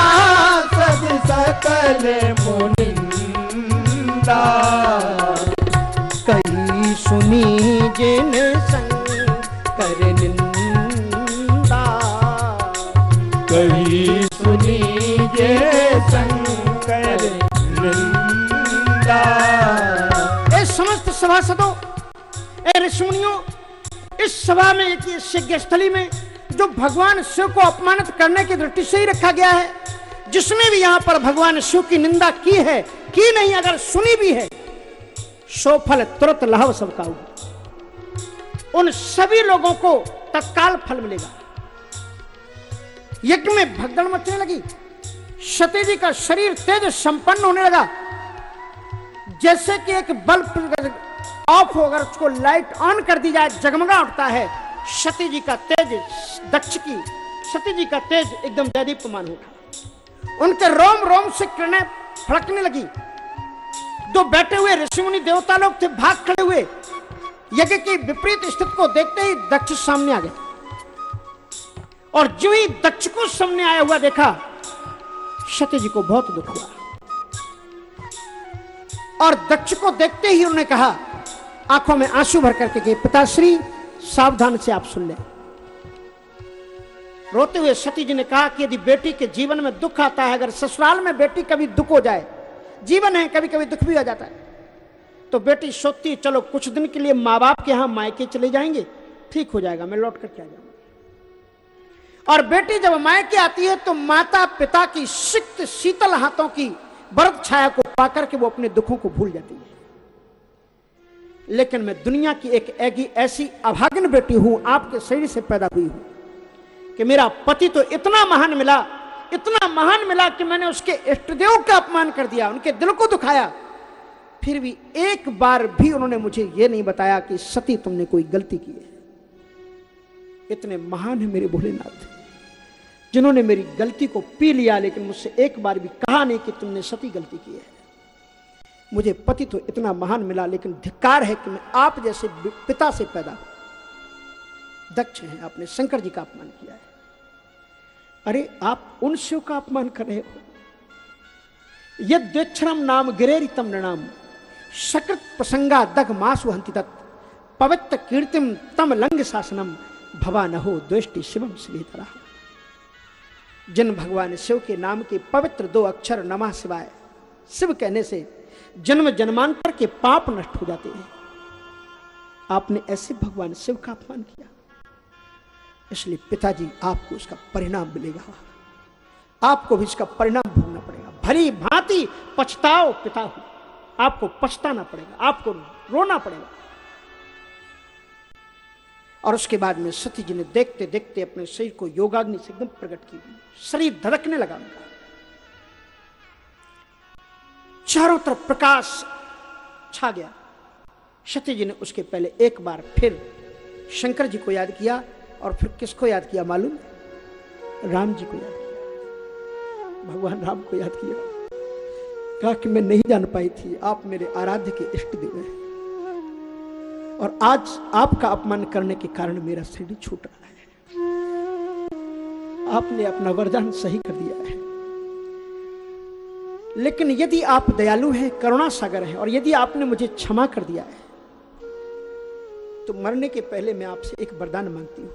सद सकल मुनिंदा कही सुनी जिन निंदा। कही सुनी जे शंकर सभासदों ए ऋषिमुनियों, इस सभा में एक यज्ञ स्थली में, जो भगवान शिव को अपमानित करने की दृष्टि से ही रखा गया है, जिसमें भी यहाँ पर भगवान शिव की निंदा की है, की नहीं अगर सुनी भी है, सो फल तुरंत लाभ सबका उन सभी लोगों को तत्काल फल मिलेगा। यज्ञ में भगदड़ मचने लगी सती जी का शरीर तेज संपन्न होने लगा, जैसे कि एक बल्ब ऑफ़ हो, अगर उसको लाइट ऑन कर दी जाए, जगमगा उठता है। सती जी का तेज, दक्ष की सती जी का तेज एकदम दैदीप्यमान उठा उनके रोम रोम से किरणें फड़कने लगी। दो बैठे हुए ऋषिमुनि देवता लोग थे, भाग खड़े हुए। यज्ञ की विपरीत स्थिति को देखते ही दक्ष सामने आ गया और जो ही दक्ष को सामने आया हुआ देखा सत्य जी को बहुत दुख हुआ। और दक्ष को देखते ही उन्होंने कहा आँखों में आँसू भर करके कि पिताश्री, सावधान से आप सुन लें। रोते हुए सती जी ने कहा कि यदि बेटी के जीवन में दुख आता है, अगर ससुराल में बेटी कभी दुख हो जाए, जीवन है कभी कभी दुख भी हो जाता है तो बेटी सोचती चलो, कुछ दिन के लिए माँ बाप के यहाँ मायके चले जाएँगे, ठीक हो जाएगा, मैं लौट करके आ जाऊँगा। और बेटी जब मायके आती है तो माता पिता की सिक्त, शीतल हाथों की बरत छाया को पाकर के वो अपने दुखों को भूल जाती है। लेकिन मैं दुनिया की एक ऐसी ऐसी अभागन बेटी हूँ, आपके शरीर से पैदा हुई हूँ, कि मेरा पति तो इतना महान मिला, इतना महान मिला कि मैंने उसके इष्टदेव का अपमान कर दिया, उनके दिल को दुखाया। फिर भी एक बार भी उन्होंने मुझे यह नहीं बताया कि सती तुमने कोई गलती की है। इतने महान है मेरे भोलेनाथ, जिन्होंने मेरी गलती को पी लिया, लेकिन मुझसे एक बार भी कहा नहीं कि तुमने सती गलती की है। मुझे पति तो इतना महान मिला, लेकिन धिक्कार है कि मैं आप जैसे पिता से पैदा हूँ दक्ष हैं, आपने शंकर जी का अपमान किया है। अरे, आप उन शिव का अपमान कर रहे हो। यद्वेक्षरम नाम गिरेरितम नृणाम सकृत प्रसंगा दग मासु हंति तत्, पवित्र कीर्तिम तम लंग शासनम भवा न हो द्वेष्टि शिवम श्रीधरा। जिन भगवान शिव के नाम के पवित्र दो अक्षर नमा शिवाय, शिव कहने से जन्म जन्मांतर के पाप नष्ट हो जाते हैं। आपने ऐसे भगवान शिव का अपमान किया। इसलिए पिताजी, आपको इसका परिणाम मिलेगा। आपको भी इसका परिणाम भोगना पड़ेगा। भरी भांति पछताओ पिता हो। आपको पछताना पड़ेगा। आपको रोना पड़ेगा। और उसके बाद में सती जी ने देखते देखते अपने शरीर को योगाग्नि से एकदम प्रकट की। शरीर धड़कने लगा उनका। चारों तरफ़ प्रकाश छा गया। सती जी ने उसके पहले एक बार फिर शंकर जी को याद किया और फिर किसको याद किया मालूम? राम जी को याद किया। भगवान राम को याद किया। कहा कि मैं नहीं जान पाई थी, आप मेरे आराध्य के इष्ट देव हैं। और आज आपका अपमान करने के कारण मेरा शरीर छूट रहा है। आपने अपना वरदान सही कर दिया है। लेकिन यदि आप दयालु हैं, करुणा सागर हैं, और यदि आपने मुझे क्षमा कर दिया है तो मरने के पहले मैं आपसे एक वरदान मांगती हूँ।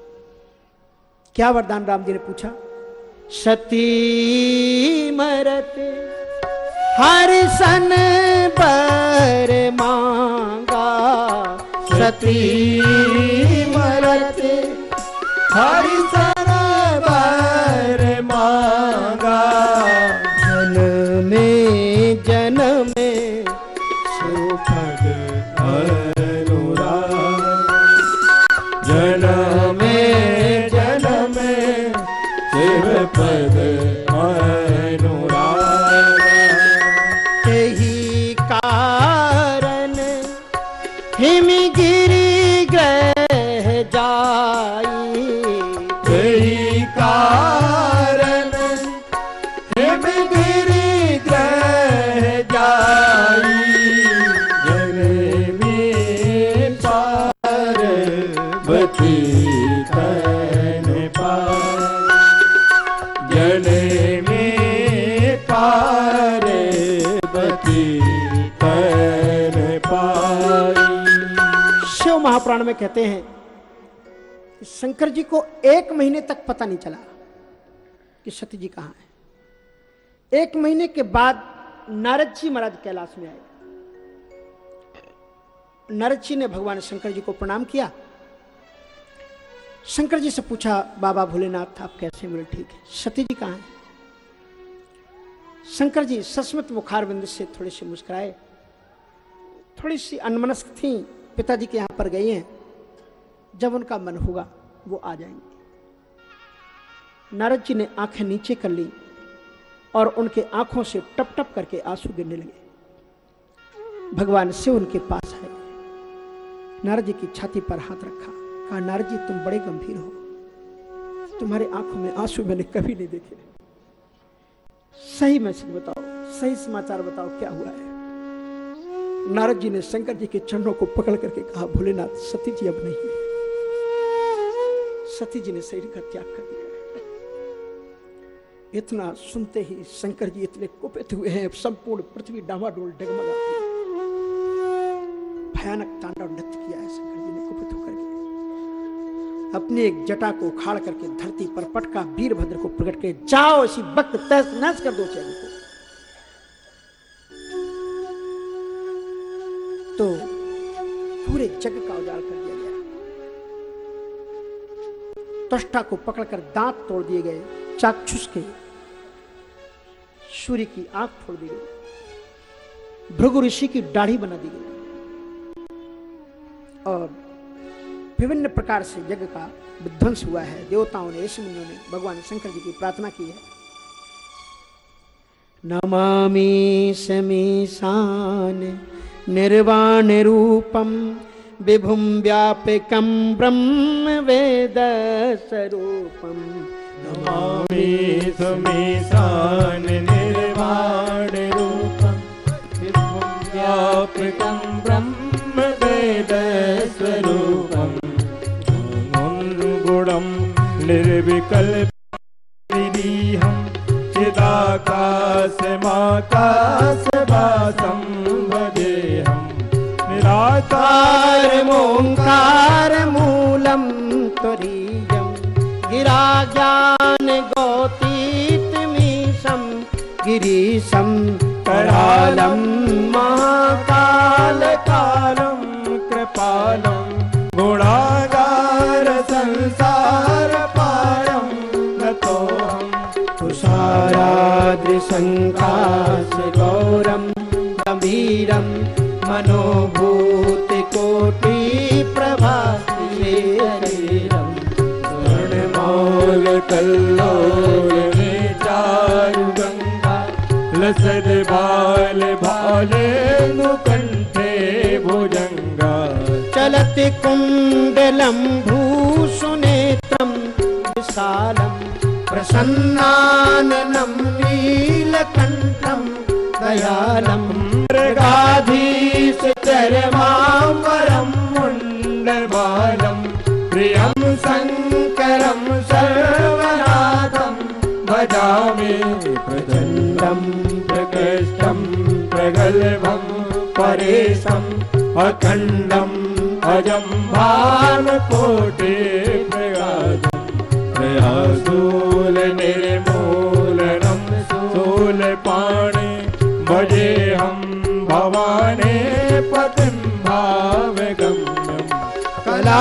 क्या वरदान राम जी ने पूछा? सती मरत, हर सन पर मांगा। सती मरत, हर सरबर महापुराण में कहते हैं शंकर जी को एक महीने तक पता नहीं चला कि सती जी कहाँ है। एक महीने के बाद नारद जी महाराज कैलाश में आए। नारद जी ने भगवान शंकर जी को प्रणाम किया। शंकर जी से पूछा, बाबा भोलेनाथ, आप कैसे बोले, ठीक है। सती जी कहाँ है? शंकर जी सस्मित मुखार बिंद से थोड़े से मुस्कुराए। थोड़ी सी अनमनस्क थी। पिताजी के यहाँ पर गए हैं। जब उनका मन होगा, वो आ जाएँगे। नारद जी ने आँखें नीचे कर ली और उनके आँखों से टप टप करके आँसू गिरने लगे। भगवान शिव उनके पास आए। नारद जी की छाती पर हाथ रखा। कहा, नारद जी, तुम बड़े गंभीर हो। तुम्हारे आँखों में आँसू मैंने कभी नहीं देखे। सही मैसेज बताओ, सही समाचार बताओ, क्या हुआ है? नारद जी ने शंकर जी के चरणों को पकड़ करके कहा, भोलेनाथ सती जी अब नहीं सती जी ने शरीर का त्याग कर दिया। इतना सुनते ही शंकर जी इतने कुपित हुए हैं संपूर्ण पृथ्वी डामाडोल डगमगाती भयानक तांडव नृत्य किया है शंकर जी ने कुपित होकर के। अपनी एक जटा को उखाड़ करके धरती पर पटका वीरभद्र को प्रकट के जाओ इसी वक्त तहस नहस कर दो को। पूरे जग का उजाड़ कर दिया गया। त्वष्टा को पकड़कर दांत तोड़ दिए गए चाक्षुष के। सूर्य की आँख फोड़ दी गई। भृगु ऋषि की दाढ़ी बना दी गई। और विभिन्न प्रकार से यज्ञ का विध्वंस हुआ है। देवताओं ने, ऋषि मुनियों ने भगवान शंकर जी की प्रार्थना की है। नमामि समीशान निर्वाणरूपं विभुं व्यापिकं ब्रह्मवेदस्वरूपं। नमामि समेशाननिर्वाणरूपं विभुं व्यापिकं ब्रह्मवेदस्वरूपं। गुणं निर्विकल्पीहम् काश भजेऽहं मूगार मूलं त्वरीयम् गिराजानों गिरीशं करालं महाकालकाल गंभीरम मनोभूति कोटि प्रभाति शरीरम स्वर्णमौल कल्लोल चारु गंगा लसद बाल भाले मुकंठे भुजंगा। चलति कुण्डलं भूषुनेत्रं विशालं प्रसन्नाननं नीलकण्ठं दयालं मृगाधीश चरमाम्बरं मुण्डमालं प्रियं शङ्करं सर्वनाथं भजामि प्रचण्डं प्रकृष्टं प्रगल्भं परेशम् अखण्डम् अजं भानुकोटि प्रयाजम् प्रयासूल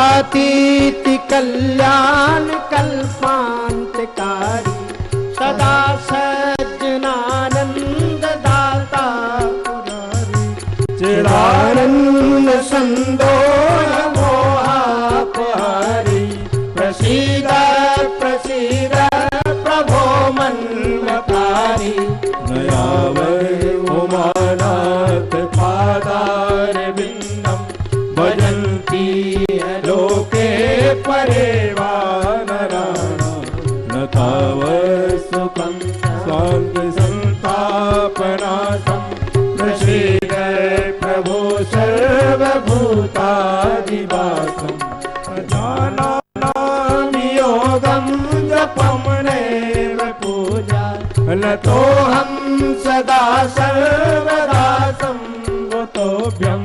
कलातीति कल्याण कल्पांतकारी सदा सज्जनानंद दाता चिदानन्द सन्दोह नतोऽहं सदा सर्वदा संवतोभ्यं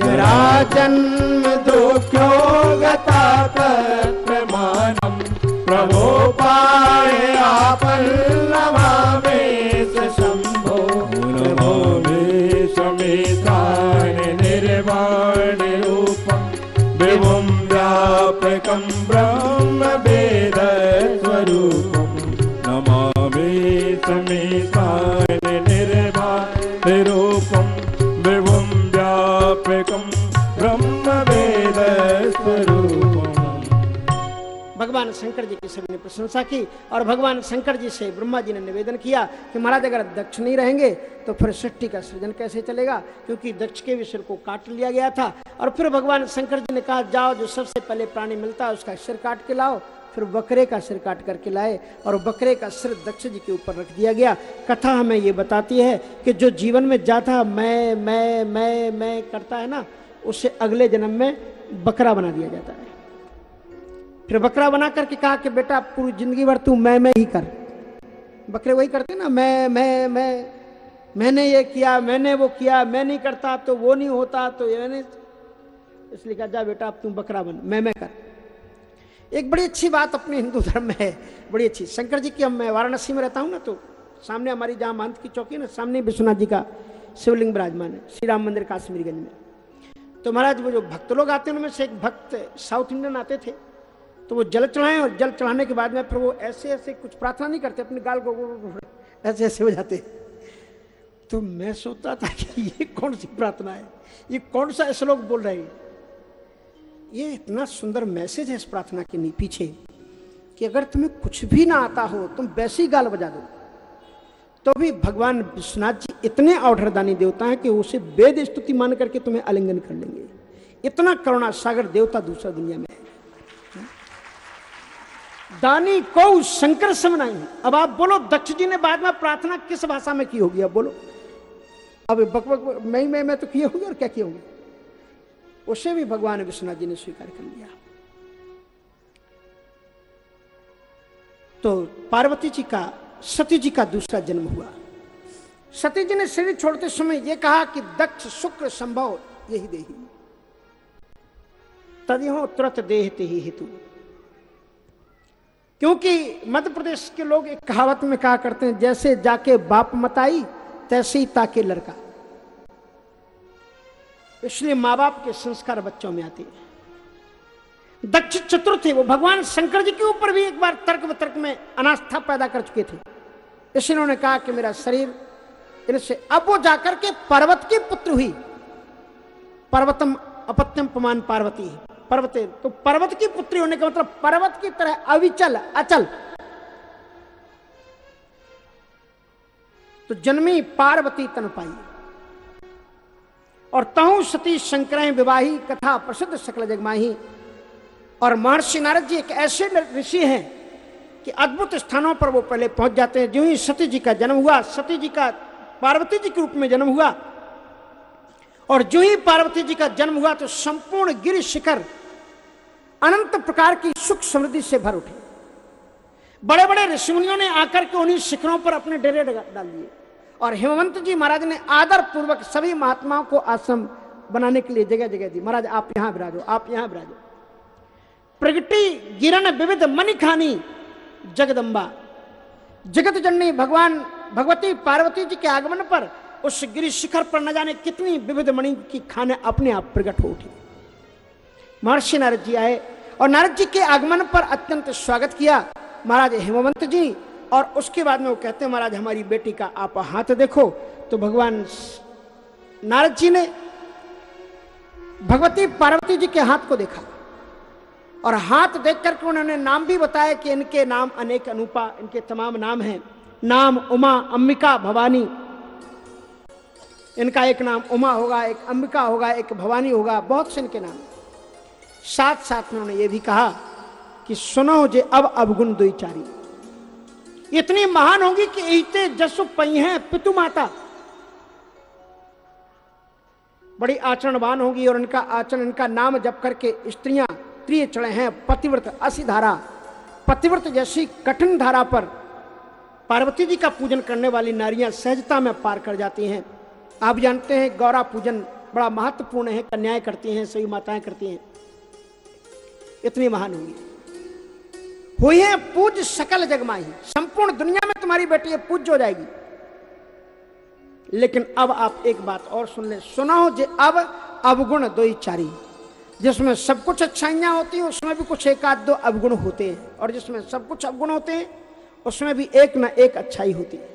जराजन्म दुःख्यो गता तत्प्रमाणम् प्रभोपाय आपल्लवामेश शम्भो। नमो मे समेताय निर्वाण रूपम् विभुं व्यापकं ब्रह्म भगवान शंकर जी की सभी ने प्रशंसा की और भगवान शंकर जी से ब्रह्मा जी ने निवेदन किया कि महाराज, अगर दक्ष नहीं रहेंगे तो फिर सृष्टि का सृजन कैसे चलेगा? क्योंकि दक्ष के भी सिर को काट लिया गया था और फिर भगवान शंकर जी ने कहा, जाओ जो सबसे पहले प्राणी मिलता है, उसका सिर काट के लाओ। फिर बकरे का सिर काट करके लाए और बकरे का सिर दक्ष जी के ऊपर रख दिया गया। कथा हमें ये बताती है कि जो जीवन में जाता मैं मैं मैं मैं करता है ना, उसे अगले जन्म में बकरा बना दिया जाता है। फिर बकरा बना करके कहा कि बेटा, पूरी ज़िंदगी भर तू मैं मैं ही कर। बकरे वही करते ना, मैं मैं मैं, मैंने ये किया, मैंने वो किया, मैं नहीं करता तो वो नहीं होता तो ये नहीं। इसलिए कहा, जा बेटा, अब तुम बकरा बन, मैं मैं कर। एक बड़ी अच्छी बात अपने हिंदू धर्म में है, बड़ी अच्छी। शंकर जी की हम, मैं वाराणसी में रहता हूँ ना तो सामने हमारी जहाँ महंत की चौकी है ना, सामने विश्वनाथ जी का शिवलिंग विराजमान है श्री राम मंदिर काश्मीरगंज में। तो महाराज, वो जो भक्त लोग आते हैं, उनमें से एक भक्त साउथ इंडियन आते थे तो वो जल चढ़ाएँ और जल चढ़ाने के बाद में फिर वो ऐसे ऐसे कुछ प्रार्थना नहीं करते, अपने गाल को ऐसे ऐसे हो जाते। तो मैं सोचता था कि ये कौन सी प्रार्थना है? ये कौन सा श्लोक बोल रहे हैं? ये इतना सुंदर मैसेज है इस प्रार्थना के पीछे कि अगर तुम्हें कुछ भी ना आता हो, तुम वैसी गाल बजा दो। तो भी भगवान विश्वनाथ जी इतने औढ़रदानी देवता हैं कि उसे वेद स्तुति मान करके तुम्हें आलिंगन कर लेंगे। इतना करुणा सागर देवता दूसरा दुनिया में है। दानी को शंकर समनाई। अब आप बोलो, दक्ष जी ने बाद में प्रार्थना किस भाषा में की होगी? अब बोलो। अब, बक बक बक- मैं मैं मैं तो किए होंगे और क्या किए होंगे? उसे भी भगवान विश्वनाथ जी ने स्वीकार कर लिया। तो पार्वती जी का, सती जी का दूसरा जन्म हुआ। सती जी ने शरीर छोड़ते समय यह कहा कि दक्ष, शुक्र, संभव, यही देही। तदिहो तुरंत देहते ही हेतु। क्योंकि मध्य प्रदेश के लोग एक कहावत में कहा करते हैं, जैसे जाके बाप मताई तैसे ही ताके लड़का। इसलिए माँ बाप के संस्कार बच्चों में आते हैं। दक्ष चतुर थे वो। भगवान शंकर जी के ऊपर भी एक बार तर्क वितर्क में अनास्था पैदा कर चुके थे। इसलिए उन्होंने कहा कि मेरा शरीर इनसे अब वो जाकर के पर्वत की पुत्र हुई। पर्वतम अपत्यम पमान पार्वती पर्वते तो पर्वत की पुत्री होने का मतलब पर्वत की तरह अविचल, अचल। तो जन्मी पार्वती तन पाई और तहु सती शंकर विवाही कथा प्रसिद्ध सकल जगमाही। और महर्षि नारद जी एक ऐसे ऋषि हैं कि अद्भुत स्थानों पर वो पहले पहुँच जाते हैं। जो ही सती जी का जन्म हुआ, सती जी का पार्वती जी के रूप में जन्म हुआ, और जो ही पार्वती जी का जन्म हुआ तो संपूर्ण गिर शिखर अनंत प्रकार की सुख समृद्धि से भर उठे। बड़े बड़े ऋषिमुनियों ने आकर के उन्हीं शिखरों पर अपने डेरे डाल दिए। और हेमवंत जी महाराज ने आदर पूर्वक सभी महात्माओं को आश्रम बनाने के लिए जगह जगह दी। महाराज, आप यहाँ विराजो, आप यहाँ विराजो। प्रगति गिरन विविध मणि खानी जगदम्बा। जगत जननी भगवान भगवती पार्वती जी के आगमन पर उस गिरी शिखर पर न जाने कितनी विविध मणि की खाने अपने आप प्रकट हो उठी। महर्षि नारद जी आए और नारद जी के आगमन पर अत्यंत स्वागत किया। महाराज हेमवंत जी और उसके बाद में वो कहते हैं, महाराज, हमारी बेटी का आप हाथ देखो। तो भगवान नारद जी ने भगवती पार्वती जी के हाथ को देखा। और हाथ देख करके उन्होंने नाम भी बताया कि इनके नाम अनेक अनुपा, इनके तमाम नाम हैं। नाम उमा, अंबिका, भवानी। इनका एक नाम उमा होगा, एक अंबिका होगा, एक भवानी होगा, बहुत से इनके नाम। साथ साथ में उन्होंने ये भी कहा कि सुनो जे, अब अवगुण दुई चारी इतनी महान होगी कि इते जसु पई हैं, पितु माता। बड़ी आचरणवान होगी और इनका आचरण, इनका नाम जप करके स्त्रियाँ प्रिय चढ़े हैं, पतिव्रत असी धारा पतिव्रत जैसी कठिन धारा पर पार्वती जी का पूजन करने वाली नारियाँ सहजता में पार कर जाती हैं। आप जानते हैं, गौरा पूजन बड़ा महत्वपूर्ण है, कन्याएँ करती हैं, सभी माताएँ करती हैं। इतनी महान होंगी। हुई है पूज सकल जगमाही। संपूर्ण दुनिया में तुम्हारी बेटी पूज हो जाएगी। लेकिन अब आप एक बात और सुन ले। सुनो जे अब अवगुण दो ही चारी जिसमें सब कुछ अच्छाइयाँ होती हैं, उसमें भी कुछ एक आध दो अवगुण होते हैं। और जिसमें सब कुछ अवगुण होते हैं, उसमें भी एक ना एक अच्छाई होती है।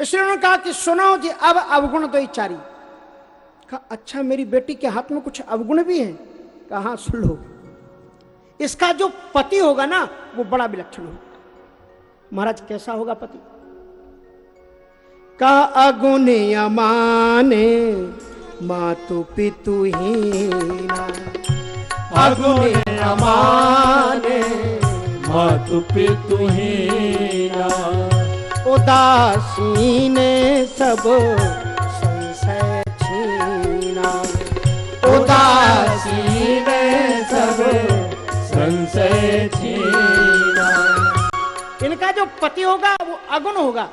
इसलिए उन्होंने कहा कि सुनो जी अब अवगुण दो ही चारी कहा अच्छा मेरी बेटी के हाथ में कुछ अवगुण भी है? कहा हाँ सुन लो। इसका जो पति होगा ना, वो बड़ा विलक्षण होगा। महाराज, कैसा होगा पति? का अगुण अमाने, मातु पितु हीना। अगुण अमाने, मातु पितु हीना। उदासीन सब संशय छीना। उदासीन जो पति होगा, वो अगुण होगा।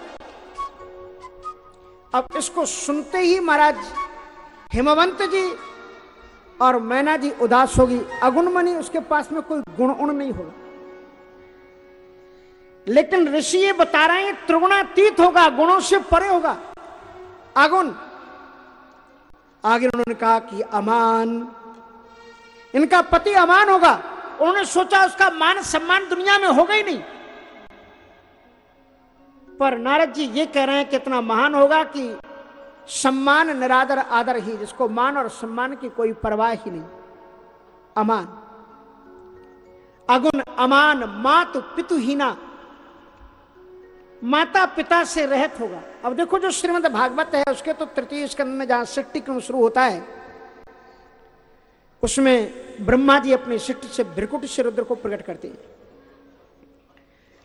अब इसको सुनते ही महाराज हिमवंत जी और मैना जी उदास होगी। अगुण मनी, उसके पास में कोई गुण उण नहीं होगा। लेकिन ऋषि ये बता रहे हैं, त्रिगुणातीत होगा, गुणों से परे होगा। अगुण, आगे उन्होंने कहा कि अमान, इनका पति अमान होगा। उन्होंने सोचा उसका मान सम्मान दुनिया में होगा ही नहीं। पर नारद जी ये कह रहे हैं कि इतना महान होगा कि सम्मान निरादर आदर ही, जिसको मान और सम्मान की कोई परवाह ही नहीं। अमान। अगुण अमान, मातु पितुहीना माता पिता से रहत होगा। अब देखो जो श्रीमद भागवत है, उसके तो तृतीय स्कंद में जहाँ सिट्टी क्रम शुरू होता है, उसमें ब्रह्मा जी अपनी सिट्ट से भ्रिकुट से रुद्र को प्रकट करते हैं।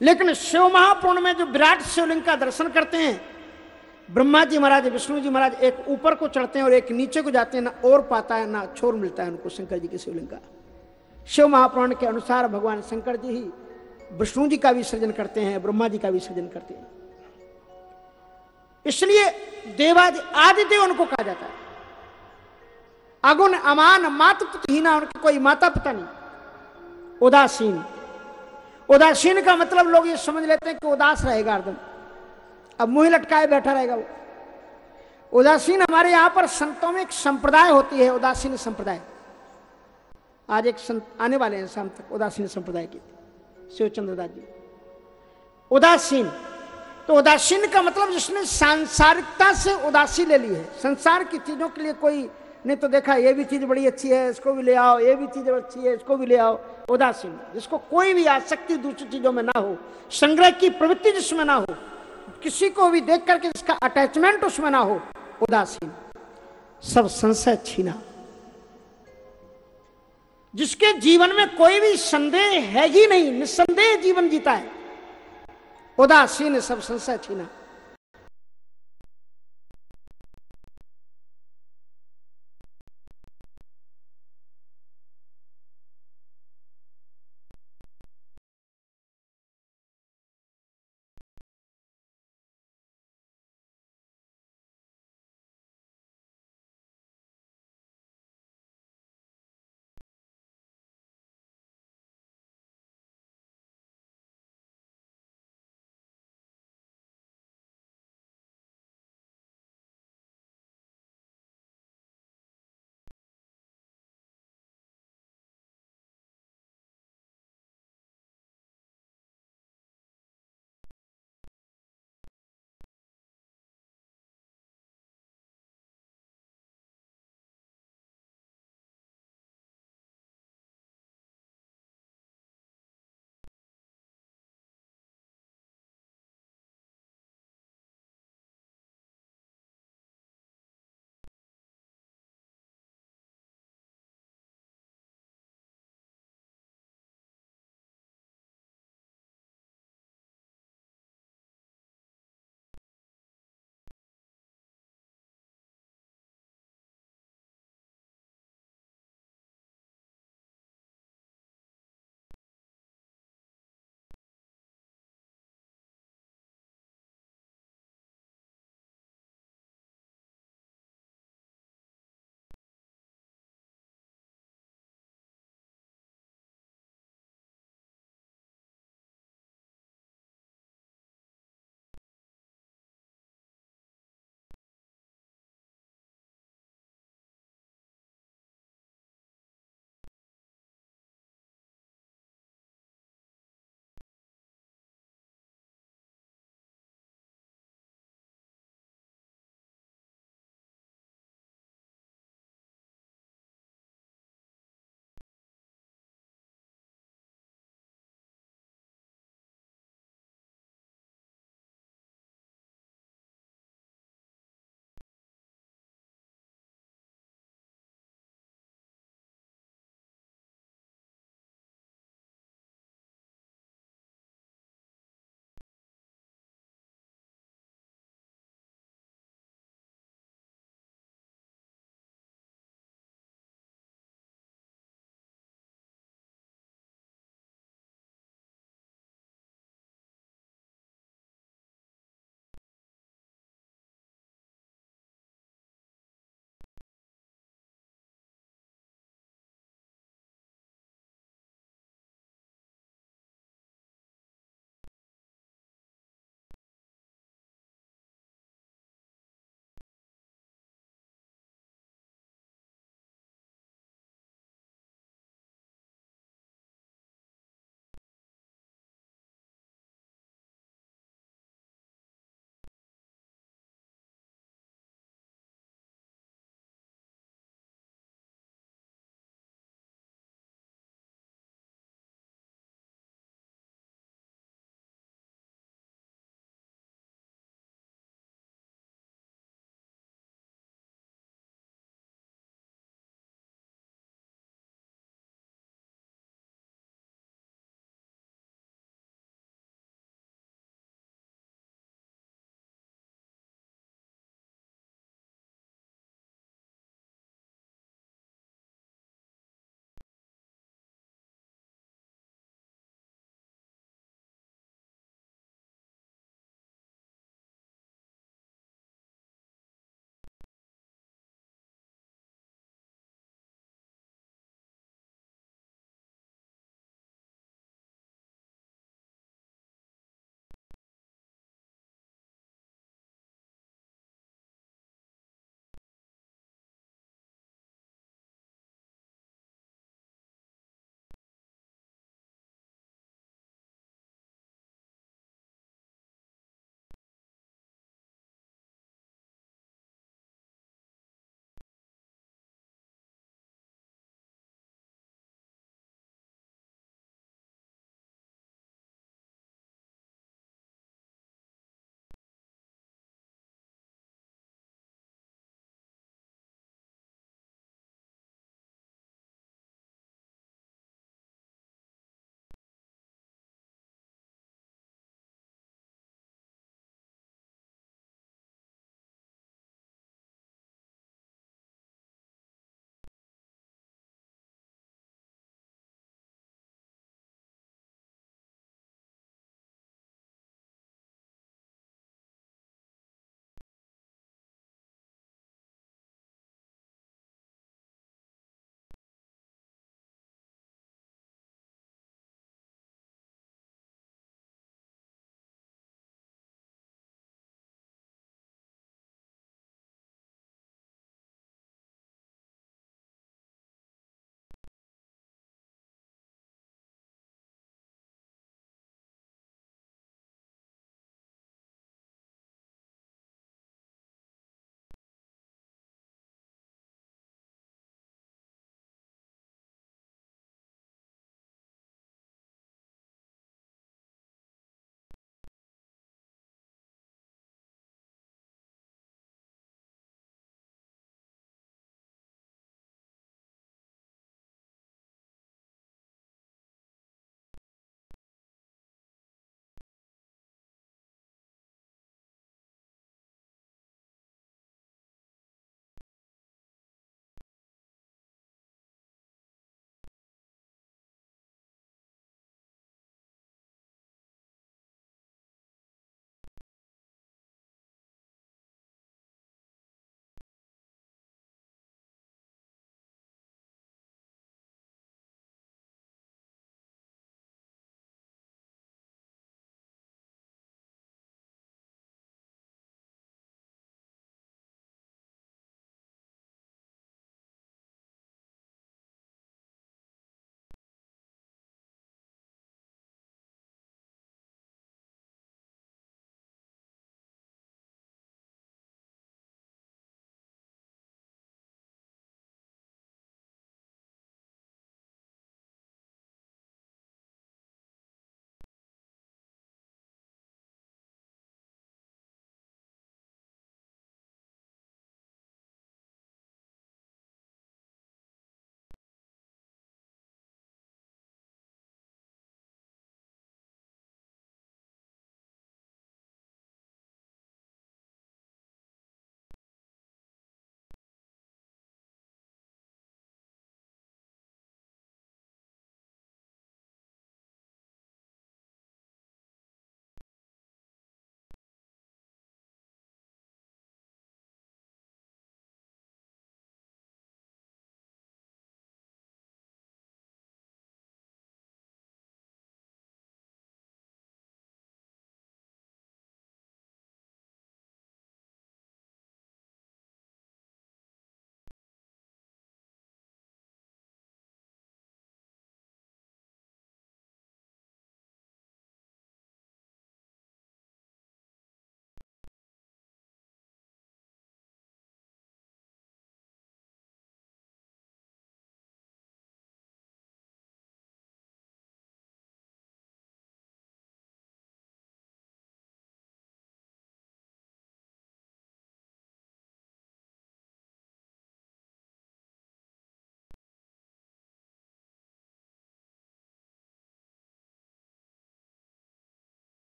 लेकिन शिव महापुर्ण में जो विराट शिवलिंग का दर्शन करते हैं, ब्रह्मा जी महाराज, विष्णु जी महाराज एक ऊपर को चढ़ते हैं और एक नीचे को जाते हैं, ना और पाता है, ना छोर मिलता है उनको शंकर जी के शिवलिंग का। शिव महापुराण के अनुसार भगवान शंकर जी ही विष्णु जी का विसर्जन करते हैं, ब्रह्मा जी का विसर्जन करते हैं। इसलिए देवादि आदि देव उनको कहा जाता है। अगुण अमान मात हीना उनकी कोई माता पिता नहीं। उदासीन। उदासीन का मतलब लोग ये समझ लेते हैं कि उदास रहेगा हरदम। अब मुँह लटकाए बैठा रहेगा वो। उदासीन हमारे यहाँ पर संतों में एक संप्रदाय होती है, उदासीन संप्रदाय। आज एक संत आने वाले हैं शाम तक, उदासीन संप्रदाय की। शिवचंद्र दास जी। उदासीन। तो उदासीन का मतलब जिसने सांसारिकता से उदासी ले ली है। संसार की चीज़ों के लिए कोई ने तो देखा, ये भी चीज़ बड़ी अच्छी है, इसको भी ले आओ, ये भी चीज़ अच्छी है, इसको भी ले आओ। उदासीन, जिसको कोई भी आसक्ति दूसरी चीज़ों में ना हो, संग्रह की प्रवृत्ति जिसमें ना हो, किसी को भी देख करके जिसका अटैचमेंट उसमें ना हो, उदासीन। सब संशय छीना। जिसके जीवन में कोई भी संदेह है ही नहीं निसंदेह जीवन जीता है। उदासीन, सब संशय छीना।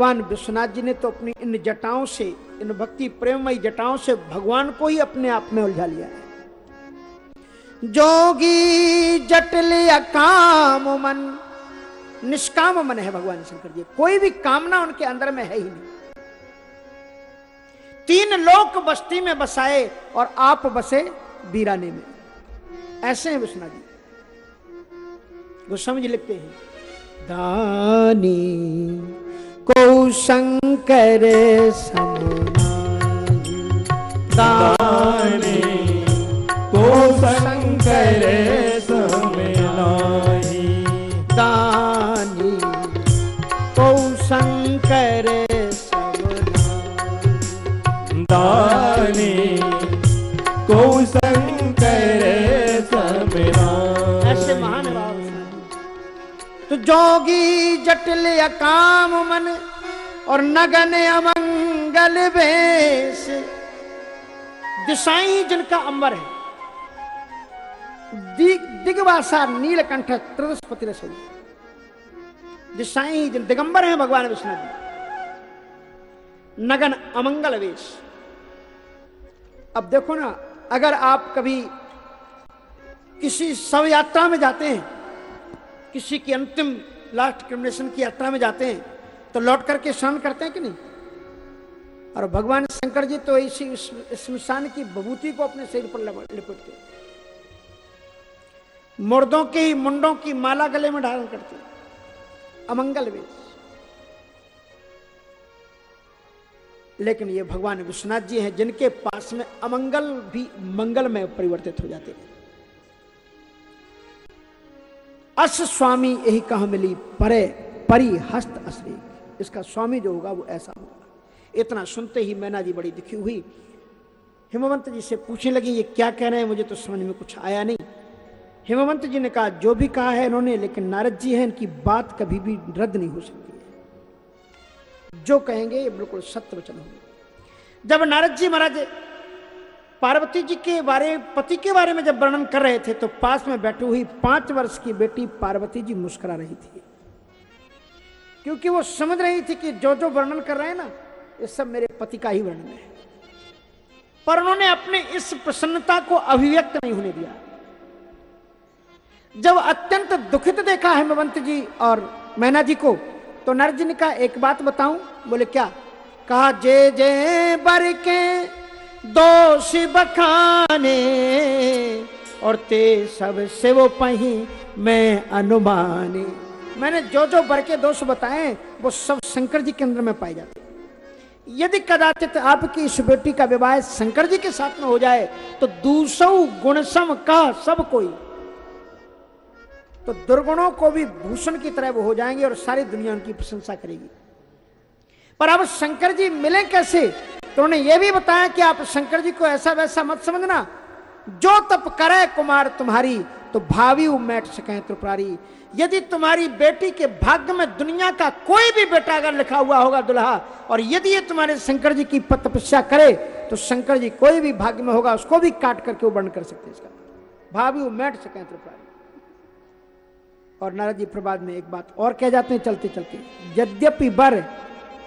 भगवान विश्वनाथ जी ने तो अपनी इन जटाओं से, इन भक्ति प्रेममयी जटाओं से भगवान को ही अपने आप में उलझा लिया है। जोगी जटल काम मन, निष्काम मन है भगवान शंकर जी। कोई भी कामना उनके अंदर में है ही नहीं। तीन लोक बस्ती में बसाए और आप बसे बीराने में। ऐसे हैं विश्वनाथ जी। गोस्वामी जी लिखते हैं। दानी को शंकर समनाही दानी को शंकर समनाही दानी को शंकर समनाही दानी जोगी जटिल अकाम मन और नगन अमंगल वेश दिशाई जिनका अंबर है। दिग, दिग्वासा नीलकंठ त्रिदशपति रसोई दिशाई जिन दिगंबर है भगवान विष्णु जी। नगन अमंगल वेश अब देखो ना, अगर आप कभी किसी शव यात्रा में जाते हैं किसी की अंतिम लास्ट क्रिमिनेशन की यात्रा में जाते हैं तो लौट करके स्नान करते हैं कि नहीं? और भगवान शंकर जी तो इसी स्मशान की बबूती को अपने शरीर पर लिपटते मुर्दों के ही मुंडों की माला गले में धारण करते अमंगल वेश। लेकिन ये भगवान विश्वनाथ जी हैं, जिनके पास में अमंगल भी मंगल में परिवर्तित हो जाते हैं। अस स्वामी यही कहा मिली, परे परी हस्त असली इसका स्वामी जो होगा वो ऐसा होगा। इतना सुनते ही मैना जी बड़ी दुखी हुई। हिमवंत जी से पूछने लगी, ये क्या कह रहे हैं? मुझे तो समझ में कुछ आया नहीं। हिमवंत जी ने कहा, जो भी कहा है इन्होंने, लेकिन नारद जी हैं, इनकी बात कभी भी रद्द नहीं हो सकती जो कहेंगे, ये बिल्कुल सत्य वचन होंगे। जब नारद जी महाराज पार्वती जी के बारे, पति के बारे में जब वर्णन कर रहे थे तो पास में बैठी हुई पाँच वर्ष की बेटी पार्वती जी मुस्कुरा रही थी। क्योंकि वो समझ रही थी कि जो जो वर्णन कर रहे हैं ना, ये सब मेरे पति का ही वर्णन है। पर उन्होंने अपने इस प्रसन्नता को अभिव्यक्त नहीं होने दिया। जब अत्यंत दुखित देखा हेमवंत जी और मैना जी को तो नर जी ने कहा एक बात बताऊँ, बोले, क्या? कहा, जे जे बर के दोष बखाने और ते सबसे वो पही मैं अनुमाने। मैंने जो जो बर के दोष बताए, वो सब शंकर जी के अंदर में पाए जाते यदि कदाचित आपकी इस बेटी का विवाह शंकर जी के साथ में हो जाए तो दूसौ गुणसम का सब कोई। तो दुर्गुणों को भी भूषण की तरह वो हो जाएँगे और सारी दुनिया उनकी प्रशंसा करेगी। पर अब शंकर जी मिले कैसे? तो उन्होंने ये भी बताया कि आप शंकर जी को ऐसा वैसा मत समझना। जो तप करे कुमार तुम्हारी तो भावी मैट सके त्रिपुरारी। यदि तुम्हारी बेटी के भाग्य में दुनिया का कोई भी बेटा अगर लिखा हुआ होगा दुल्हा, और यदि ये तुम्हारे शंकर जी की तपस्या करे तो शंकर जी कोई भी भाग्य में होगा, उसको भी काट करके वो वर्ण कर सकते इसका। भावी मैट सके त्रिपुरारी। और नारद जी प्रभात में एक बात और कह जाते हैं चलते चलते यद्यपि बर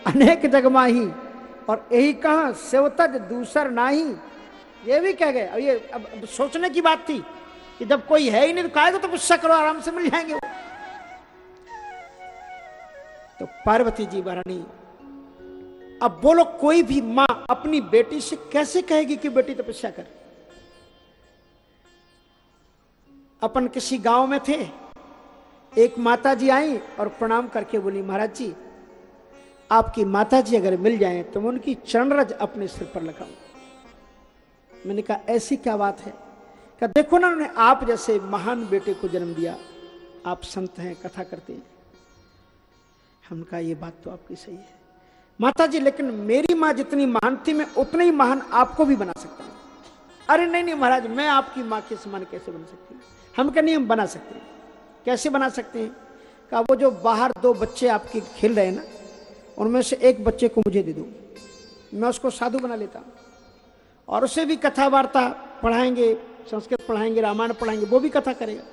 अनेक जगमाही और यही कहा सेवतज दूसर नाही। ये भी कह गए। अब ये अब, अब सोचने की बात थी कि जब कोई है ही नहीं तो कहेगा तो गुस्सा करो आराम से मिल जाएँगे। तो पार्वती जी महारानी अब बोलो कोई भी माँ अपनी बेटी से कैसे कहेगी कि बेटी तपस्या कर? अपन किसी गाँव में थे एक माता जी आई और प्रणाम करके बोली महाराज जी आपकी माता जी अगर मिल जाए तो मैं उनकी चरण रज अपने सिर पर लगाऊँ। मैंने कहा, ऐसी क्या बात है? कहा, देखो ना, उन्होंने आप जैसे महान बेटे को जन्म दिया। आप संत हैं, कथा करते हैं। हम कहा, ये बात तो आपकी सही है। माता जी लेकिन मेरी माँ जितनी महान थी, मैं उतनी ही महान आपको भी बना सकता हूँ। अरे, नहीं नहीं महाराज, मैं आपकी माँ के समान कैसे बन सकती हूँ? हम क्या नहीं, हम बना सकते हैं। कैसे बना सकते हैं? कहा, वो जो बाहर दो बच्चे आपके खेल रहे हैं ना उनमें से एक बच्चे को मुझे दे दो। मैं उसको साधु बना लेता। और उसे भी कथा वार्ता पढ़ाएँगे, संस्कृत पढ़ाएँगे, रामायण पढ़ाएँगे, वो भी कथा करेगा।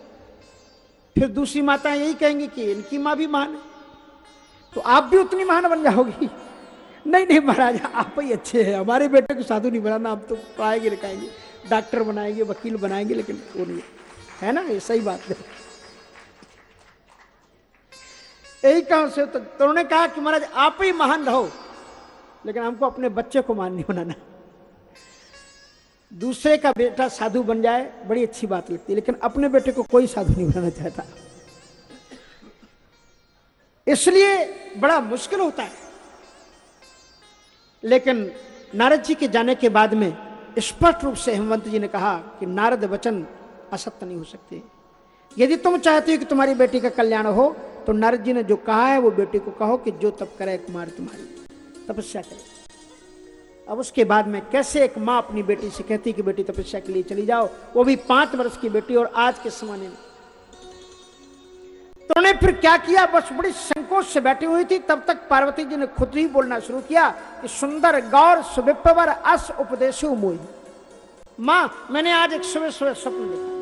फिर दूसरी माता यही कहेंगी कि इनकी माँ भी महान है। तो आप भी उतनी महान बन जाओगी। नहीं नहीं महाराज, आप ही अच्छे हैं। हमारे बेटे को साधु नहीं बनाना, आप तो पढ़ाएँगे, लिखाएँगे, डॉक्टर बनाएँगे, वकील बनाएँगे, लेकिन वो नहीं है ना? ये सही बात है। यही कहा से तो, उन्होंने कहा कि महाराज आप ही महान रहो। लेकिन हमको अपने बच्चे को मान नहीं बनाना दूसरे का बेटा साधु बन जाए बड़ी अच्छी बात लगती है लेकिन अपने बेटे को कोई साधु नहीं बनाना चाहता। इसलिए बड़ा मुश्किल होता है। लेकिन नारद जी के जाने के बाद में स्पष्ट रूप से हेमंत जी ने कहा कि नारद वचन असत्य नहीं हो सकते। यदि तुम चाहते हो कि तुम्हारी बेटी का कल्याण हो तो नारद जी ने जो कहा है, वो बेटी को कहो कि जो तप करे कुमार तुम्हारी। तपस्या करे। अब उसके बाद में कैसे एक माँ अपनी बेटी से कहती कि बेटी तपस्या के लिए चली जाओ, वो भी पाँच वर्ष की बेटी और आज के जमाने में। तो उन्होंने फिर क्या किया? बस बड़ी संकोच से बैठी हुई थी। तब तक पार्वती जी ने खुद ही बोलना शुरू किया कि सुंदर, गौर सुविप्रवर अस उपदेश माँ, मैंने आज एक सुबह सुबह स्वप्न देखा।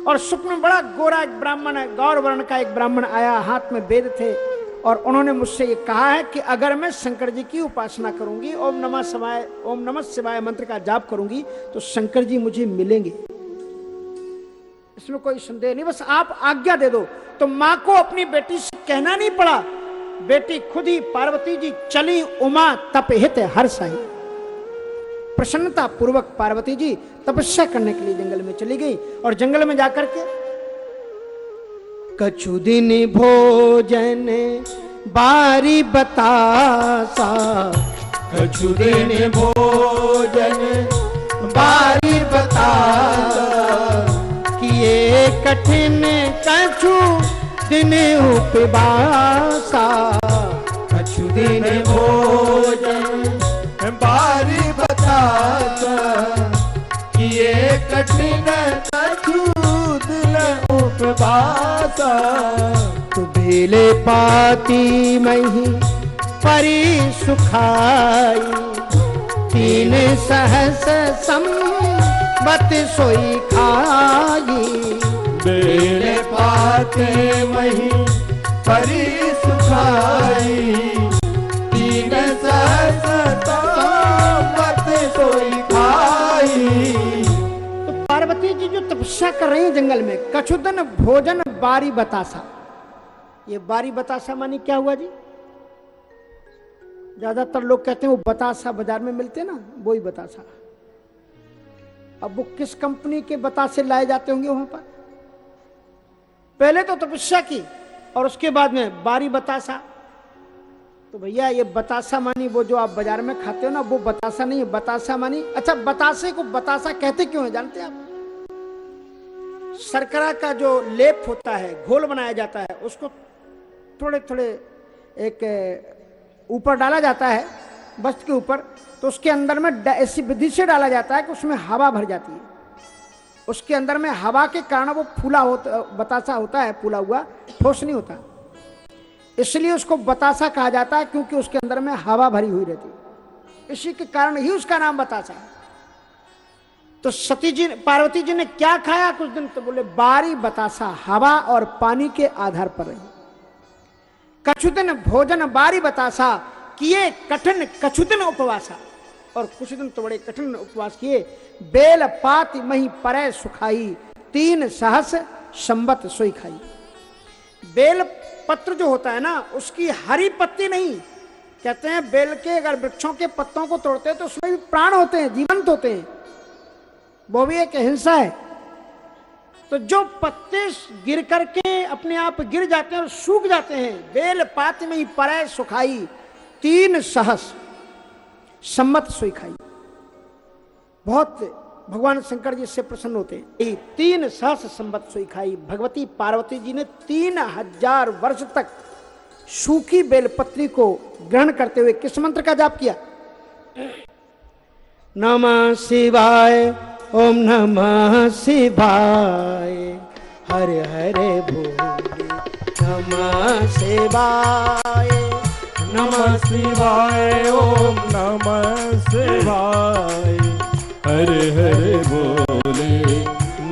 और स्वप्न में बड़ा गोरा एक ब्राह्मण है गौर वर्ण का एक ब्राह्मण आया, हाथ में वेद थे, और उन्होंने मुझसे ये कहा है कि अगर मैं शंकर जी की उपासना करूँगी, ओम नमः शिवाय, ओम नमः शिवाय मंत्र का जाप करूँगी तो शंकर जी मुझे मिलेंगे। इसमें कोई संदेह नहीं, बस आप आज्ञा दे दो। तो माँ को अपनी बेटी से कहना नहीं पड़ा, बेटी खुद ही पार्वती जी चली, उमा तपहित हर साई। प्रसन्नता पूर्वक पार्वती जी तपस्या करने के लिए जंगल में चली गई और जंगल में जाकर के कछु दिन भोजन बारी बतासा। कछु दिन भोजन बारी बतासा। किए कठिन कछु दिन उपवासा। कछु दिन भोजन किए कठिन कछु दिन उपवासा बेले पाती। मही परी सुखाई। तीन सहस संबत सोई खाई। बेले पाते मही परी सुखाई। जी जो तपस्या कर रही है जंगल में, कछुदन भोजन बारी बतासा। ये बारी बतासा मानी क्या हुआ जी? ज़्यादातर लोग कहते हैं वो बतासा बाज़ार में मिलते ना, वो ही बतासा। अब वो किस कंपनी के बतासे लाए जाते होंगे वहाँ पर? पहले तो तपस्या की, और उसके बाद में बारी बतासा। तो भैया, ये बतासा मानी वो जो आप बाज़ार में खाते हो ना, वो बतासा नहीं है बतासा मानी अच्छा बतासे को बतासा कहते क्यों है, जानते हैं आप? शर्करा का जो लेप होता है, घोल बनाया जाता है, उसको थोड़े थोड़े एक, ऊपर डाला जाता है, वस्त्र के ऊपर तो उसके अंदर में ऐसी विधि से डाला जाता है कि उसमें हवा भर जाती है। उसके अंदर में हवा के कारण वो फूला होता, बतासा होता है, फूला हुआ, ठोस नहीं होता। इसलिए उसको बतासा कहा जाता है, क्योंकि उसके अंदर में हवा भरी हुई रहती है। इसी के कारण ही उसका नाम बतासा है। तो सती जी पार्वती जी ने क्या खाया? कुछ दिन तो बोले, बारी बतासा, हवा और पानी के आधार पर रही। कछुदिन भोजन, बारी बतासा, किए कठिन कछुदिन उपवासा। और कुछ दिन तो बड़े कठिन उपवास किए। बेल, पात, मही पर सुखाई, तीन सहस, संबत, सोई खाई। बेल पत्र जो होता है ना, उसकी हरी पत्ती नहीं। कहते हैं, बेल के अगर वृक्षों के पत्तों को तोड़ते हैं तो उसमें भी प्राण होते हैं, जीवंत होते हैं। वो भी एक हिंसा है। तो जो पत्ते गिर करके अपने आप गिर जाते हैं और सूख जाते हैं, बेल पात में ही परय सुखाई, तीन सहस, सम्मत सुई खाई बहुत भगवान शंकर जी से प्रसन्न होते हैं। तीन सहस, सम्मत सुई खाई भगवती पार्वती जी ने तीन हज़ार वर्ष तक सूखी बेलपत्री को ग्रहण करते हुए किस मंत्र का जाप किया? नमः शिवाय ओम नमः शिवाय। हरे हरे भोले नमः शिवाय। नमः शिवाय, ओम नमः शिवाय। हरे हरे भोले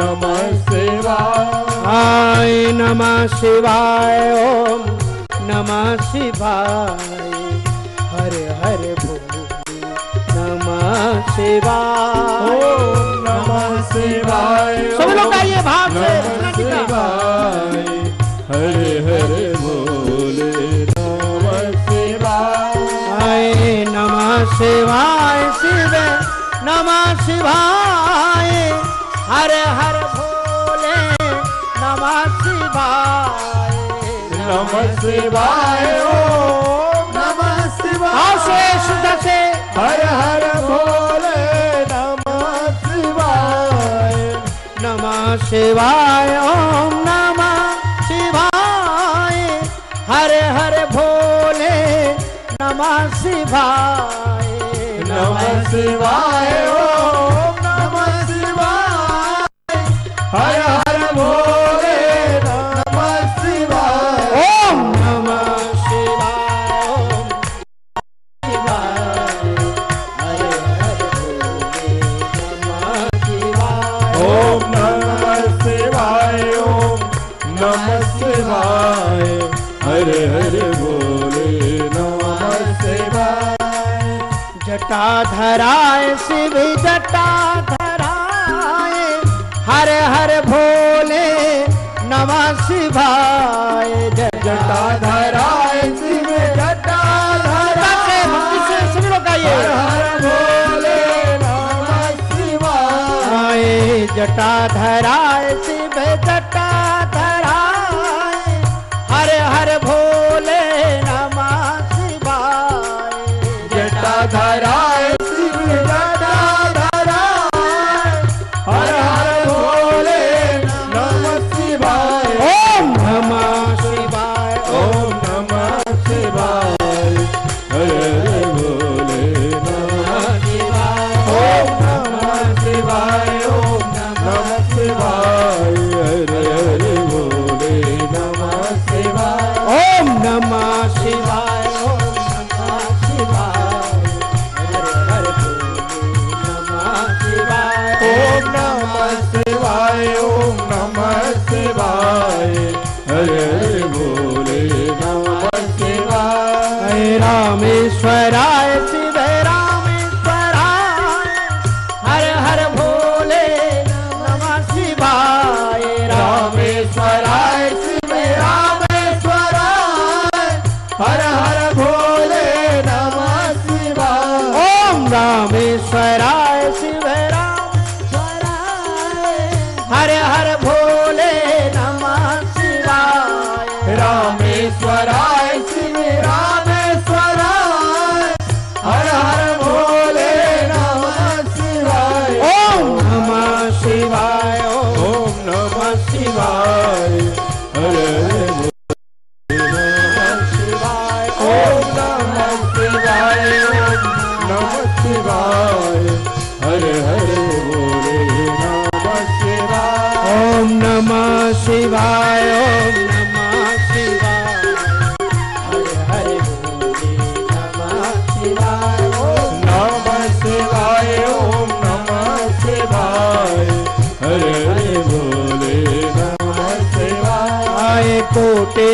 नमः शिवाय। नमः शिवाय, ओम नमः शिवाय। हरे हरे भोले नमः शिवाय। शिवाय सब लोग आइए भाव से शिवाय हरे हरे बोले नम शिवाय। नम शिवाय शिव नम शिवाय। हरे हर भोले नम शिवाय। नम शिवाय शिवाय, ओम नमः शिवाय। हरे हरे भोले नमः शिवाय। नमः शिवाय, ओम नमः शिवाय। हरे जटा धराए शिव जटा धराए हर हर भोले नमः शिवाय जटा धराए शिव जटा धराए से गाइए? हर हर भोले नमः शिवाय जटा धराए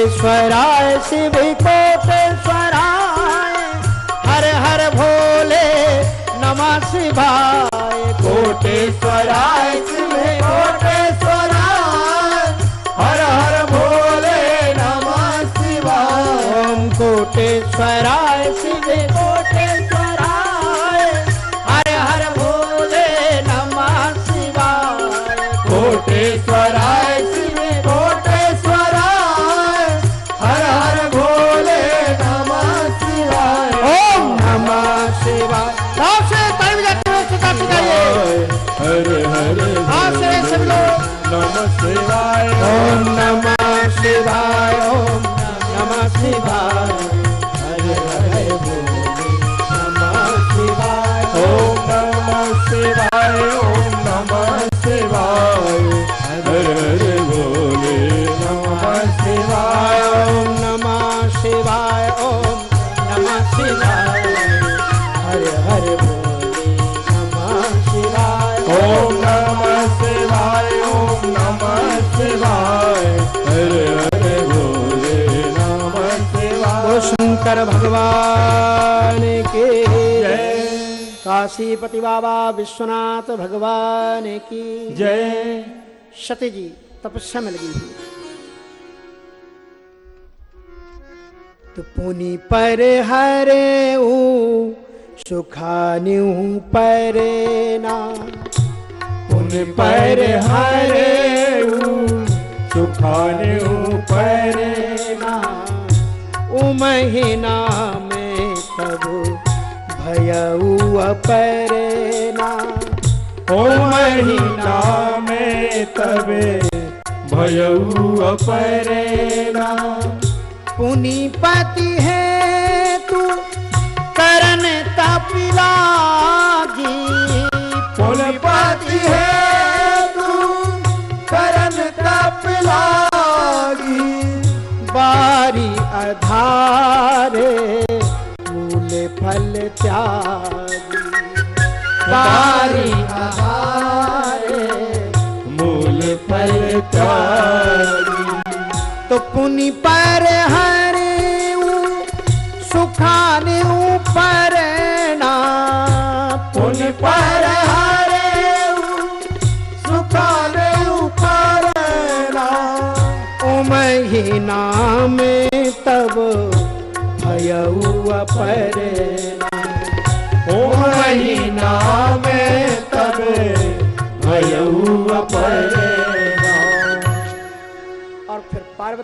सर्वेश्वराय शिव को काशीपति बाबा विश्वनाथ भगवान की। जय। सती जी तपस्या में लगी हुई। तो पुनि पर हरे ऊ सुखानी परे ना। उन पर हरे सुखाने ऊपर ना। ओ महीना में तब भयऊ अपरे ना ओ महीना में तबे भयऊ अपरेना पुनीपति है तू करन तपिलागी। पुलपति है तू करन तप लागी बारी अधारे फल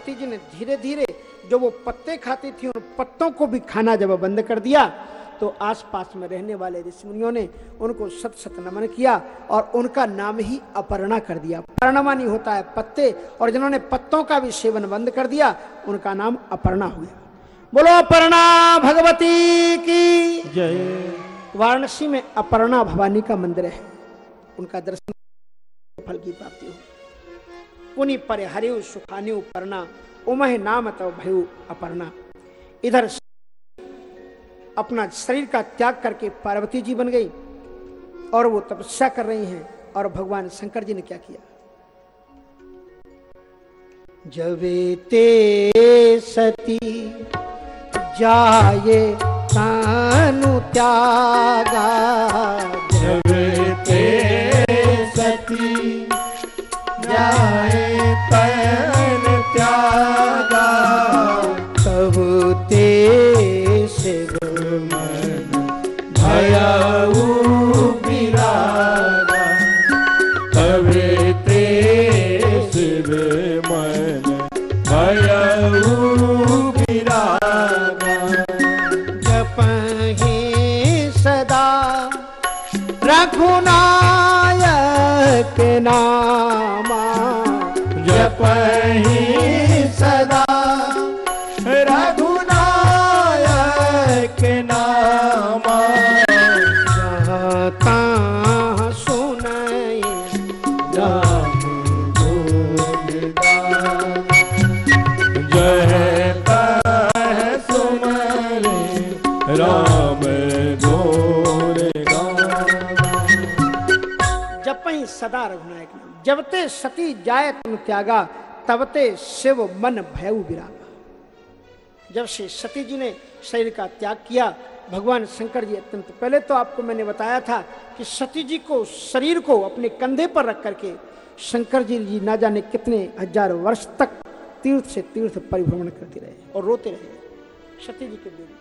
पार्वती जी ने धीरे धीरे जो वो पत्ते खाती थी उन पत्तों को भी खाना जब बंद कर दिया तो आसपास में रहने वाले ऋषि मुनियों ने उनको सत सत नमन किया और उनका नाम ही अपर्णा कर दिया। पर्णमा नहीं होता है पत्ते और जिन्होंने पत्तों का भी सेवन बंद कर दिया उनका नाम अपर्णा हो गया। बोलो अपर्णा भगवती की जय। वाराणसी में अपर्णा भवानी का मंदिर है। उनका दर्शन फल की प्राप्ति हो। पुनि पर हरिव सुखान्यु, पर्णा, उमह नाम तव भयु, अपर्णा। इधर अपना शरीर का त्याग करके पार्वती जी बन गई और वो तपस्या कर रही हैं और भगवान शंकर जी ने क्या किया? जवे ते सती जाए तानु त्यागा। जाए तन त्यागा। तब ते शिव मन भयऊ विरागा तबे विरागा जपहि सदा रघुनायक सदा रघुनायक नाम। जबते सती जाय तुम त्यागा, तबते शिव मन भयउ विरागा जब से सती जी ने शरीर का त्याग किया, भगवान शंकर जी अत्यंत पहले तो आपको मैंने बताया था कि सती जी को शरीर को अपने कंधे पर रख करके शंकर जी जी ना जाने कितने हज़ार वर्ष तक तीर्थ से तीर्थ परिभ्रमण करते रहे और रोते रहे। सती जी के बेटे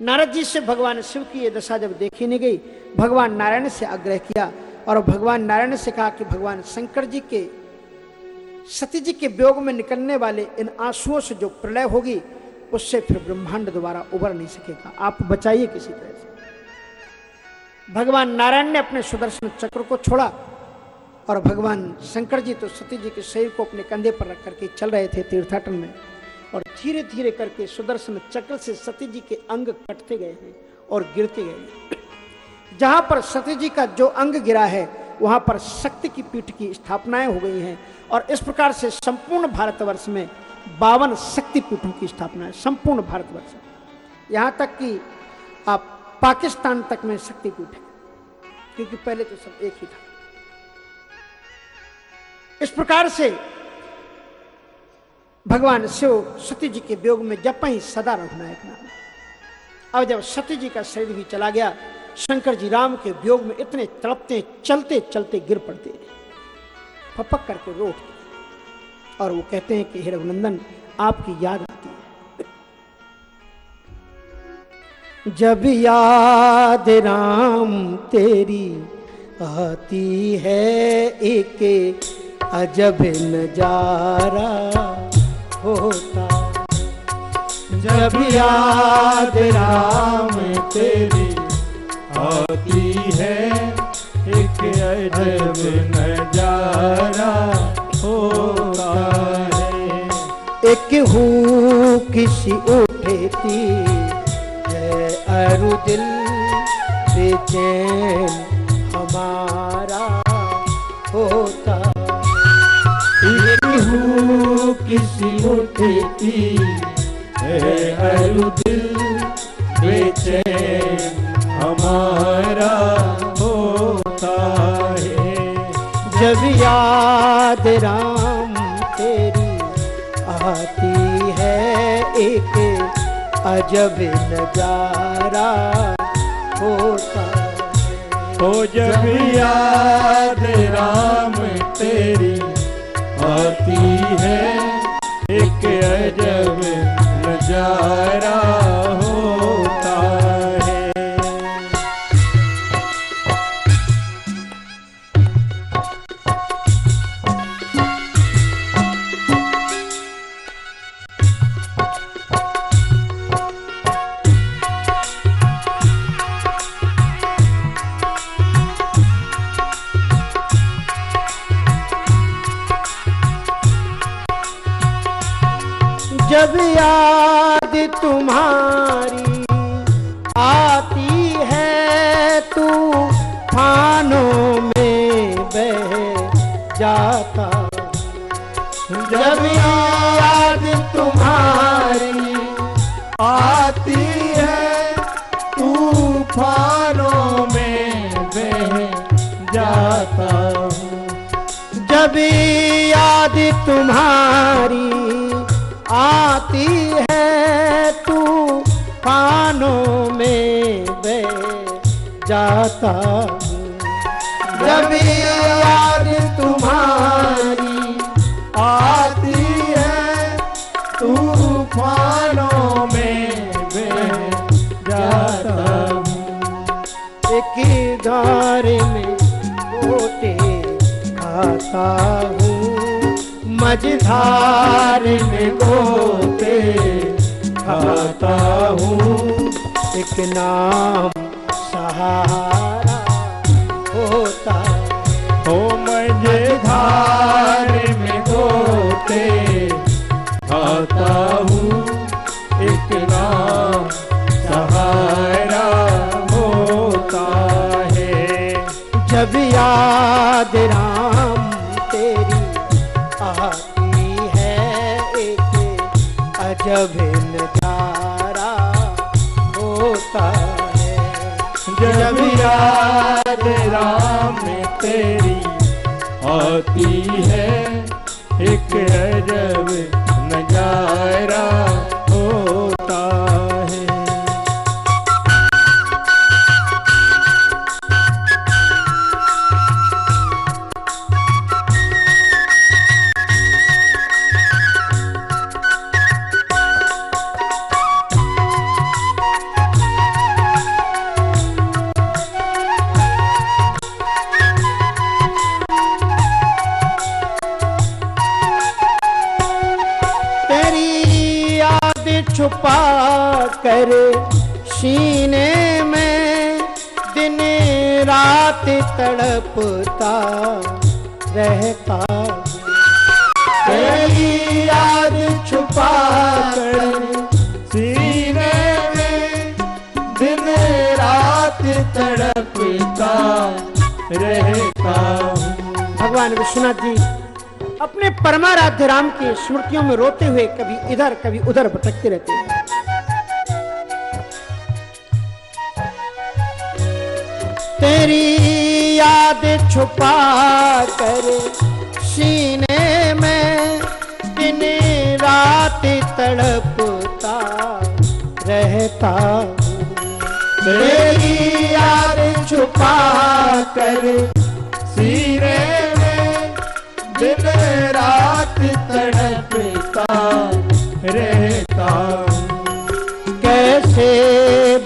नारद जी से भगवान शिव की ये दशा जब देखी नहीं गई, भगवान नारायण से आग्रह किया और भगवान नारायण से कहा कि भगवान शंकर जी के, सती जी के व्योग में निकलने वाले इन आंसुओं से जो प्रलय होगी, उससे फिर ब्रह्मांड दोबारा उबर नहीं सकेगा। आप बचाइए किसी तरह से। भगवान नारायण ने अपने सुदर्शन चक्र को छोड़ा और भगवान शंकर जी तो सती जी के शरीर को अपने कंधे पर रख करके चल रहे थे तीर्थाटन में और धीरे धीरे करके सुदर्शन चक्र से सती जी के अंग कटते गए हैं और गिरते गए हैं। जहाँ पर सती जी का जो अंग गिरा है, वहाँ पर शक्ति की पीठ की स्थापनाएँ हो गई हैं। और इस प्रकार से संपूर्ण भारतवर्ष में बावन शक्ति पीठों की स्थापना है, संपूर्ण भारतवर्ष। यहाँ तक कि आप पाकिस्तान तक में शक्तिपीठ है, क्योंकि पहले तो सब एक ही था। इस प्रकार से भगवान शिव सती जी के वियोग में जप ही सदा रघुनायक नाम अब जब सती जी का शरीर भी चला गया शंकर जी राम के वियोग में इतने तड़पते, चलते चलते गिर पड़ते फपक करके रो और वो कहते हैं कि, हे रघुनंदन, आपकी याद आती है। जब याद राम तेरी आती है, एक अजब नज़ारा होता। जब याद राम तेरी आती है एक अजब नज़ारा होता है। एक हूँ किसी उठे थी है अरु दिल बेचैन हमारा होता। एक हूँ किसी उठती है हर दिल बेचैन हमारा होता है। जब याद राम तेरी आती है एक अजब नज़ारा होता है। जब याद राम तेरी आती है एक अजब नज़ारा याद तुम्हारी आती है तू फानों में बह जाता। जब याद तुम्हारी आती है तूफानों में बह जाता। जब याद तुम्हारी आती है तू फानों में बे जाता जब याद तुम्हारी आती है तूफानों में बे जाता एक धार में गोते खाता हूँ। में गोते खाता हूँ। एक नाम सहारा होता हो मझे धार में गोते खाता हूँ। एक नाम सहारा होता है। जब याद राम अजब नज़ारा होता है। जब याद राम तेरी आती है एक अजब राम की स्मृतियों में रोते हुए कभी इधर, कभी उधर भटकते रहते हैं। तेरी याद छुपा कर सीने में दिन रात तड़पता रहता तेरी याद छुपा कर सीने में दिन रात तड़पता रहता कैसे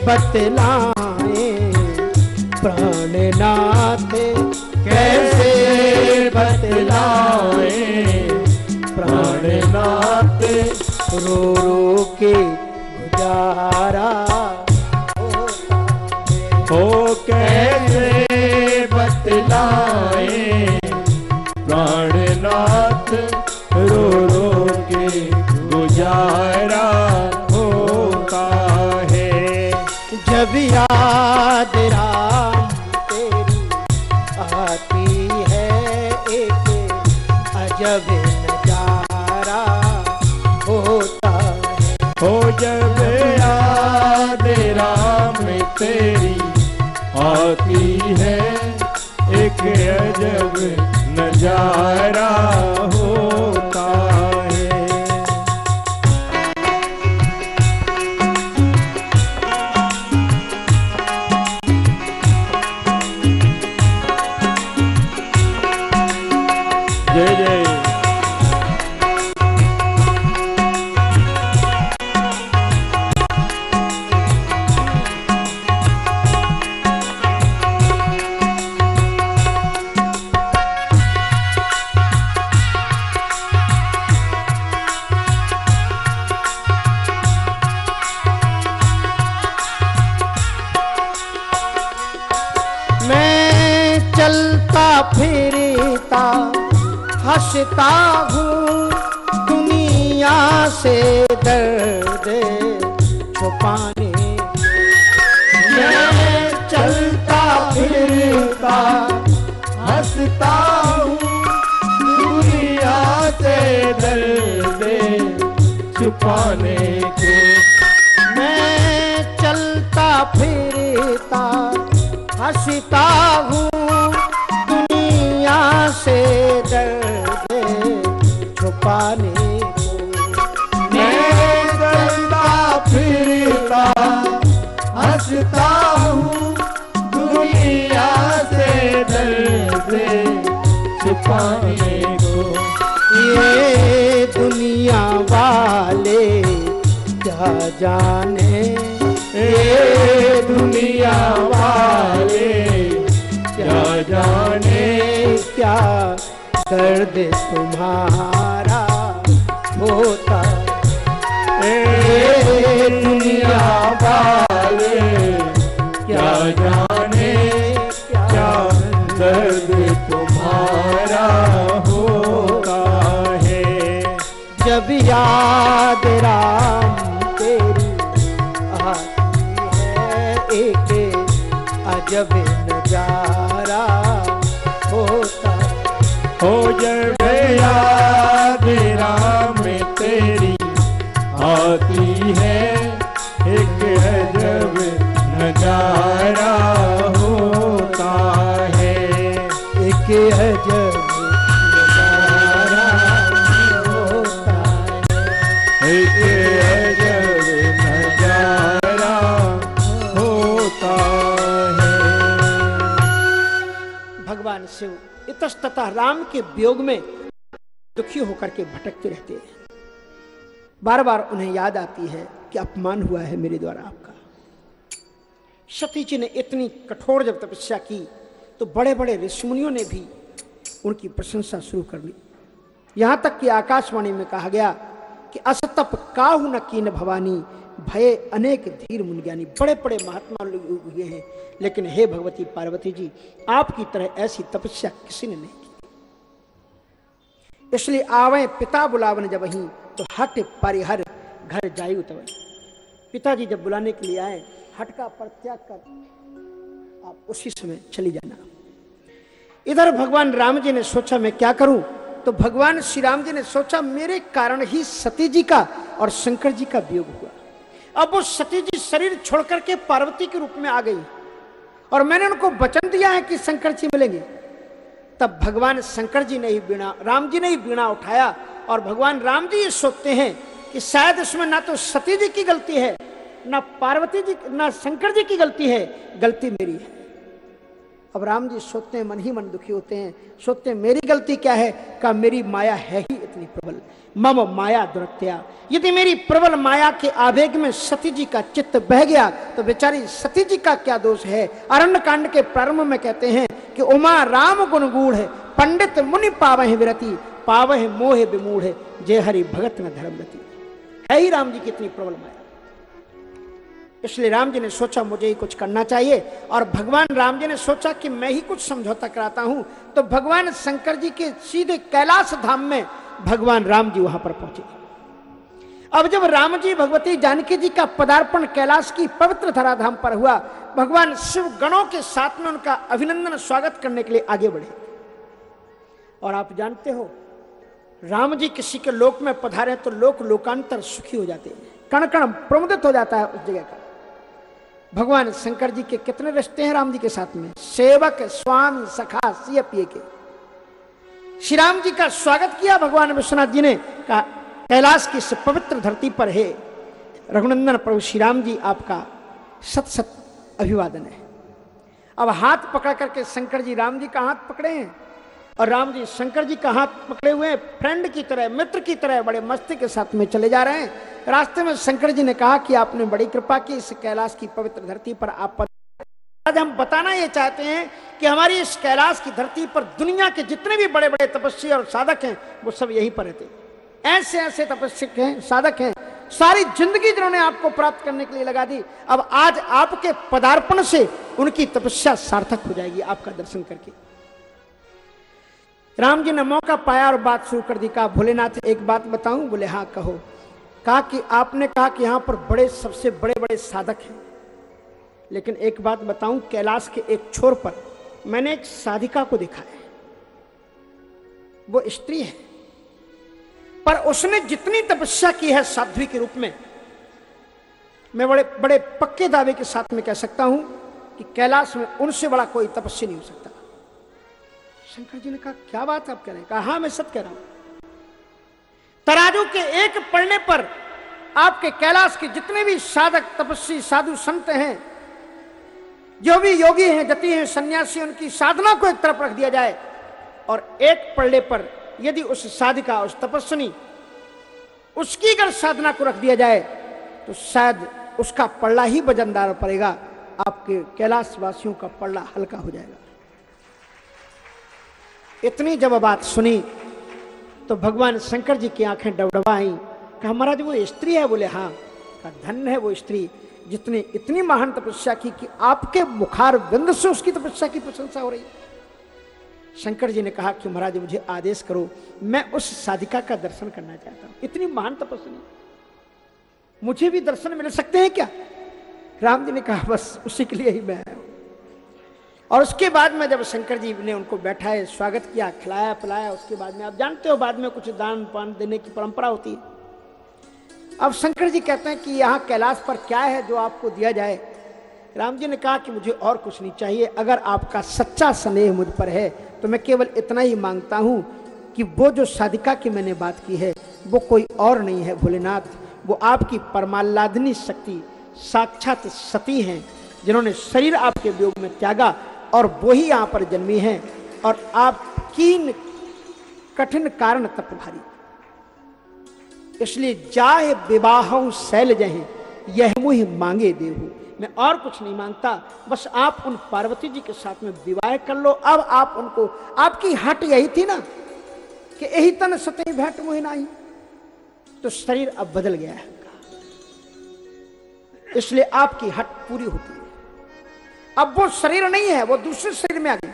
बतलाए प्राणनाथ? कैसे बतलाए प्राणनाथ? रो रो के चलता फिरता, हंसता हूँ, दुनिया से दर्द छुपाने। मैं चलता फिरता, हंसता हूँ, दुनिया से दर्द छुपाने को। मैं चलता फिरता, हंसता हूँ जाने, ए दुनिया वाले, क्या जाने, क्या दर्द तुम्हारा होता? ए दुनिया वाले, क्या जाने, क्या दर्द तुम्हारा होता है? जब याद राम अजब इतस्ततः राम के वियोग में दुखी होकर के भटकते रहते हैं। बार बार उन्हें याद आती है कि अपमान हुआ है मेरे द्वारा आपका। सती जी ने इतनी कठोर जब तपस्या की तो बड़े बड़े ऋषिमुनियों ने भी उनकी प्रशंसा शुरू कर ली। यहाँ तक कि आकाशवाणी में कहा गया कि असतप काहु न कीन भवानी, भय अनेक धीर मुनज्ञानी बड़े बड़े महात्मा लोग हुए हैं। लेकिन हे भगवती पार्वती जी, आपकी तरह ऐसी तपस्या किसी ने नहीं की। इसलिए आवे, पिता बुलावन जब ही तो हट परिहर, घर जायु तब पिताजी जब बुलाने के लिए आए, हट का परित्याग कर, आप उसी समय चली जाना। इधर भगवान राम जी ने सोचा, मैं क्या करूँ? तो भगवान श्री राम जी ने सोचा, मेरे कारण ही सती जी का और शंकर जी का वियोग हुआ। अब वो सती जी शरीर छोड़ करके पार्वती के रूप में आ गई। और मैंने उनको वचन दिया है कि शंकर जी मिलेंगे। तब भगवान शंकर जी ने ही बीणा राम जी ने ही बीणा उठाया और भगवान राम जी ये सोचते हैं कि शायद इसमें ना तो सती जी की गलती है, ना पार्वती जी, ना शंकर जी की गलती है, गलती मेरी है। अब राम जी सोचते हैं, मन ही मन दुखी होते हैं, सोचते हैं, मेरी गलती क्या है? का मेरी माया है ही इतनी प्रबल। मम माया दुरत्या यदि मेरी प्रबल माया के आवेग में सती जी का चित्त बह गया तो बेचारी सती जी का क्या दोष है? अरण्य कांड के प्रारंभ में कहते हैं कि उमा राम गुणगूढ़ है, पंडित मुनि पावह विरति, पावह मोह विमूढ़ जय हरि भगत में धर्मरति है ही राम जी की इतनी प्रबल माया। इसलिए राम जी ने सोचा, मुझे ही कुछ करना चाहिए। और भगवान राम जी ने सोचा कि मैं ही कुछ समझौता कराता हूँ। तो भगवान शंकर जी के सीधे कैलाश धाम में भगवान राम जी वहाँ पर पहुँचे। अब जब राम जी भगवती जानकी जी का पदार्पण कैलाश की पवित्र धराधाम पर हुआ, भगवान शिव गणों के साथ में उनका अभिनंदन स्वागत करने के लिए आगे बढ़े। और आप जानते हो राम जी किसी के लोक में पधारे तो लोक लोकांतर सुखी हो जाते कण कण प्रमुदित हो जाता है उस जगह का। भगवान शंकर जी के कितने रिश्ते हैं राम जी के साथ में? सेवक स्वामी सखा, सिय पिए के श्री राम जी का स्वागत किया। भगवान विश्वनाथ जी ने कहा, कैलाश की इस पवित्र धरती पर है। रघुनंदन प्रभु श्री राम जी आपका सत सत अभिवादन है। अब हाथ पकड़ करके शंकर जी, राम जी का हाथ पकड़े हैं और राम जी, शंकर जी का हाथ पकड़े हुए फ्रेंड की तरह, मित्र की तरह, बड़े मस्ती के साथ में चले जा रहे हैं। रास्ते में शंकर जी ने कहा कि आपने बड़ी कृपा की, इस कैलाश की पवित्र धरती पर आप आज हम बताना ये चाहते हैं कि हमारी इस कैलाश की धरती पर दुनिया के जितने भी बड़े बड़े तपस्वी और साधक हैं, वो सब यहीं पर रहते ऐसे ऐसे तपस्विक हैं, साधक हैं। सारी ज़िंदगी जिन्होंने आपको प्राप्त करने के लिए लगा दी, अब आज आपके पदार्पण से उनकी तपस्या सार्थक हो जाएगी आपका दर्शन करके। राम जी ने मौका पाया और बात शुरू कर दी, कहा, भोलेनाथ, एक बात बताऊँ? बोले हाँ कहो। कहा कि, आपने कहा कि यहाँ पर बड़े, सबसे बड़े बड़े साधक हैं। लेकिन एक बात बताऊँ, कैलाश के एक छोर पर मैंने एक साधिका को देखा है। वो स्त्री है। पर उसने जितनी तपस्या की है साध्वी के रूप में, मैं बड़े बड़े पक्के दावे के साथ में कह सकता हूँ कि कैलाश में उनसे बड़ा कोई तपस्या नहीं हो सकता। शंकर जी ने कहा, क्या बात आप कह रहे हैं? कहा हाँ मैं सत्य कह रहा हूँ। तराजू के एक पढ़ने पर आपके कैलाश के जितने भी साधक, तपस्वी, साधु संत हैं जो भी योगी हैं, जति हैं, सन्यासी, उनकी साधना को एक तरफ़ रख दिया जाए और एक पढ़ने पर यदि उस साधिका, उस तपस्विनी, उसकी अगर साधना को रख दिया जाए तो शायद उसका पल्ला ही वजनदार पड़ेगा। आपके कैलाश वासियों का पल्ला हल्का हो जाएगा। इतनी जब बात सुनी तो भगवान शंकर जी की आँखें डबडबा आई कहा, महाराज, वो स्त्री है? बोले हाँ। कहा, धन है वो स्त्री। जितने, इतनी महान तपस्या की कि आपके मुखार बिंद से उसकी तपस्या की प्रशंसा हो रही शंकर जी ने कहा कि महाराज मुझे आदेश करो, मैं उस साधिका का दर्शन करना चाहता हूँ। इतनी महान तपस्या मुझे भी दर्शन मिल सकते हैं क्या? राम जी ने कहा, बस, उसी के लिए ही मैं और उसके बाद में जब शंकर जी ने उनको बैठाए, स्वागत किया खिलाया पिलाया उसके बाद में, आप जानते हो, बाद में कुछ दान पान देने की परंपरा होती है। अब शंकर जी कहते हैं कि यहाँ कैलाश पर क्या है जो आपको दिया जाए? राम जी ने कहा कि मुझे और कुछ नहीं चाहिए। अगर आपका सच्चा स्नेह मुझ पर है तो मैं केवल इतना ही माँगता हूँ कि वो जो साधिका की मैंने बात की है, वो कोई और नहीं है भोलेनाथ। वो आपकी परमालादनी शक्ति, साक्षात सती हैं, जिन्होंने शरीर आपके वियोग में त्यागा और वो ही यहाँ पर जन्मी हैं और आप कीन कठिन कारण तप भारी। इसलिए जाहे विवाह शैल जहे, यह मुहि मांगे देहू। मैं और कुछ नहीं माँगता, बस आप उन पार्वती जी के साथ में विवाह कर लो। अब आप उनको, आपकी हट यही थी ना, कि यही तन सतही भेंट मुहि नहीं। तो शरीर अब बदल गया है। इसलिए आपकी हट पूरी होती है। अब वो शरीर नहीं है, वो दूसरे शरीर में आ गई।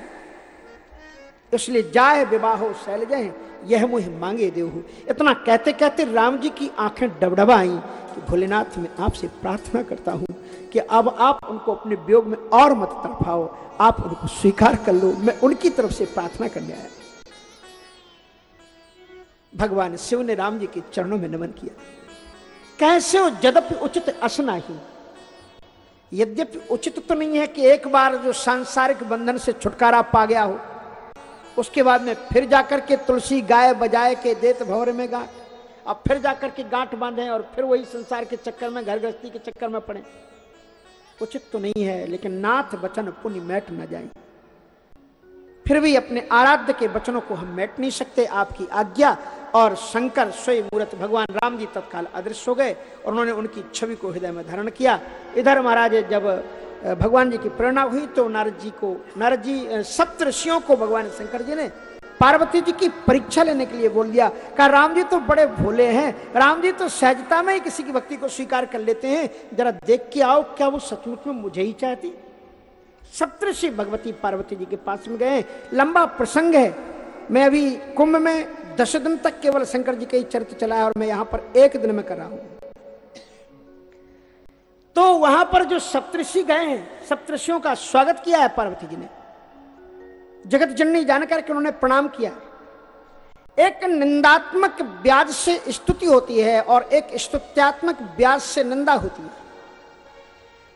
इसलिए जाए विवाह शैल जाए यह मुझे मांगे देव इतना कहते कहते राम जी की आँखें डबडबा आई कि भोलेनाथ मैं आपसे प्रार्थना करता हूँ कि अब आप उनको अपने वियोग में और मत तड़पाओ। आप उनको स्वीकार कर लो। मैं उनकी तरफ़ से प्रार्थना करने आया। भगवान शिव ने राम जी के चरणों में नमन किया। कैसे हो? जदपि उचित असना ही यद्यपि उचित तो नहीं है कि एक बार जो सांसारिक बंधन से छुटकारा पा गया हो उसके बाद में फिर जाकर के तुलसी गाय बजाए के देत भवर में गा अब फिर जाकर के गांठ बांधे और फिर वही संसार के चक्कर में घर गृहस्थी के चक्कर में पड़े। उचित तो नहीं है, लेकिन नाथ वचन पुण्य मैट न जाए। फिर भी अपने आराध्य के वचनों को हम मैट नहीं सकते। आपकी आज्ञा और शंकर स्वयं मूर्त भगवान राम जी तत्काल अदृश्य हो गए और उन्होंने उनकी छवि को हृदय में धारण किया। इधर महाराज, जब भगवान जी की प्रेरणा हुई तो नारद जी को, नारद जी सप्त ऋषियों को भगवान शंकर जी ने पार्वती जी की परीक्षा लेने के लिए बोल दिया। कहा, राम जी तो बड़े भोले हैं, राम जी तो सहजता में ही किसी की भक्ति को स्वीकार कर लेते हैं। जरा देख के आओ, क्या वो सचमुच में मुझे ही चाहती? सप्तषि भगवती पार्वती जी के पास में गए। लंबा प्रसंग है। मैं अभी कुंभ में दस दिन तक केवल शंकर जी का ही चरित्र चला और मैं यहाँ पर एक दिन में कर रहा हूँ। तो वहाँ पर जो सप्तऋषि गए हैं सप्तऋषियों का स्वागत किया है पार्वती जी ने। जगत जननी जानकर के उन्होंने प्रणाम किया। एक निंदात्मक ब्याज से स्तुति होती है और एक स्तुत्यात्मक ब्याज से निंदा होती है।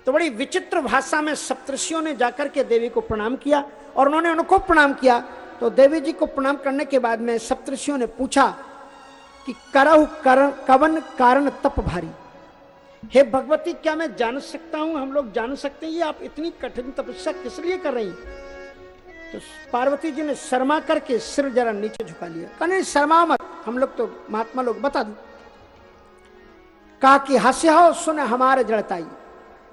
तो बड़ी विचित्र भाषा में सप्तषियों ने जाकर के देवी को प्रणाम किया और उन्होंने उनको प्रणाम किया। तो देवी जी को प्रणाम करने के बाद में सप्तषियों ने पूछा कि करहु कर, कवन कारण तप भारी? हे भगवती, क्या मैं जान सकता हूँ? हम लोग जान सकते हैं, ये आप इतनी कठिन तपस्या किस लिए कर रही तो पार्वती जी ने शर्मा करके सिर जरा नीचे झुका लिया। कहा शर्मा मत, हम लोग तो महात्मा लोग, बता दू। कहा कि हंसे हो, सुने हमारे जड़ताई।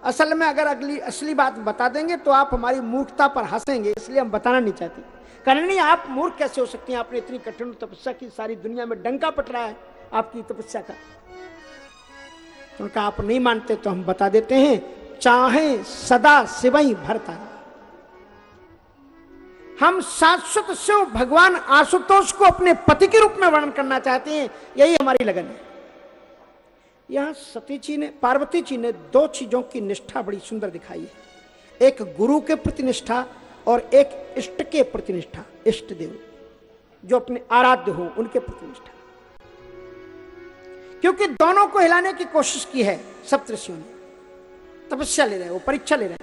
असल में अगर अगली, असली बात बता देंगे तो आप हमारी मूर्खता पर हंसेंगे, इसलिए हम बताना नहीं चाहते। कारण नहीं, आप मूर्ख कैसे हो सकते हैं? आपने इतनी कठिन तपस्या की, सारी दुनिया में डंका पट रहा है आपकी तपस्या का। उनका आप नहीं मानते तो हम बता देते हैं, चाहे सदा सिवई भरता हम शाश्वत शिव भगवान आशुतोष को अपने पति के रूप में वर्णन करना चाहते हैं, यही हमारी लगन है। यहाँ सती जी ने, पार्वती जी ने दो चीज़ों की निष्ठा बड़ी सुंदर दिखाई है। एक गुरु के प्रति निष्ठा और एक इष्ट के प्रति निष्ठा, इष्ट देव, जो अपने आराध्य हो, उनके प्रति निष्ठा। क्योंकि दोनों को हिलाने की कोशिश की है सप्तषियों ने। तपस्या ले रहे हो परीक्षा ले रहे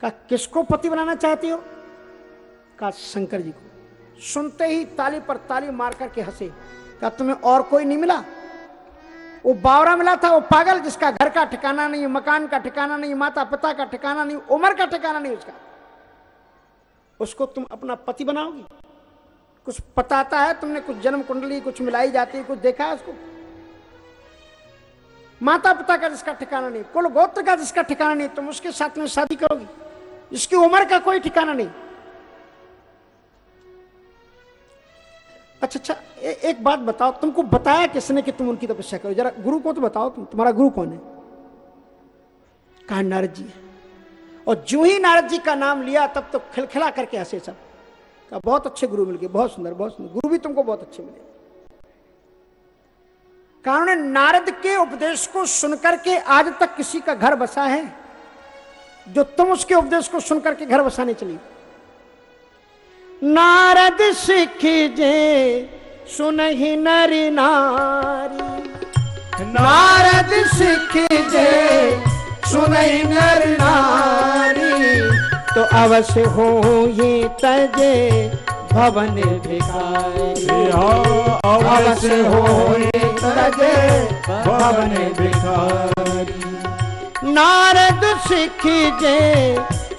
कहा, किसको पति बनाना चाहती हो? कहा, शंकर जी को। सुनते ही ताली पर ताली मार करके हंसे। कहा, तुम्हें और कोई नहीं मिला? वो बावरा मिला था, वो पागल, जिसका घर का ठिकाना नहीं, मकान का ठिकाना नहीं माता पिता का ठिकाना नहीं, उम्र का ठिकाना नहीं उसका। उसको तुम अपना पति बनाओगी? कुछ पताता है, तुमने कुछ जन्म कुंडली, कुछ मिलाई जाती है, कुछ देखा है उसको? माता पिता का जिसका ठिकाना नहीं कुल गोत्र का जिसका ठिकाना नहीं, तुम उसके साथ में शादी करोगी। जिसकी उम्र का कोई ठिकाना नहीं। अच्छा अच्छा एक बात बताओ, तुमको बताया किसने कि तुम उनकी तपस्या करो? जरा गुरु को तो बताओ तुम, तुम्हारा गुरु कौन है? कहा, नारद जी। और जो ही नारद जी का नाम लिया, तब तो खिलखिला करके हंसे सब। कहा बहुत अच्छे गुरु मिल गए, बहुत सुंदर बहुत सुंदर। गुरु भी तुमको बहुत अच्छे मिले। कारण नारद के उपदेश को सुनकर के आज तक किसी का घर बसा है, जो तुम उसके उपदेश को सुनकर के घर बसाने चली। नारद सिख जे सुनहि नरी नारी। नारद सिख जे सुनहि नर नारी। तो अवश्य हो ये तजे भवन भिखारी। अवश्य हो तजे भवन भिखारी। नारद सिख जे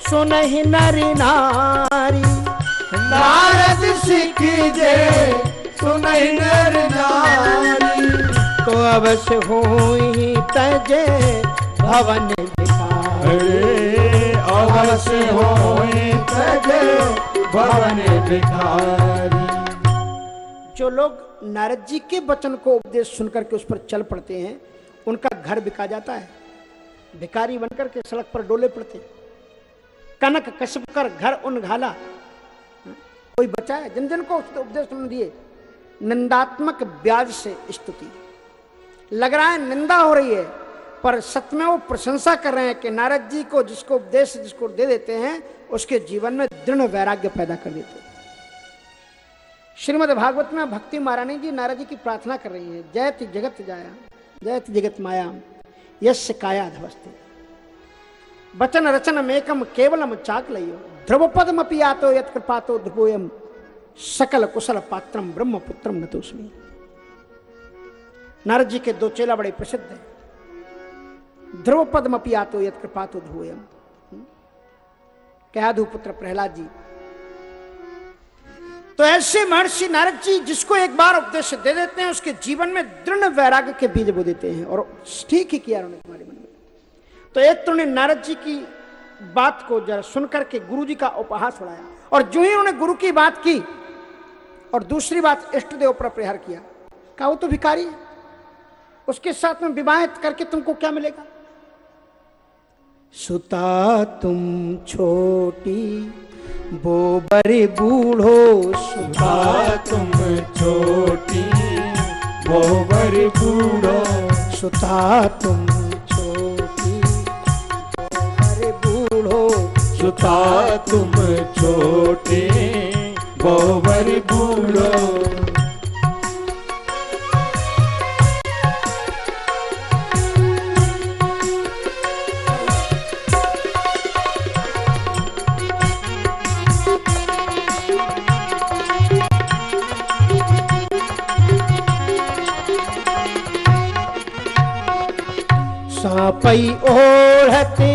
सुनहि नरी नारी। नारद सिख जे सुनहि नर नारी। तो अवश्य हो ही तजे भवन जो लोग नारद जी के वचन को उपदेश सुनकर के उस पर चल पड़ते हैं, उनका घर बिका जाता है। भिखारी बनकर के सड़क पर डोले पड़ते कनक कसब कर घर उन घाला कोई बचा है? जिन जिन को उपदेश तुमने दिए। निंदात्मक ब्याज से स्तुति। लग रहा है निंदा हो रही है। पर सत्य में वो प्रशंसा कर रहे हैं कि नारद जी को जिसको उपदेश, जिसको दे देते हैं, उसके जीवन में दृढ़ वैराग्य पैदा कर देते हैं। श्रीमद भागवत में भक्ति महारानी जी नारद जी की प्रार्थना कर रही है जयत जगत जाया जयत जगत माया यश काया धवस्ते। वचन रचन मेकम केवलम चाक लियो ध्रुव पदमपि आतो यत कृपातो ध्रुवोयम सकल कुशल पात्रम ब्रह्म नतोस्मी नारद जी के दो चेला बड़े प्रसिद्ध हैं। ध्रुव पद्मपि आतो यद कृपा तो ध्रुवयम कयाधु पुत्र प्रहलाद जी तो ऐसे महर्षि नारद जी जिसको एक बार उपदेश दे देते हैं, उसके जीवन में दृढ़ वैराग्य के बीज बो देते हैं और ठीक ही किया उन्होंने तुम्हारे मन में। तो एक तो नारद जी की बात को जरा सुनकर के गुरु जी का उपहास उड़ाया और जो ही उन्होंने गुरु की बात की और दूसरी बात इष्ट देव पर प्रहार किया, कहा, वो तो भिकारी है। उसके साथ में विवाहित करके तुमको क्या मिलेगा? सुता तुम छोटी, बोबरे बूढ़ो, सुता तुम छोटी, बोबर बूढ़ो, सुता तुम छोटी, बोबरे बूढ़ो, सुता तुम छोटे, बोबर बूढ़ो। सांपई ओढ़ते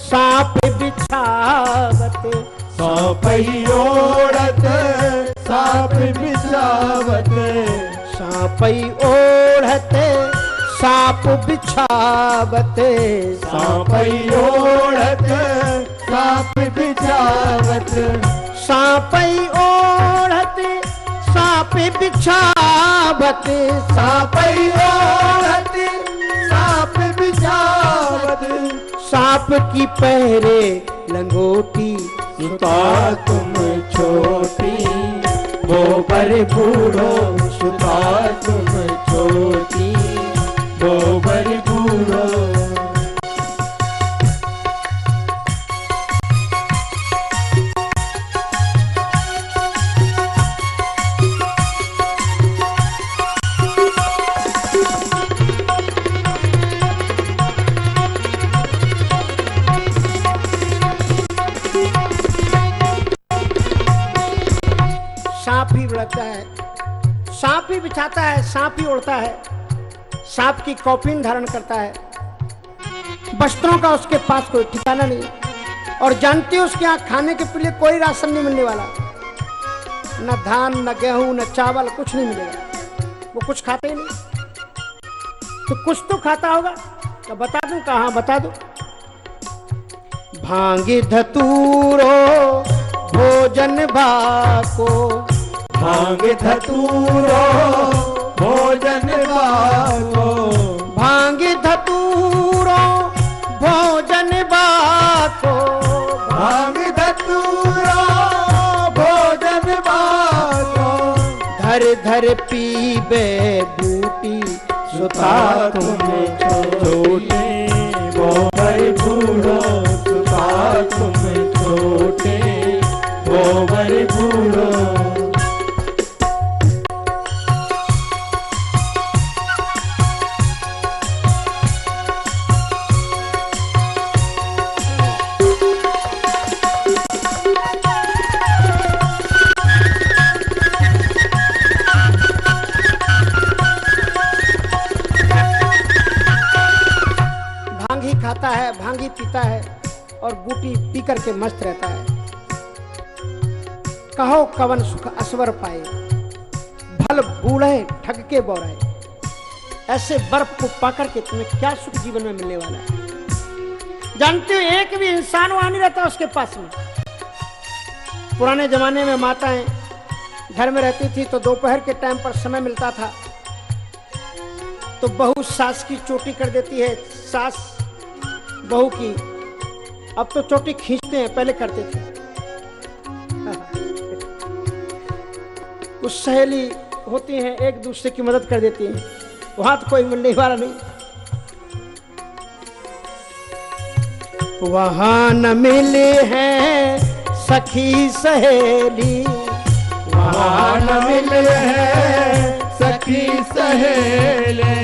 साप बिछावते। सौपई ओढ़त साप बिछावत। सांपई ओढ़ते साप बिछावते। सौपई ओढ़त साप बिछावत। सांपई ओढ़ते सांप बिछावते। सापई ओढ़त सांप की पहरे लंगोटी सुता तुम छोटी गोबर बूढ़ो सुता तुम छोटी बोबर सांप ही बिछाता है, सांप ही उड़ता है। सांप की कॉपिन धारण करता है। वस्त्रों का उसके पास कोई ठिकाना नहीं। और जानते हो उसके यहाँ खाने के लिए कोई राशन नहीं मिलने वाला। न धान, न गेहूँ, न चावल, कुछ नहीं मिलेगा। वो कुछ खाते ही नहीं। तो कुछ तो खाता होगा। तो बता दूँ, कहा बता दो? भांगी धतूरो भोजन भाको। भाँग धतूरो भोजन बाको भाँग धतूरो भोजन बाको भाँग धतूरो भोजन बाको धर धर पीबे बूटी, सुता तुम छोटे बोबर बूढ़ो सुता तुम छोटे बोबर है पीता है और बूटी पी करके मस्त रहता है। कहो कवन सुख असवर पाए भल बूढ़े ठग के बोराए। ऐसे बर्फ़ को पाकर के तुम्हें क्या सुख जीवन में मिलने वाला है? जानते हो, एक भी इंसान वहाँ नहीं रहता उसके पास में। पुराने जमाने में माताएँ घर में रहती थी तो दोपहर के टाइम पर समय मिलता था। तो बहू सास की चोटी कर देती है, सास बहू की। अब तो चोटी खींचते हैं, पहले करते थे। कुछ सहेली होती हैं, एक दूसरे की मदद कर देती हैं। वहाँ तो कोई मिलने वाला नहीं। वहाँ न मिले हैं सखी सहेली। वहाँ न मिले हैं सखी सहेले।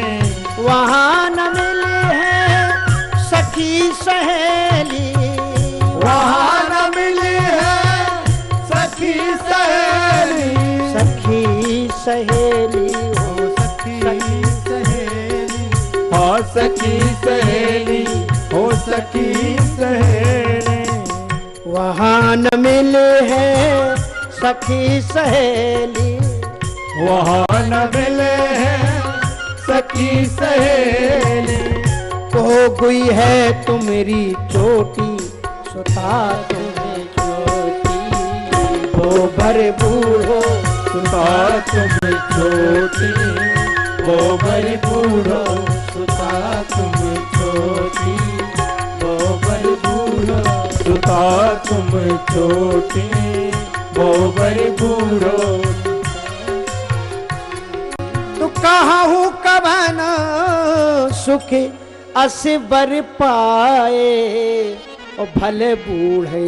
वहाँ न सखी सहेली। वहाँ न मिले हैं सखी सहेली। सखी सहेली हो सखी सहेली। सखी सहेली हो सखी सहेली। वहाँ न मिले हैं सखी सहेली। वहाँ न मिले हैं सखी सहेली। हो गई है तुम्हारी चोटी, सुता तुम्हें चोटी। वो भर बूढ़ो सुता तुम छोटी वो बड़ी बूढ़ो सुता तुम छोटी वो बड़ी बूढ़ो सुता तुम छोटी वो बड़ी बूढ़ो तो कहा हूँ कबन सुख? अस बर पाए और भले बूढ़े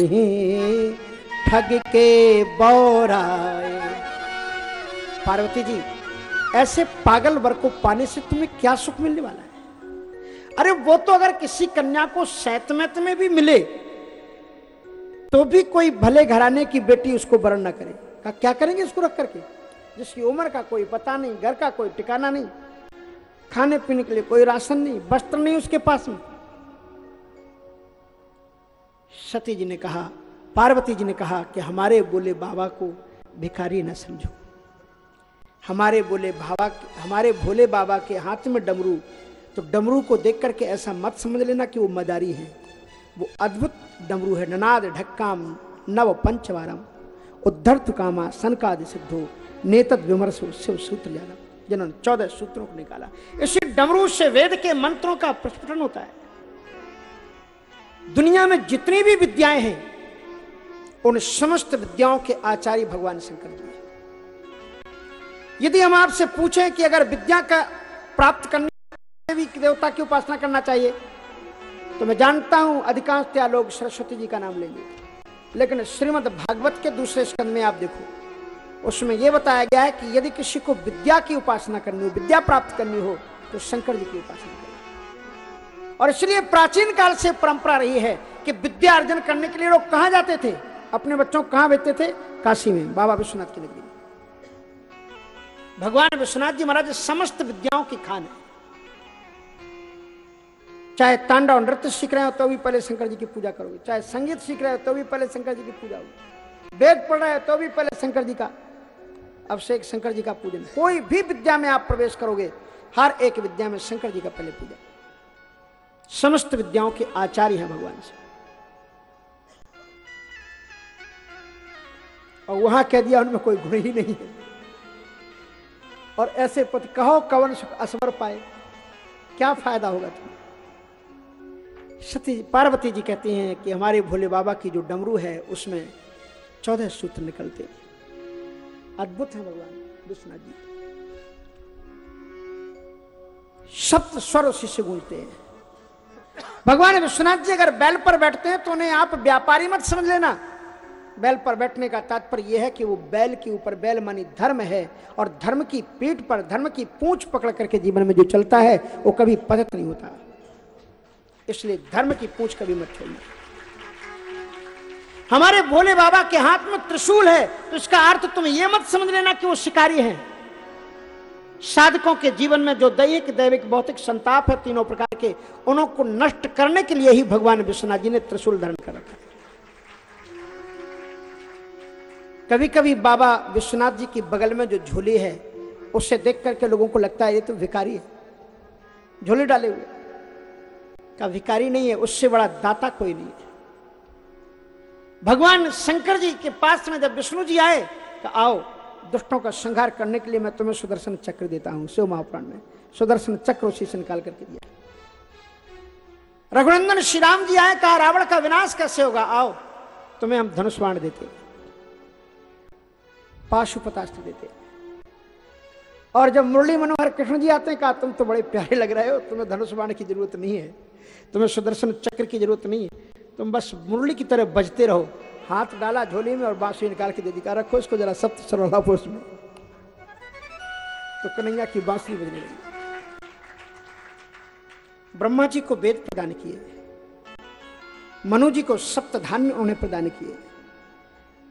ठग के बौराए पार्वती जी, ऐसे पागल वर को पाने से तुम्हें क्या सुख मिलने वाला है? अरे वो तो अगर किसी कन्या को सैतमत में भी मिले तो भी कोई भले घराने की बेटी उसको वर्ण न करे। क्या करेंगे इसको रख करके? जिसकी उम्र का कोई पता नहीं, घर का कोई ठिकाना नहीं खाने पीने के लिए कोई राशन नहीं, वस्त्र नहीं उसके पास में। सती जी ने कहा, पार्वती जी ने कहा कि हमारे बोले बाबा को भिखारी न समझो। हमारे बोले बाबा हमारे भोले बाबा के हाथ में डमरू तो डमरू को देख करके ऐसा मत समझ लेना कि वो मदारी है। वो अद्भुत डमरू है, ननाद, ढक्काम, नव पंचवारम उद्धर्त कामा सनकादि सिद्धो नेतद विमर्श शिव सूत्र जाना जिन्होंने चौदह सूत्रों को निकाला। इसी डमरू से वेद के मंत्रों का प्रस्फुटन होता है। दुनिया में जितनी भी विद्याएँ हैं, उन समस्त विद्याओं के आचार्य भगवान शंकर जी हैं। यदि हम आपसे पूछें कि अगर विद्या का प्राप्त करने देवी देवता की उपासना करना चाहिए तो मैं जानता हूँ अधिकांशतया लोग सरस्वती जी का नाम लेंगे। लेकिन श्रीमद भागवत के दूसरे स्कंद में आप देखो। उसमें यह बताया गया है कि यदि किसी को विद्या की उपासना करनी हो, विद्या प्राप्त करनी हो तो शंकर जी की उपासना करें। और इसलिए प्राचीन काल से परंपरा रही है कि विद्या अर्जन करने के लिए लोग कहाँ जाते थे? अपने बच्चों को कहाँ भेजते थे? काशी में, बाबा विश्वनाथ की नगरी भगवान विश्वनाथ जी महाराज, समस्त विद्याओं की खान है। चाहे तांडव नृत्य सीख रहे हो तो भी पहले शंकर जी की पूजा करोगे। चाहे संगीत सीख रहे हो तो भी पहले शंकर जी की पूजा होगी। वेद पढ़ रहे हो तो भी पहले शंकर जी का अभिषेक शंकर जी का पूजन। कोई भी विद्या में आप प्रवेश करोगे, हर एक विद्या में शंकर जी का पहले पूजन। समस्त विद्याओं के आचार्य हैं भगवान से। और वहाँ कह दिया, उनमें कोई गुण ही नहीं है। और ऐसे पति कहो, कवन सुख असवर पाए। क्या फ़ायदा होगा तुम्हें? सती, पार्वती जी कहती हैं कि हमारे भोले बाबा की जो डमरू है, उसमें चौदह सूत्र निकलते हैं। अद्भुत है भगवान विश्वनाथ जी। सप्त स्वर उसी से गूंजते हैं। भगवान विश्वनाथ जी, अगर बैल पर बैठते हैं तो उन्हें आप व्यापारी मत समझ लेना। बैल पर बैठने का तात्पर्य यह है कि वो बैल के ऊपर बैल मानी धर्म है और धर्म की पीठ पर, धर्म की पूंछ पकड़ करके जीवन में जो चलता है, वो कभी पतित नहीं होता। इसलिए धर्म की पूंछ कभी मत छोड़ना हमारे भोले बाबा के हाथ में त्रिशूल है तो इसका अर्थ तुम ये मत समझ लेना कि वो शिकारी हैं। साधकों के जीवन में जो दैहिक, दैविक, भौतिक संताप है, तीनों प्रकार के उनको नष्ट करने के लिए ही भगवान विश्वनाथ जी ने त्रिशूल धारण कर रखा कभी कभी बाबा विश्वनाथ जी की बगल में जो झोली है उससे देख करके लोगों को लगता है ये तो भिकारी है। झोली डाले हुए। का भिकारी नहीं है, उससे बड़ा दाता कोई नहीं है। भगवान शंकर जी के पास में जब विष्णु जी आए तो आओ, दुष्टों का संहार करने के लिए मैं तुम्हें सुदर्शन चक्र देता हूँ, शिव महापुराण में। सुदर्शन चक्र उसी से निकाल करके दिया। रघुनंदन श्री राम जी आए, कहा, रावण का विनाश कैसे होगा? आओ, तुम्हें हम धनुष बाण देते पाशुपतास्त्र देते और जब मुरली मनोहर कृष्ण जी आते हैं, कहा, तुम तो बड़े प्यारे लग रहे हो, तुम्हें धनुष बाण की ज़रूरत नहीं है, तुम्हें सुदर्शन चक्र की ज़रूरत नहीं है। तुम बस मुरली की तरह बजते रहो। हाथ डाला झोली में और बांसुरी निकाल के दे दी रखो इसको जरा सप्त सरला पोष में। तो कन्हैया की बांसुरी बजने लगी। ब्रह्मा जी को वेद प्रदान किए। मनु जी को सप्त धान्य उन्होंने प्रदान किए।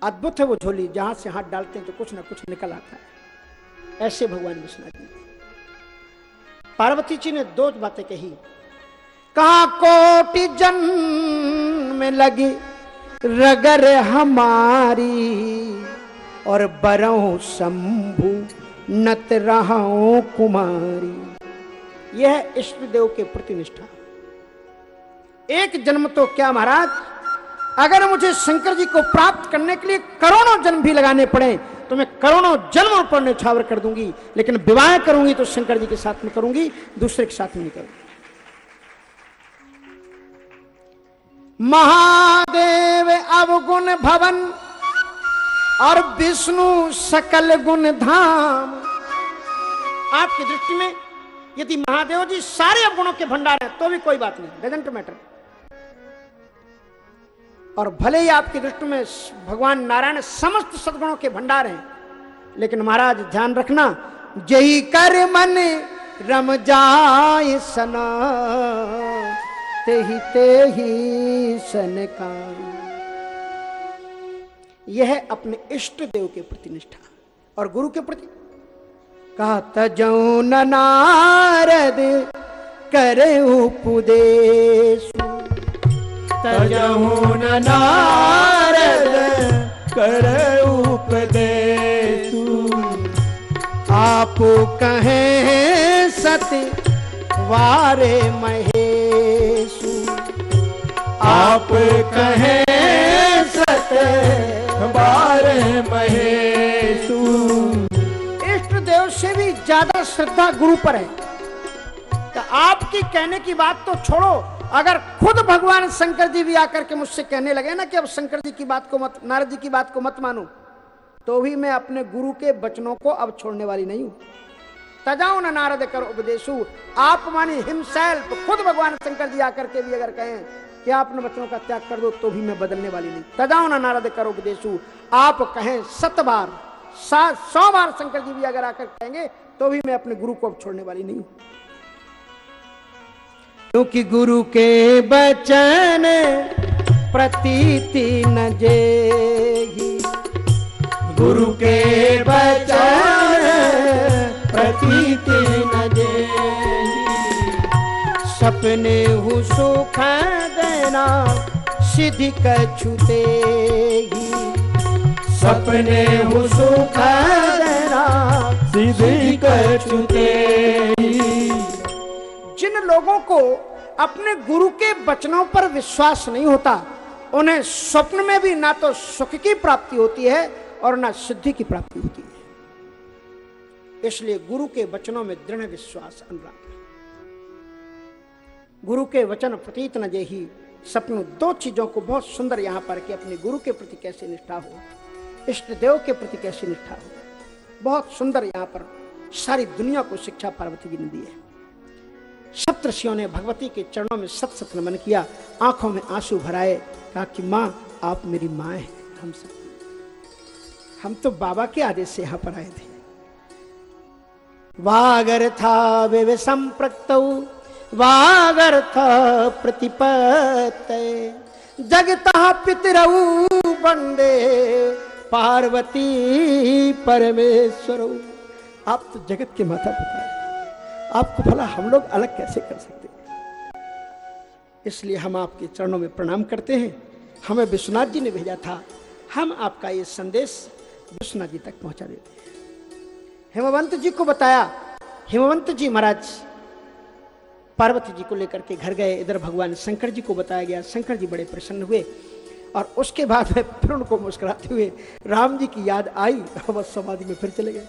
अद्भुत है वो झोली। जहाँ से हाथ डालते हैं तो कुछ ना कुछ निकल आता है। ऐसे भगवान विश्वनाथ जी। पार्वती जी ने दो बातें कही। कहा कोटि में लगी रगर हमारी और बरऊ शंभु नत रहा कुमारी। यह इष्ट देव के प्रति निष्ठा। एक जन्म तो क्या महाराज, अगर मुझे शंकर जी को प्राप्त करने के लिए करोड़ों जन्म भी लगाने पड़े तो मैं करोड़ों जन्मों पर निछावर कर दूँगी, लेकिन विवाह करूँगी तो शंकर जी के साथ में करूँगी, दूसरे के साथ में नहीं करूँगी। महादेव अवगुण भवन और विष्णु सकल गुण धाम। आपकी दृष्टि में यदि महादेव जी सारे अवगुणों के भंडार हैं तो भी कोई बात नहीं डजेंट मैटर और भले ही आपकी दृष्टि में भगवान नारायण समस्त सदगुणों के भंडार हैं, लेकिन महाराज ध्यान रखना, जही कर मन रम जाए सना। ते ही ते ही सन का यह अपने इष्ट देव के प्रति निष्ठा और गुरु के प्रति। कहा तजौ नारद करे उपदेश। नारद कर उपदेशु। आप कहे सत्य वारे महेशु। आप कहे सत, बार महेशु। इष्ट देव से भी ज़्यादा श्रद्धा गुरु पर है। तो आपकी कहने की बात तो छोड़ो, अगर खुद भगवान शंकर जी भी आकर के मुझसे कहने लगे ना कि अब शंकर जी की बात को मत, नारद जी की बात को मत मानो तो भी मैं अपने गुरु के वचनों को अब छोड़ने वाली नहीं हूँ। तजाऊ ना नारद कर उपदेशु, आप मानी हिमसेल्फ खुद भगवान शंकर जी आकर के भी अगर कहें कि आपने वचनों का त्याग कर दो तो भी मैं बदलने वाली नहीं। तजाऊ न नारद कर उपदेशु। आप कहें, सत बार, सौ बार शंकर जी भी अगर आकर कहेंगे तो भी मैं अपने गुरु को अब छोड़ने वाली नहीं। क्योंकि गुरु के बचन प्रतीति न गुरु के बचन प्रतीति सपने हु सुख देना सिद्धि कछुतेगी सपने हु सुख देना सिद्धि कछुते जिन लोगों को अपने गुरु के वचनों पर विश्वास नहीं होता, उन्हें स्वप्न में भी ना तो सुख की प्राप्ति होती है और ना सिद्धि की प्राप्ति होती है। इसलिए गुरु के वचनों में दृढ़ विश्वास अनुराग। गुरु के वचन प्रतीत न जेही। सपनों दो चीज़ों को बहुत सुंदर यहाँ पर कि अपने गुरु के प्रति कैसे निष्ठा हो, इष्ट देव के प्रति कैसे निष्ठा हो। बहुत सुंदर यहाँ पर सारी दुनिया को शिक्षा पार्वती जी ने दी है। सप्तषियों ने भगवती के चरणों में सत सत नमन किया, आँखों में आँसू भराए, कहा कि माँ, आप मेरी माँ हैं, हम सब। हम तो बाबा के आदेश से यहाँ पर आए थे। वागर था वे संप्रक्त वागर था प्रतिपत। जगता पितरऊ बंदे पार्वती परमेश्वर। आप तो जगत के माता पिता हैं। आपको भला हम लोग अलग कैसे कर सकते इसलिए हम आपके चरणों में प्रणाम करते हैं। हमें विश्वनाथ जी ने भेजा था। हम आपका ये संदेश विश्वनाथ जी तक पहुँचा देते हैं। हेमवंत जी को बताया। हेमवंत जी महाराज पार्वती जी को लेकर के घर गए, इधर भगवान शंकर जी को बताया गया। शंकर जी बड़े प्रसन्न हुए और उसके बाद में फिर उनको मुस्कुराते हुए राम जी की याद आई और बस समाधि में फिर चले गए।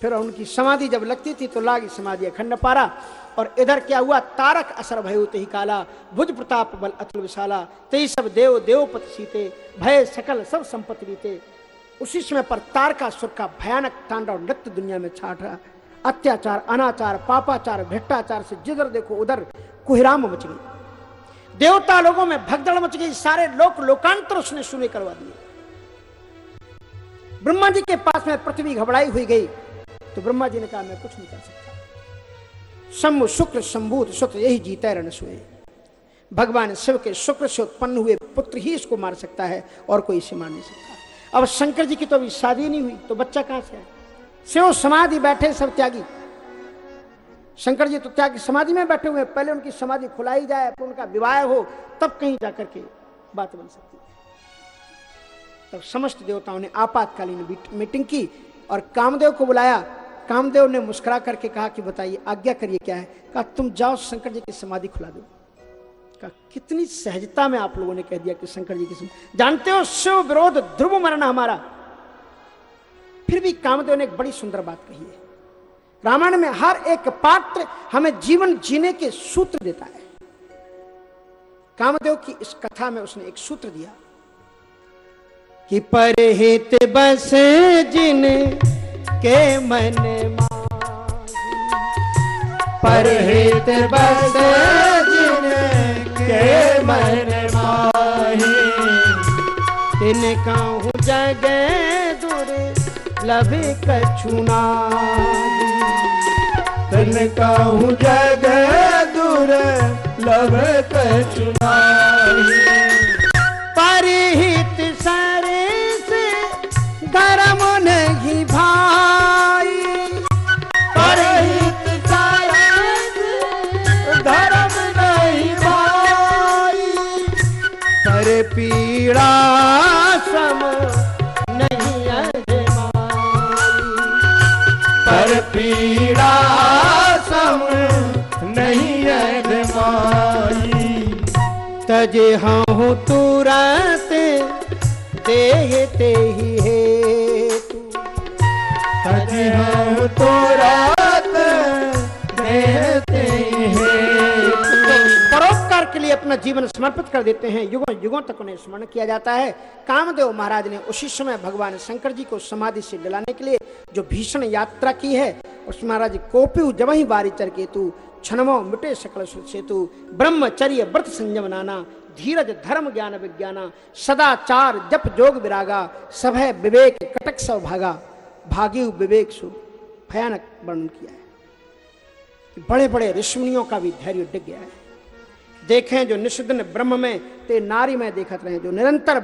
फिर उनकी समाधि जब लगती थी तो लागी समाधि अखंड पारा और इधर क्या हुआ, तारक असर भय ही काला भुज प्रताप बल अतुल विशाला तेई सब देव देवपति सीते, भय सकल सब संपत्ति बीते उसी समय पर तारकासुर का भयानक तांडव नृत्य दुनिया में छाट रहा। अत्याचार, अनाचार, पापाचार, भ्रष्टाचार से जिधर देखो, उधर कुहराम मच गई। देवता लोगों में भगदड़ मच गई, सारे लोक लोकांतर उसने सुने करवा दिए। ब्रह्मा जी के पास में पृथ्वी घबराई हुई गई तो ब्रह्मा जी ने कहा, मैं कुछ नहीं कर सकता। शंभु शुक्र, शंभूत सुत यही जीता रण सोए। भगवान शिव के शुक्र से उत्पन्न हुए पुत्र ही इसको मार सकता है और कोई इसे मार नहीं सकता। अब शंकर जी की तो अभी शादी नहीं हुई तो बच्चा कहाँ से है शिव समाधि बैठे सब त्यागी। शंकर जी तो त्यागी समाधि में बैठे हुए पहले उनकी समाधि खुलाई जाए, फिर उनका विवाह हो, तब कहीं जाकर के बात बन सकती है। तब समस्त देवताओं ने आपातकालीन मीटिंग की और कामदेव को बुलाया। कामदेव ने मुस्कुरा करके कहा कि बताइए, आज्ञा करिए क्या है? कहा, तुम जाओ, शंकर जी की समाधि खुला दो। कहा, कितनी सहजता में आप लोगों ने कह दिया कि शंकर जी की जानते हो, शिव विरोध, ध्रुव मरना हमारा। फिर भी कामदेव ने एक बड़ी सुंदर बात कही है। रामायण में हर एक पात्र हमें जीवन जीने के सूत्र देता है। कामदेव की इस कथा में उसने एक सूत्र दिया कि परहित बस जिन के मन परहित बस जिन के मन माही तिन कहूँ जगह लब कछुना तन कहूँ जग दूर लभ कछुनाही तजे हूँ तुरंत देहते ही है तू। तज हम तो रात देते हैं परोपकार के लिए अपना जीवन समर्पित कर देते हैं। युगों युगों तक उन्हें स्मरण किया जाता है। कामदेव महाराज ने उसी समय भगवान शंकर जी को समाधि से दिलाने के लिए जो भीषण यात्रा की है, उस महाराज कोपी जब ही बारी चर केतु क्षणमो मिटे सकल सेतु ब्रह्मचर्य व्रत संयम नाना धीरज धर्म ज्ञान विज्ञाना, सदाचार जप जोग विरागा सभय विवेक कटक सौभागा। भागी विवेक सु भयानक वर्णन किया है। बड़े बड़े ऋषिमुनियों का भी धैर्य डिग गया है। देखें जो निषिद्ध ब्रह्म में ते नारी में देखत रहे, जो निरंतर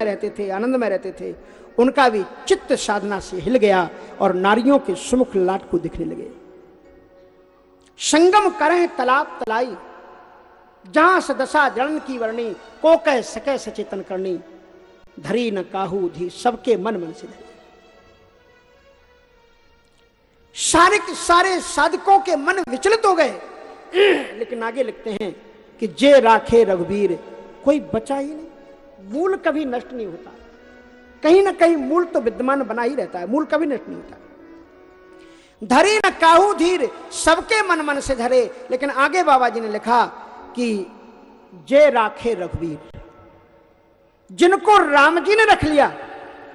रहते थे, आनंद में रहते थे, उनका भी चित्त साधना से हिल गया और नारियों के सुमुख लाट को दिखने लगे। संगम करें तालाब तलाई। जहाँ सदशा जलन की वर्णी, को कह सके सचेतन करनी। धरी न काहू धी, सबके मन मन से धरी। सारे के सारे साधकों के मन विचलित हो गए। <clears throat> लेकिन आगे लिखते हैं कि जे राखे रघुवीर, कोई बचा ही नहीं। मूल कभी नष्ट नहीं होता। कहीं ना कहीं मूल तो विद्यमान बना ही रहता है। मूल कभी नष्ट नहीं होता। धरी न काहू धीर, सबके मन मन से धरे। लेकिन आगे बाबा जी ने लिखा कि जे राखे रघुवीर, जिनको राम जी ने रख लिया,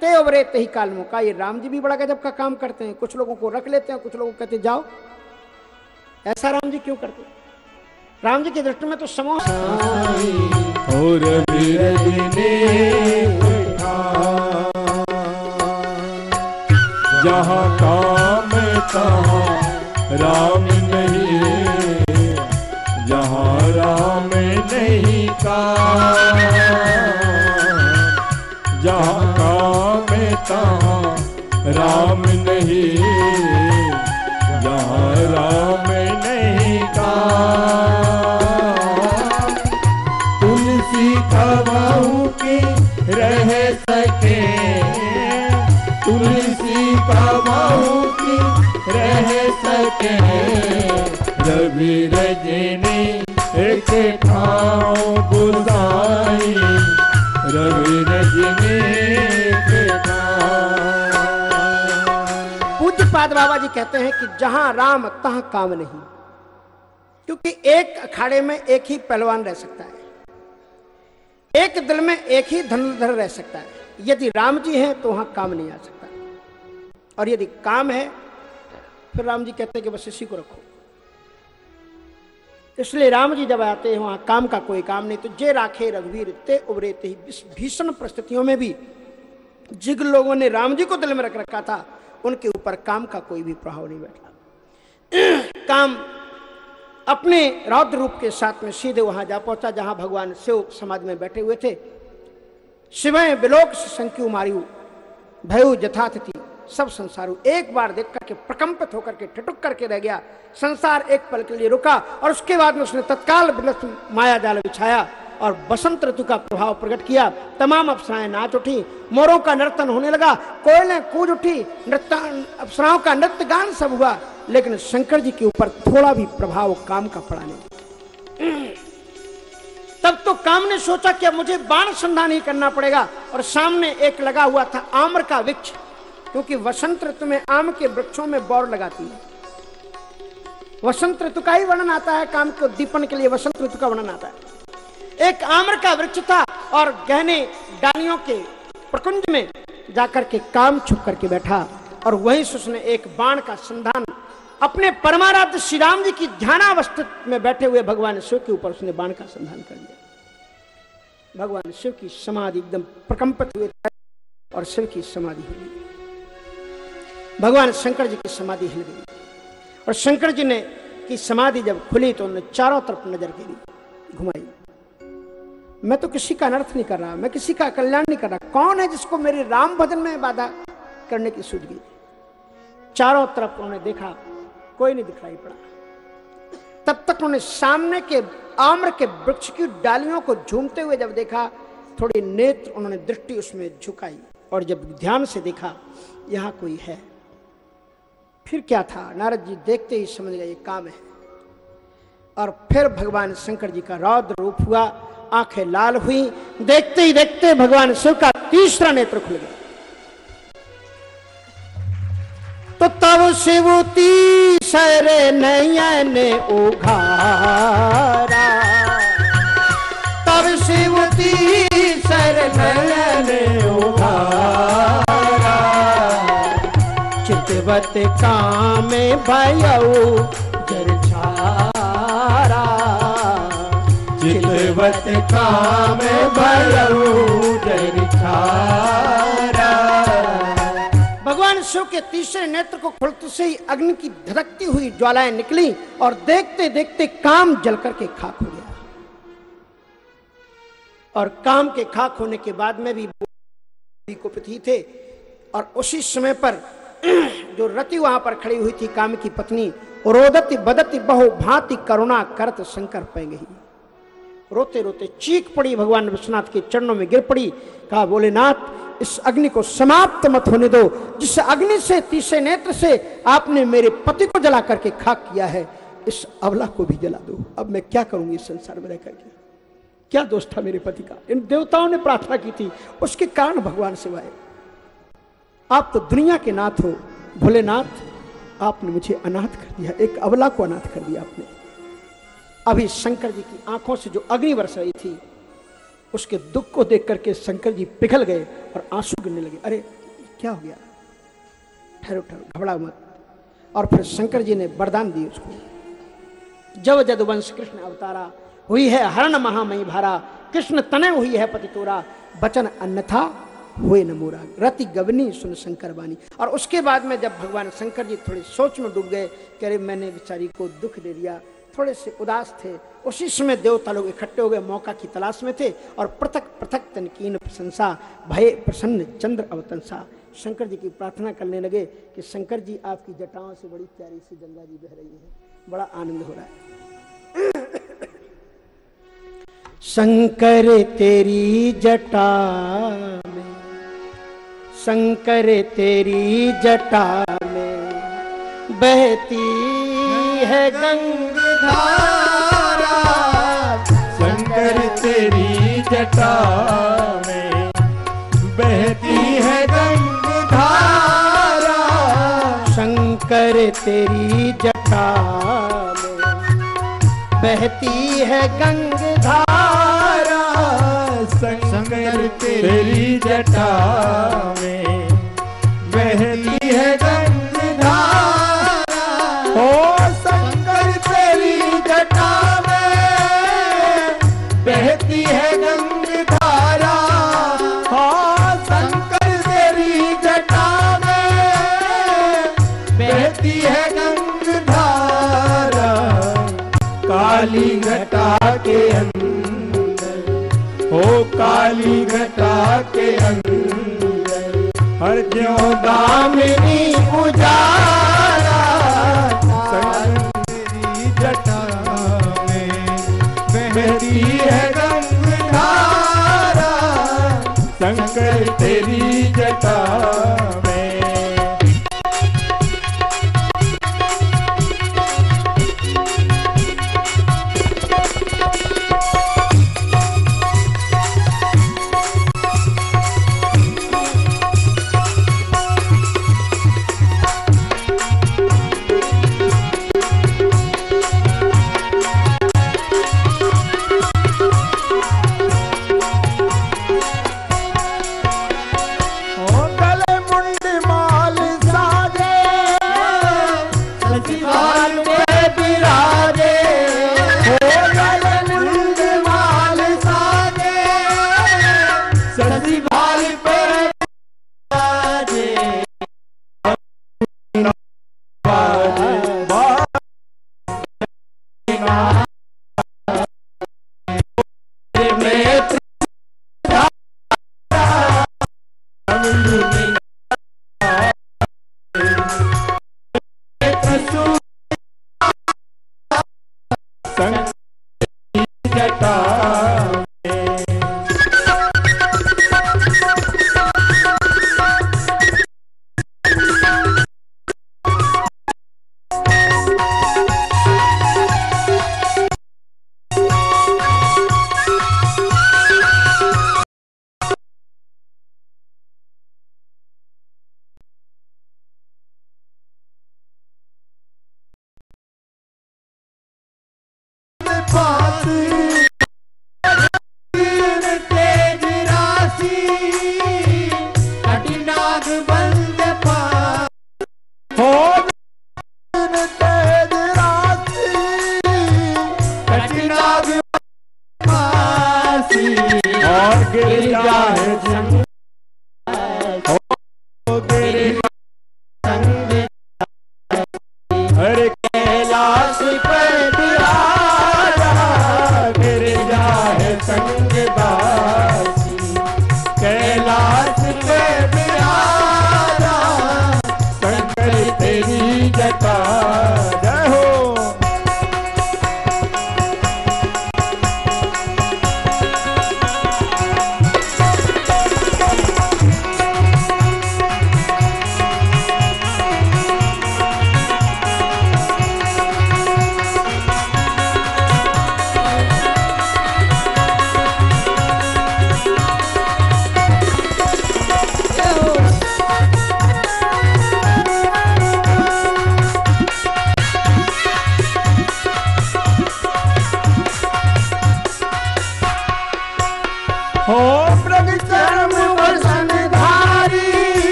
ते उबरे ते ही काल मौका ये राम जी भी बड़ा गजब का काम करते हैं। कुछ लोगों को रख लेते हैं, कुछ लोगों को कहते जाओ। ऐसा राम जी क्यों करते राम जी की दृष्टि में तो बिरजने राम नहीं, जहाँ राम नहीं काम जहाँ काम तहाँ राम नहीं, जहाँ राम नहीं काम तुलसी कबाऊ के रह सके तुलसी कबाऊ की रह सके। रवि रजनी एक ठाव रवि रजनी पूज्य पाद बाबा जी कहते हैं कि जहाँ राम, तहां काम नहीं। क्योंकि एक अखाड़े में एक ही पहलवान रह सकता है। एक दिल में एक ही धनुर्धर रह सकता है। यदि राम जी हैं तो वहाँ काम नहीं आ सकता। और यदि काम है, फिर राम जी कहते हैं कि बस इसी को रखो। इसलिए राम जी जब आते हैं, वहाँ काम का कोई काम नहीं तो जे राखे रघुवीर, ते उबरे ते ही भीषण परिस्थितियों में भी जिग लोगों ने राम जी को दिल में रख रखा था, उनके ऊपर काम का कोई भी प्रभाव नहीं बैठा। काम अपने रौद्र रूप के साथ में सीधे वहाँ जा पहुँचा, जहाँ भगवान शिव समाज में बैठे हुए थे। शिवय विलोक संक्यु मारियु, भयु जथाथति सब संसार एक बार देख करके प्रकंपित होकर के ठिठुक करके रह गया। संसार एक पल के लिए रुका और उसके बाद में उसने तत्काल माया जाल बिछाया और बसंत ऋतु का प्रभाव प्रकट किया। तमाम अप्सराएँ नाच उठी, मोरों का नर्तन होने लगा, कोयलें कूद उठी, नृत्य अप्सराओं का नृत्य गान सब हुआ। लेकिन शंकर जी के ऊपर थोड़ा भी प्रभाव काम का पड़ा नहीं। <clears throat> तब तो काम ने सोचा कि मुझे बाण संधान ही करना पड़ेगा और सामने एक लगा हुआ था आम्र का वृक्ष। क्योंकि वसंत ऋतु में आम के वृक्षों में बौर लगाती है। वसंत ऋतु का ही वर्णन आता है, काम के उद्दीपन के लिए वसंत ऋतु का वर्णन आता है। एक आम्र का वृक्ष था और गहने डालियों के प्रकुंज में जाकर के काम छुप करके बैठा और वहीं से उसने एक बाण का संधान अपने परमाराध्य श्री राम जी की ध्यानावस्थित में बैठे हुए भगवान शिव के ऊपर उसने बाण का संधान कर दिया। भगवान शिव की समाधि एकदम प्रकंपित हुए और शिव की समाधि हुई भगवान शंकर जी की समाधि हिल गई। और शंकर जी ने की समाधि जब खुली तो उन्होंने चारों तरफ़ नज़र गिरी घुमाई। मैं तो किसी का अनर्थ नहीं कर रहा, मैं किसी का कल्याण नहीं कर रहा। कौन है जिसको मेरे राम भजन में बाधा करने की सूझ गई? चारों तरफ़ उन्होंने देखा, कोई नहीं दिखाई पड़ा। तब तक उन्होंने सामने के आम्र के वृक्ष की डालियों को झूमते हुए जब देखा, थोड़ी नेत्र उन्होंने दृष्टि उसमें झुकाई और जब ध्यान से देखा, यहाँ कोई है। फिर क्या था? नारद जी देखते ही समझ गए ये काम है। और फिर भगवान शंकर जी का रौद्र रूप हुआ, आँखें लाल हुई। देखते ही देखते भगवान शिव का तीसरा नेत्र खुल गया। तो तब शिव तीसर नयन उघारा। तब शिव तीसर नयन उघारा। चितवत काम भयऊ जरझारा चितवत काम भयऊ जरझारा भगवान शिव के तीसरे नेत्र को खुलते से ही अग्नि की धड़कती हुई ज्वालाएँ निकली और देखते देखते काम जल करके खाक हो गया। और काम के खाक होने के बाद में भी कुपित ही थे और उसी समय पर जो रति वहाँ पर खड़ी हुई थी काम की पत्नी, रोदती बदती बहु भांति करुणा करत शंकर पै गई रोते रोते चीख पड़ी भगवान विश्वनाथ के चरणों में गिर पड़ी, कहा बोलेनाथ इस अग्नि को समाप्त मत होने दो। जिस अग्नि से, तीसरे नेत्र से आपने मेरे पति को जला करके खाक किया है, इस अवला को भी जला दो। अब मैं क्या करूँगी इस संसार में रह करके? क्या दोष था मेरे पति का? इन देवताओं ने प्रार्थना की थी, उसके कारण भगवान सिवाय आप तो दुनिया के नाथ हो, भोलेनाथ। आपने मुझे अनाथ कर दिया, एक अबला को अनाथ कर दिया आपने। अभी शंकर जी की आँखों से जो अग्नि वर्ष रही थी, उसके दुख को देख करके शंकर जी पिघल गए और आँसू गिरने लगे। अरे, क्या हो गया? ठहरो ठहरो घबरा मत। और फिर शंकर जी ने वरदान दिए उसको। जब जदुवंश कृष्ण अवतारा हुई है, हरण महामयी भारा, कृष्ण तने हुई है पति तोरा बचन अन्यथा हुए न मोरा रति गवनी सुन शंकर बानी। और उसके बाद में जब भगवान शंकर जी थोड़े सोच में डूब गए कि अरे मैंने बेचारी को दुख दे दिया, थोड़े से उदास थे, उसी समय देवता लोग इकट्ठे हो गए, मौका की तलाश में थे और पृथक पृथक तनकीन प्रशंसा, भय प्रसन्न चंद्र अवतंसा शंकर जी की प्रार्थना करने लगे कि शंकर जी आपकी जटाओं से बड़ी प्यारी सी गंगा जी बह रही है। बड़ा आनंद हो रहा है। <coughs> शंकर तेरी जटा शंकर तेरी जटा में बहती है गंगाधारा शंकर तेरी जटा में बहती है गंगाधारा शंकर तेरी जटा में बहती है गंगाधारा शंकर तेरी जटा में बहती है गंगाधारा ओ शंकर, तेरी जटा में बहती है गंगाधारा ओ शंकर, तेरी जटा में बहती है गंगाधारा काली काली घटा के अंदर। हर क्यों दामिनी उजाला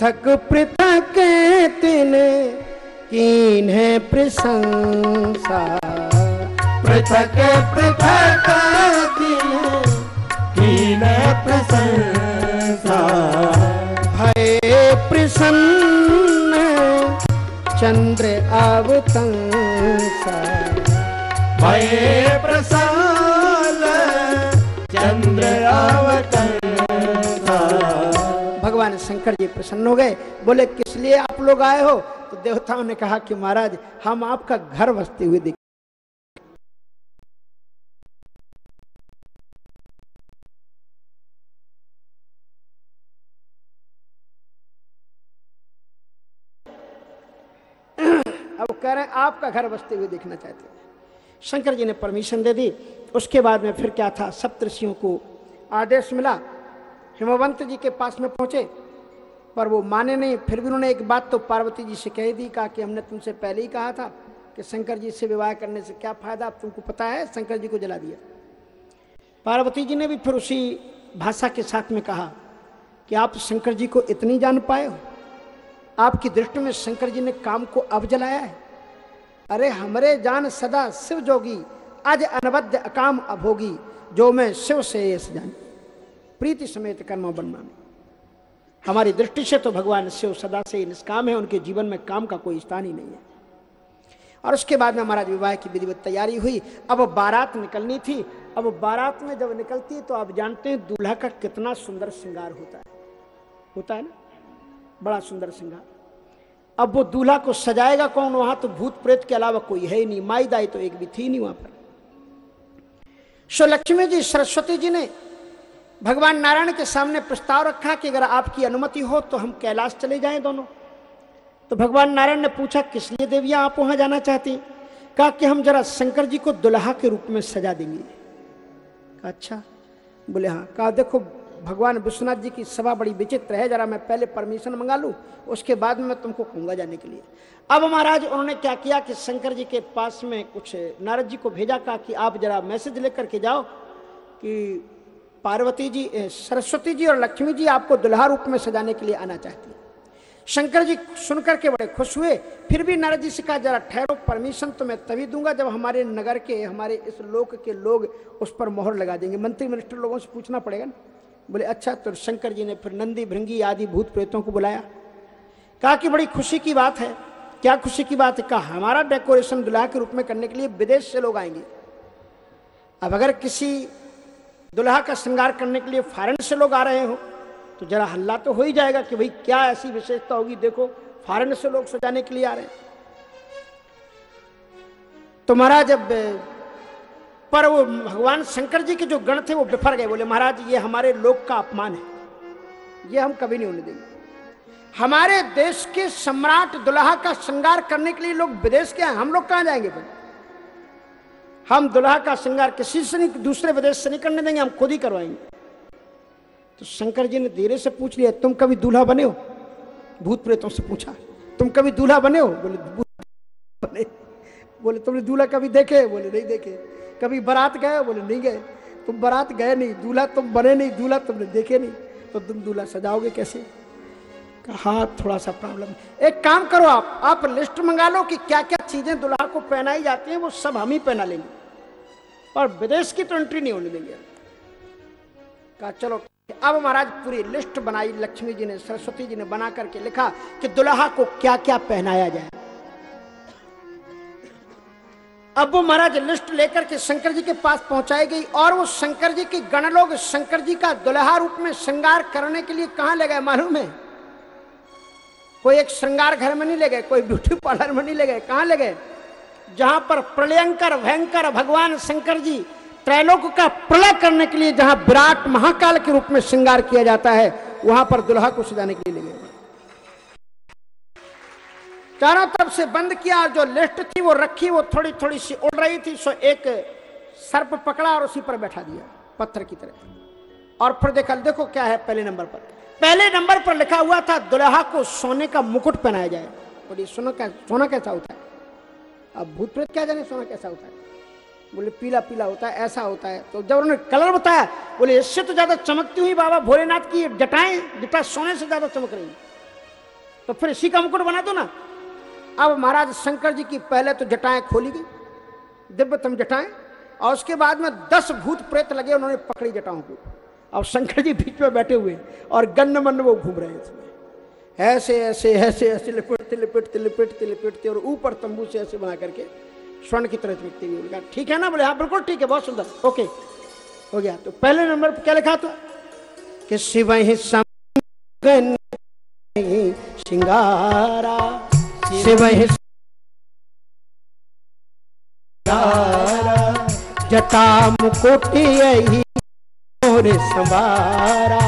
पृथक पृथक तिन कीन है प्रशंसा। पृथक पृथक दिन कीन प्रशंसा। भय प्रसन्न चंद्र अवतंसा। भय प्रसन्न शंकर जी प्रसन्न हो गए। बोले, किस लिए आप लोग आए हो? तो देवताओं ने कहा कि, महाराज, हम आपका घर बसते हुए देख अब कह रहे हैं, आपका घर बसते हुए देखना चाहते हैं। शंकर जी ने परमिशन दे दी। उसके बाद में फिर क्या था सप्तऋषियों को आदेश मिला। हिमवंत जी के पास में पहुँचे। पर वो माने नहीं। फिर भी उन्होंने एक बात तो पार्वती जी से कह दी, कहा कि हमने तुमसे पहले ही कहा था कि शंकर जी से विवाह करने से क्या फ़ायदा? अब तुमको पता है, शंकर जी को जला दिया। पार्वती जी ने भी फिर उसी भाषा के साथ में कहा कि आप शंकर जी को इतनी जान पाए हो। आपकी दृष्टि में शंकर जी ने काम को अब जलाया है। अरे, हमरे जान सदा शिव जोगी अज अनबद्ध अकाम अभोगी जो मैं शिव से यश जान। प्रीति समेत कर्म बनना में हमारी दृष्टि से तो भगवान शिव सदा से ही निष्काम है, उनके जीवन में काम का कोई स्थान ही नहीं है। और उसके बाद में महाराज विवाह की विधिवत तैयारी हुई। अब बारात निकलनी थी। अब बारात में जब निकलती है तो आप जानते हैं, दूल्हा का कितना सुंदर श्रृंगार होता है। होता है ना? बड़ा सुंदर श्रृंगार। अब वो दूल्हा को सजाएगा कौन? वहाँ तो भूत प्रेत के अलावा कोई है ही नहीं। माई दाई तो एक भी थी नहीं वहाँ पर। सो लक्ष्मी जी, सरस्वती जी ने भगवान नारायण के सामने प्रस्ताव रखा कि अगर आपकी अनुमति हो तो हम कैलाश चले जाएँ दोनों। तो भगवान नारायण ने पूछा, किस लिए देवियाँ आप वहाँ जाना चाहती? कहा कि हम जरा शंकर जी को दुल्हा के रूप में सजा देंगे। अच्छा। बोले हाँ। कहा, देखो, भगवान विश्वनाथ जी की सभा बड़ी विचित्र है, जरा मैं पहले परमिशन मंगा लूँ, उसके बाद में मैं तुमको कहूँगा जाने के लिए। अब महाराज, उन्होंने क्या किया कि शंकर जी के पास में कुछ नारद जी को भेजा, कहा कि आप जरा मैसेज लेकर के जाओ कि पार्वती जी सरस्वती जी और लक्ष्मी जी आपको दुल्हा रूप में सजाने के लिए आना चाहती शंकर जी सुनकर के बड़े खुश हुए, फिर भी नारद जी से कहा, जरा ठहरो, परमिशन तो मैं तभी दूँगा जब हमारे नगर के, हमारे इस लोक के लोग उस पर मोहर लगा देंगे। मंत्री मिनिस्टर लोगों से पूछना पड़ेगा ना। बोले अच्छा तो शंकर जी ने फिर नंदी, भृंगी आदि भूत प्रेतों को बुलाया। कहा कि, बड़ी खुशी की बात है। क्या खुशी की बात है? कहा, हमारा डेकोरेशन दुल्हा के रूप में करने के लिए विदेश से लोग आएँगे। अब अगर किसी दुल्हा का श्रृंगार करने के लिए फॉरन से लोग आ रहे हो तो जरा हल्ला तो हो ही जाएगा कि भाई क्या ऐसी विशेषता होगी? देखो, फॉरन से लोग सजाने के लिए आ रहे हैं। तो महाराज, जब, पर वो भगवान शंकर जी के जो गण थे, वो बिफर गए। बोले, महाराज, ये हमारे लोक का अपमान है। ये हम कभी नहीं होने देंगे। हमारे देश के सम्राट दुल्हा का श्रृंगार करने के लिए लोग विदेश के हैं। हम लोग कहाँ जाएँगे फिर? हम दुल्हा का श्रृंगार किसी से नहीं, दूसरे विदेश से नहीं करने देंगे, हम खुद ही करवाएँगे। तो शंकर जी ने धीरे से पूछ लिया, तुम कभी दूल्हा बने हो? भूत प्रेतों से पूछा, तुम कभी दूल्हा बने हो? बोले "दूल्हा बने। बोले, तुमने दूल्हा कभी देखे? बोले, नहीं देखे। कभी बारात गए? बोले, नहीं गए। तुम बारात गए नहीं, दूल्हा तुम बने नहीं, दूल्हा तुमने देखे नहीं। तो तुम दूल्हा सजाओगे कैसे? हाँ थोड़ा सा प्रॉब्लम एक काम करो आप आप लिस्ट मंगा लो कि क्या क्या चीज़ें दुल्हा को पहनाई जाती हैं, वो सब हम ही पहना लेंगे। और विदेश की तो एंट्री नहीं होने देंगे। कहा, चलो, अब महाराज पूरी लिस्ट बनाई, लक्ष्मी जी ने, सरस्वती जी ने बना करके लिखा कि दुल्हा को क्या क्या पहनाया जाए। अब वो महाराज लिस्ट लेकर के शंकर जी के पास पहुंचाई गई और वो शंकर जी के गण लोग शंकर जी का दुल्हा रूप में श्रृंगार करने के लिए कहाँ ले गए मालूम है? कोई एक श्रृंगार घर में नहीं ले गए, कोई ब्यूटी पार्लर में नहीं ले गए, कहाँ ले गए? जहाँ पर प्रलयंकर भयंकर भगवान शंकर जी त्रैलोक का प्रलय करने के लिए जहाँ विराट महाकाल के रूप में श्रृंगार किया जाता है, वहाँ पर दुल्हा को सजाने के लिए ले गए। चारों तरफ़ से बंद किया, जो लिस्ट थी वो रखी, वो थोड़ी थोड़ी सी उड़ रही थी, सो एक सर्प पकड़ा और उसी पर बैठा दिया, पत्थर की तरह। और फिर देखा, देखो क्या है पहले नंबर पर। पहले नंबर पर लिखा हुआ था, दुल्हा को सोने का मुकुट पहनाया जाए। बोलिए, सोना क्या सोना कैसा होता है? अब भूत प्रेत क्या जाने सोना कैसा होता है? बोले, पीला पीला होता है, ऐसा होता है। तो जब उन्होंने कलर बताया, बोले, इससे तो ज़्यादा चमकती हुई बाबा भोलेनाथ की जटाएँ, जटा सोने से ज़्यादा चमक रही तो फिर इसी का मुकुट बना दो ना। अब महाराज शंकर जी की पहले तो जटाएँ खोली गई, दिव्यतम जटाएँ, और उसके बाद में दस भूत प्रेत लगे, उन्होंने पकड़ी जटाओं को। अब शंकर जी बीच में बैठे हुए और गन्न मन वो घूम रहे इसमें ऐसे ऐसे ऐसे ऐसे लिपटते लिपटते लिपटते लिपटते और ऊपर तंबू से ऐसे बना करके स्वर्ण की तरह चमकते हुए उनका। ठीक है ना बोले? हाँ बिल्कुल ठीक है, बहुत सुंदर। ओके, हो गया। तो पहले नंबर पर क्या लिखा था? कि शिव ही सिंगारा। शिव ही जटा मुकुटी यही मोरे संवारा।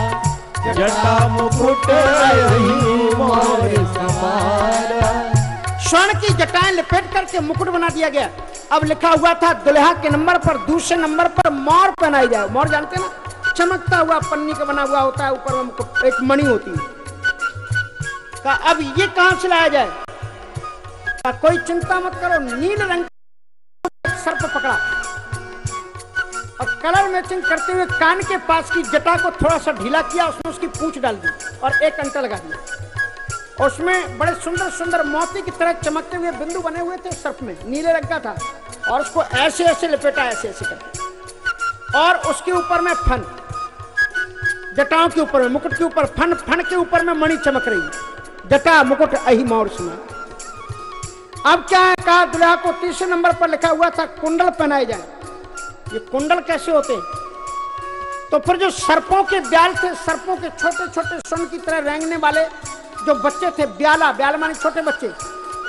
जटा मुकुट स्वर्ण की जटाएँ लपेट करके मुकुट बना दिया गया। अब लिखा हुआ था, दुल्हा के नंबर पर, दूसरे नंबर पर मोर पहनाई जाए मोर जानते ना? चमकता हुआ, पन्नी का बना हुआ होता है, ऊपर में एक मणि होती है। का अब ये कहाँ से लाया जाए? का कोई चिंता मत करो, नील रंग सर्प पकड़ा। और कलर मैचिंग करते हुए कान के पास की जटा को थोड़ा सा ढीला किया, उसमें उसकी पूंछ डाल दी और एक अंटा लगा दिया उसमें बड़े सुंदर सुंदर मोती की तरह चमकते हुए बिंदु बने हुए थे सर्प में, नीले रंग का था और उसको ऐसे ऐसे लपेटा, ऐसे ऐसे करके। और उसके ऊपर में फन, जटाओं के ऊपर में, मुकुट के ऊपर फन फन के ऊपर में मणि चमक रही। जटा, मुकुट, अही मोर सुना अब क्या है, कहा दुल्हा को तीसरे नंबर पर लिखा हुआ था, कुंडल पहनाए जाए। ये कुंडल कैसे होते? हैं तो फिर जो सर्पों के ब्याल थे, सर्पों के छोटे छोटे स्वर्ण की तरह रेंगने वाले जो बच्चे थे, ब्याला, ब्याल माने छोटे बच्चे,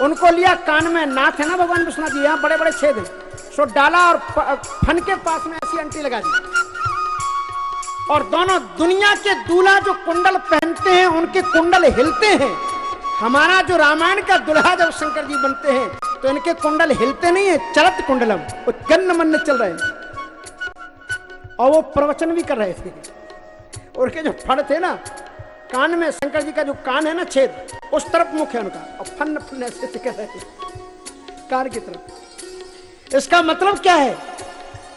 उनको लिया कान में नाथ है ना भगवान विश्वनाथ जी? यहाँ बड़े बड़े छेद है। सो डाला और फन के पास में ऐसी अंटी लगा दी। और दोनों दुनिया के दूल्हा जो कुंडल पहनते हैं, उनके कुंडल हिलते हैं। हमारा जो रामायण का दुल्हा जब शंकर जी बनते हैं तो इनके कुंडल हिलते नहीं है चलत कुंडलम वो गन्न मन चल रहे हैं। और वो प्रवचन भी कर रहे थे। और उनके जो फड़ थे ना, कान में शंकर जी का जो कान है ना छेद, उस तरफ़ मुख है उनका और फन फन ऐसे कर रहे थे। की तरफ़। इसका मतलब क्या है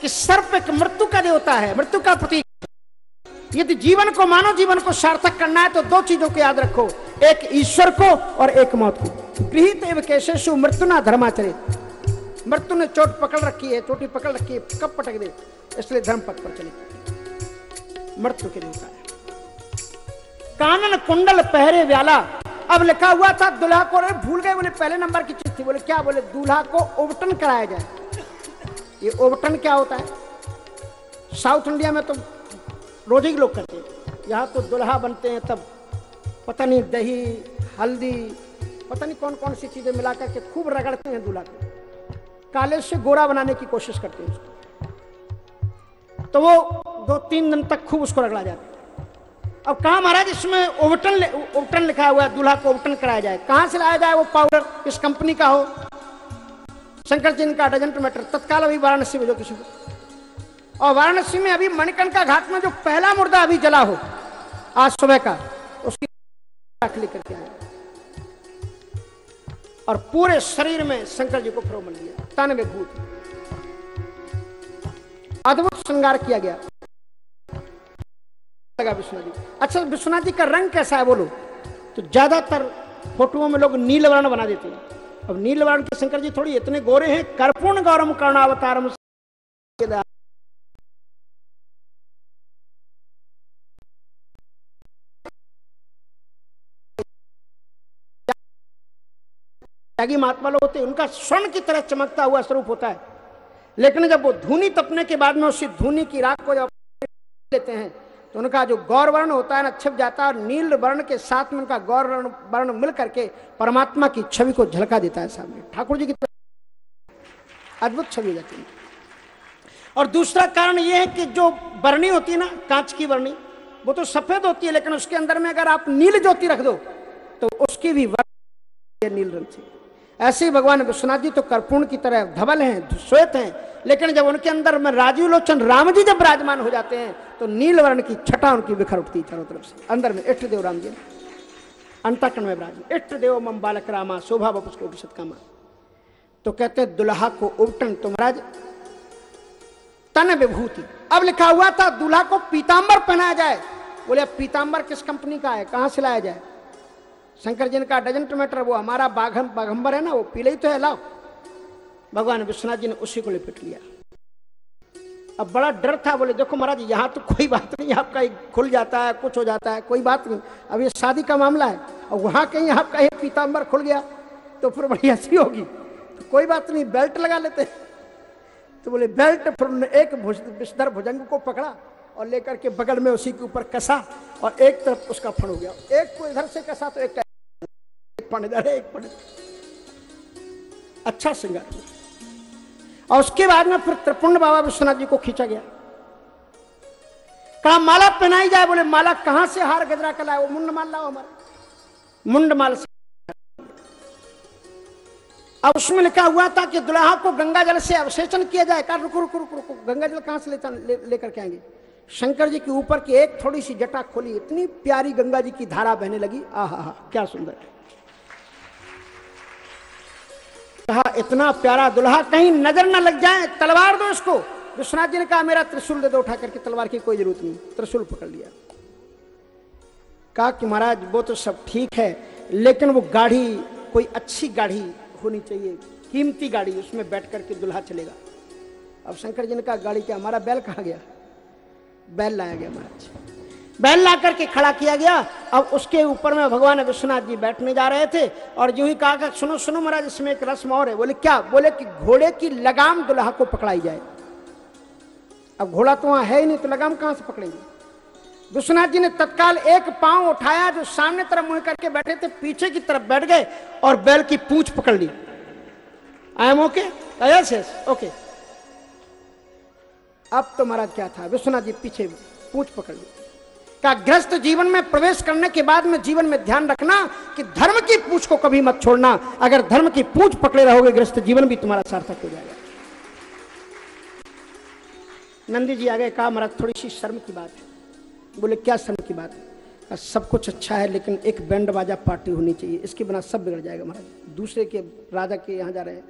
कि सर्प एक मृत्यु का देवता है, मृत्यु का प्रतीक। यदि जीवन को मानव जीवन को सार्थक करना है तो दो चीज़ों को याद रखो। एक ईश्वर को और एक मौत को। गृहित एवं कैसे मृत्यु ना धर्माचरित। मृत्यु ने चोट पकड़ रखी है, चोटी पकड़ रखी है, कब पटक दे? इसलिए धर्म पथ पर चले। मृत्यु के देवता है कानन कुंडल पहरे व्याला, अब लिखा हुआ था दूल्हा को अरे भूल गए, बोले पहले नंबर की थी बोले क्या, बोले दूल्हा को ओवटन कराया जाए। ये ओवटन क्या होता है? साउथ इंडिया में तो रोज ही लोग करते हैं। यहाँ तो दुल्हा बनते हैं तब, पता नहीं दही, हल्दी, पता नहीं कौन कौन सी चीज़ें मिला करके खूब रगड़ते हैं दूल्हा को। काले से गोरा बनाने की कोशिश करते हैं उसको। तो वो दो तीन दिन तक खूब उसको रगड़ा जाता अब कहा महाराज, इसमें ओवटन ओवटन लिखा हुआ है, दूल्हा को ओवटन कराया जाए। कहाँ से लाया जाए वो पाउडर किस कंपनी का हो? शंकर जी का डजेंट मैटर तत्काल अभी वाराणसी भेजो किसी को। और वाराणसी में अभी मणिकर्णिका घाट में जो पहला मुर्दा अभी जला हो, आज सुबह का, उसकी दाखिल करके आया और पूरे शरीर में शंकर जी को फ्रोमन लिया तानवे भूत। अद्भुत श्रृंगार किया गया। लगा विश्वनाथ जी। अच्छा विश्वनाथ जी का रंग कैसा है बोलो? तो ज़्यादातर फोटोओं में लोग नील वर्ण बना देते हैं। अब नील वर्ण के शंकर जी थोड़ी इतने गोरे हैं कर्पूर्ण गौरम कर्णावतारम त्यागी महात्मा लोग होते हैं, उनका स्वर्ण की तरह चमकता हुआ स्वरूप होता है। लेकिन जब वो धुनी तपने के बाद में उसी धुनी की राख को जब लेते हैं तो उनका जो गौर वर्ण होता है ना, छिप जाता है और नील वर्ण के साथ में उनका गौर वर्ण वर्ण मिल करके परमात्मा की छवि को झलका देता है सामने। ठाकुर जी की अद्भुत छवि जाती है। और दूसरा कारण यह है कि जो वर्णी होती है ना, कांच की वर्णी वो तो सफ़ेद होती है, लेकिन उसके अंदर में अगर आप नील ज्योति रख दो तो उसकी भी वर्ण नील रंग से। ऐसे ही भगवान विश्वनाथ जी तो कर्पूर्ण की तरह धवल हैं, श्वेत हैं, लेकिन जब उनके अंदर में राजीव लोचन राम जी जब विराजमान हो जाते हैं तो नीलवर्ण की छटा उनकी बिखर उठती है चारों तरफ़ से। अंदर में इष्ट देव राम जी अंतकण में विराज इष्ट देव मम बालक रामा, शोभा बपुष को कामा तो कहते हैं, दुल्हा को उपटन तो महाराज, तन विभूति। अब लिखा हुआ था, दुल्हा को पीताम्बर पहनाया जाए। बोले पीताम्बर किस कंपनी का है? कहाँ से लाया जाए? शंकर जी ने कहा, डजेंट मैटर, वो हमारा बाघम बाघंबर है ना, वो पीले ही तो है, लाओ। भगवान विश्वनाथ जी ने उसी को लिपट लिया। अब बड़ा डर था, बोले, देखो महाराज, यहाँ तो कोई बात नहीं, आपका एक खुल जाता है, कुछ हो जाता है, कोई बात नहीं। अब ये शादी का मामला है, और वहाँ कहीं आपका ये पीताम्बर खुल गया तो फिर बड़ी हँसी होगी। तो कोई बात नहीं, बेल्ट लगा लेते तो बोले, बेल्ट फिर एक विस्तर भुजंग को पकड़ा और लेकर के बगल में उसी के ऊपर कसा और एक तरफ़ उसका फण हो गया। एक को इधर से कसा तो एक पण इधर एक पण अच्छा सिंगर और उसके बाद में फिर त्रिपुण बाबा विश्वनाथ जी को खींचा गया। कहा माला पहनाई जाए। बोले माला कहाँ से हार गजरा कर लाए वो मुंड माल लाओ हमारा। मुंड माल से अब उसमें लिखा हुआ था कि दुल्हा को गंगा जल से अवशेषण किया जाए। कहा रुको रुको रुको रुको गंगा जल कहाँ से लेकर ले, लेकर के आएँगे? शंकर जी के ऊपर की एक थोड़ी सी जटा खोली, इतनी प्यारी गंगा जी की धारा बहने लगी, आहा क्या सुंदर। कहा, इतना प्यारा दुल्हा कहीं नज़र ना लग जाए, तलवार दो इसको। विश्वनाथ जी ने कहा, मेरा त्रिशूल दे दो उठा करके, तलवार की कोई ज़रूरत नहीं, त्रिशूल पकड़ लिया। कहा कि महाराज, वो तो सब ठीक है, लेकिन वो गाड़ी कोई अच्छी गाड़ी होनी चाहिए, कीमती गाड़ी उसमें बैठ करके दुल्हा चलेगा। अब शंकर जी ने कहा, गाड़ी क्या, हमारा बैल कहा गया? बैल लाया गया महाराज। बैल ला करके खड़ा किया गया। अब उसके ऊपर में भगवान विश्वनाथ जी बैठने जा रहे थे और जो ही कहा सुनो सुनो महाराज, इसमें एक रस्म और है। बोले, क्या? बोले कि घोड़े की लगाम दुल्हा को पकड़ाई जाए। अब घोड़ा तो वहाँ है ही नहीं तो लगाम कहाँ से पकड़ेंगे? विश्वनाथ जी ने तत्काल एक पाँव उठाया जो सामने तरफ़ मुँह करके बैठे थे, पीछे की तरफ़ बैठ गए और बैल की पूछ पकड़ ली। आई एम ओके ओके अब तो महाराज क्या था? विश्वनाथ जी पीछे पूछ पकड़ ली। का ग्रस्त जीवन में प्रवेश करने के बाद में जीवन में ध्यान रखना कि धर्म की पूछ को कभी मत छोड़ना? अगर धर्म की पूछ पकड़े रहोगे ग्रस्त जीवन, भी तुम्हारा सार्थक हो जाएगा। नंदी जी आ गए कहा, महाराज, थोड़ी सी शर्म की बात है। बोले, क्या शर्म की बात है? सब कुछ अच्छा है, लेकिन एक बैंड बाजा पार्टी होनी चाहिए। इसके बिना सब बिगड़ जाएगा, महाराज। दूसरे के, राजा के यहाँ जा रहे हैं।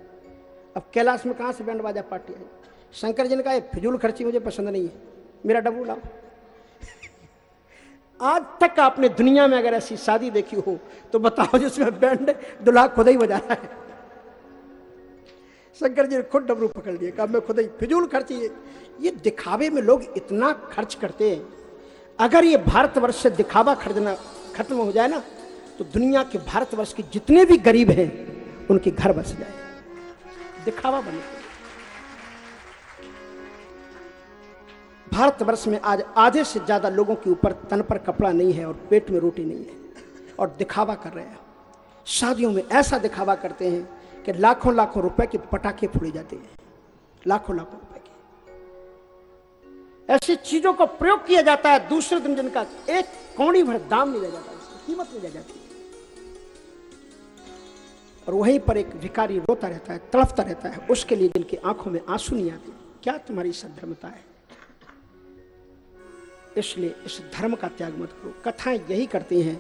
अब कैलाश में कहाँ से बैंड बाजा पार्टी आई? शंकर जी ने कहा फिजूल खर्ची मुझे पसंद नहीं है, मेरा डब्बू लाओ। <laughs> आज तक आपने दुनिया में अगर ऐसी शादी देखी हो तो बताओ जिसमें बैंड दुल्हा खुद ही बजा रहा है। शंकर जी ने खुद डबरू पकड़ लिया, कहा, मैं खुद ही, फिजूल खर्ची ये दिखावे में लोग इतना खर्च करते हैं। अगर ये भारतवर्ष से दिखावा खरीदना, खत्म हो जाए ना तो दुनिया के भारतवर्ष के जितने भी गरीब हैं, उनके घर बस जाए। दिखावा बने। भारतवर्ष में आज आधे से ज़्यादा लोगों के ऊपर तन पर कपड़ा नहीं है और पेट में रोटी नहीं है और दिखावा कर रहे हैं। शादियों में ऐसा दिखावा करते हैं कि लाखों लाखों रुपए के पटाखे फोड़े जाते हैं। लाखों लाखों रुपए के। ऐसी चीज़ों का प्रयोग किया जाता है, दूसरे दिन जिनका एक कौड़ी भर दाम नहीं जाता इसकी कीमत नहीं ली जाती और वहीं पर एक भिकारी रोता रहता है, तड़फता रहता है, उसके लिए जिनकी आँखों में आँसू नहीं आते। क्या तुम्हारी सद्धर्मता है? इसलिए इस धर्म का त्याग मत करो। कथाएँ यही करती हैं।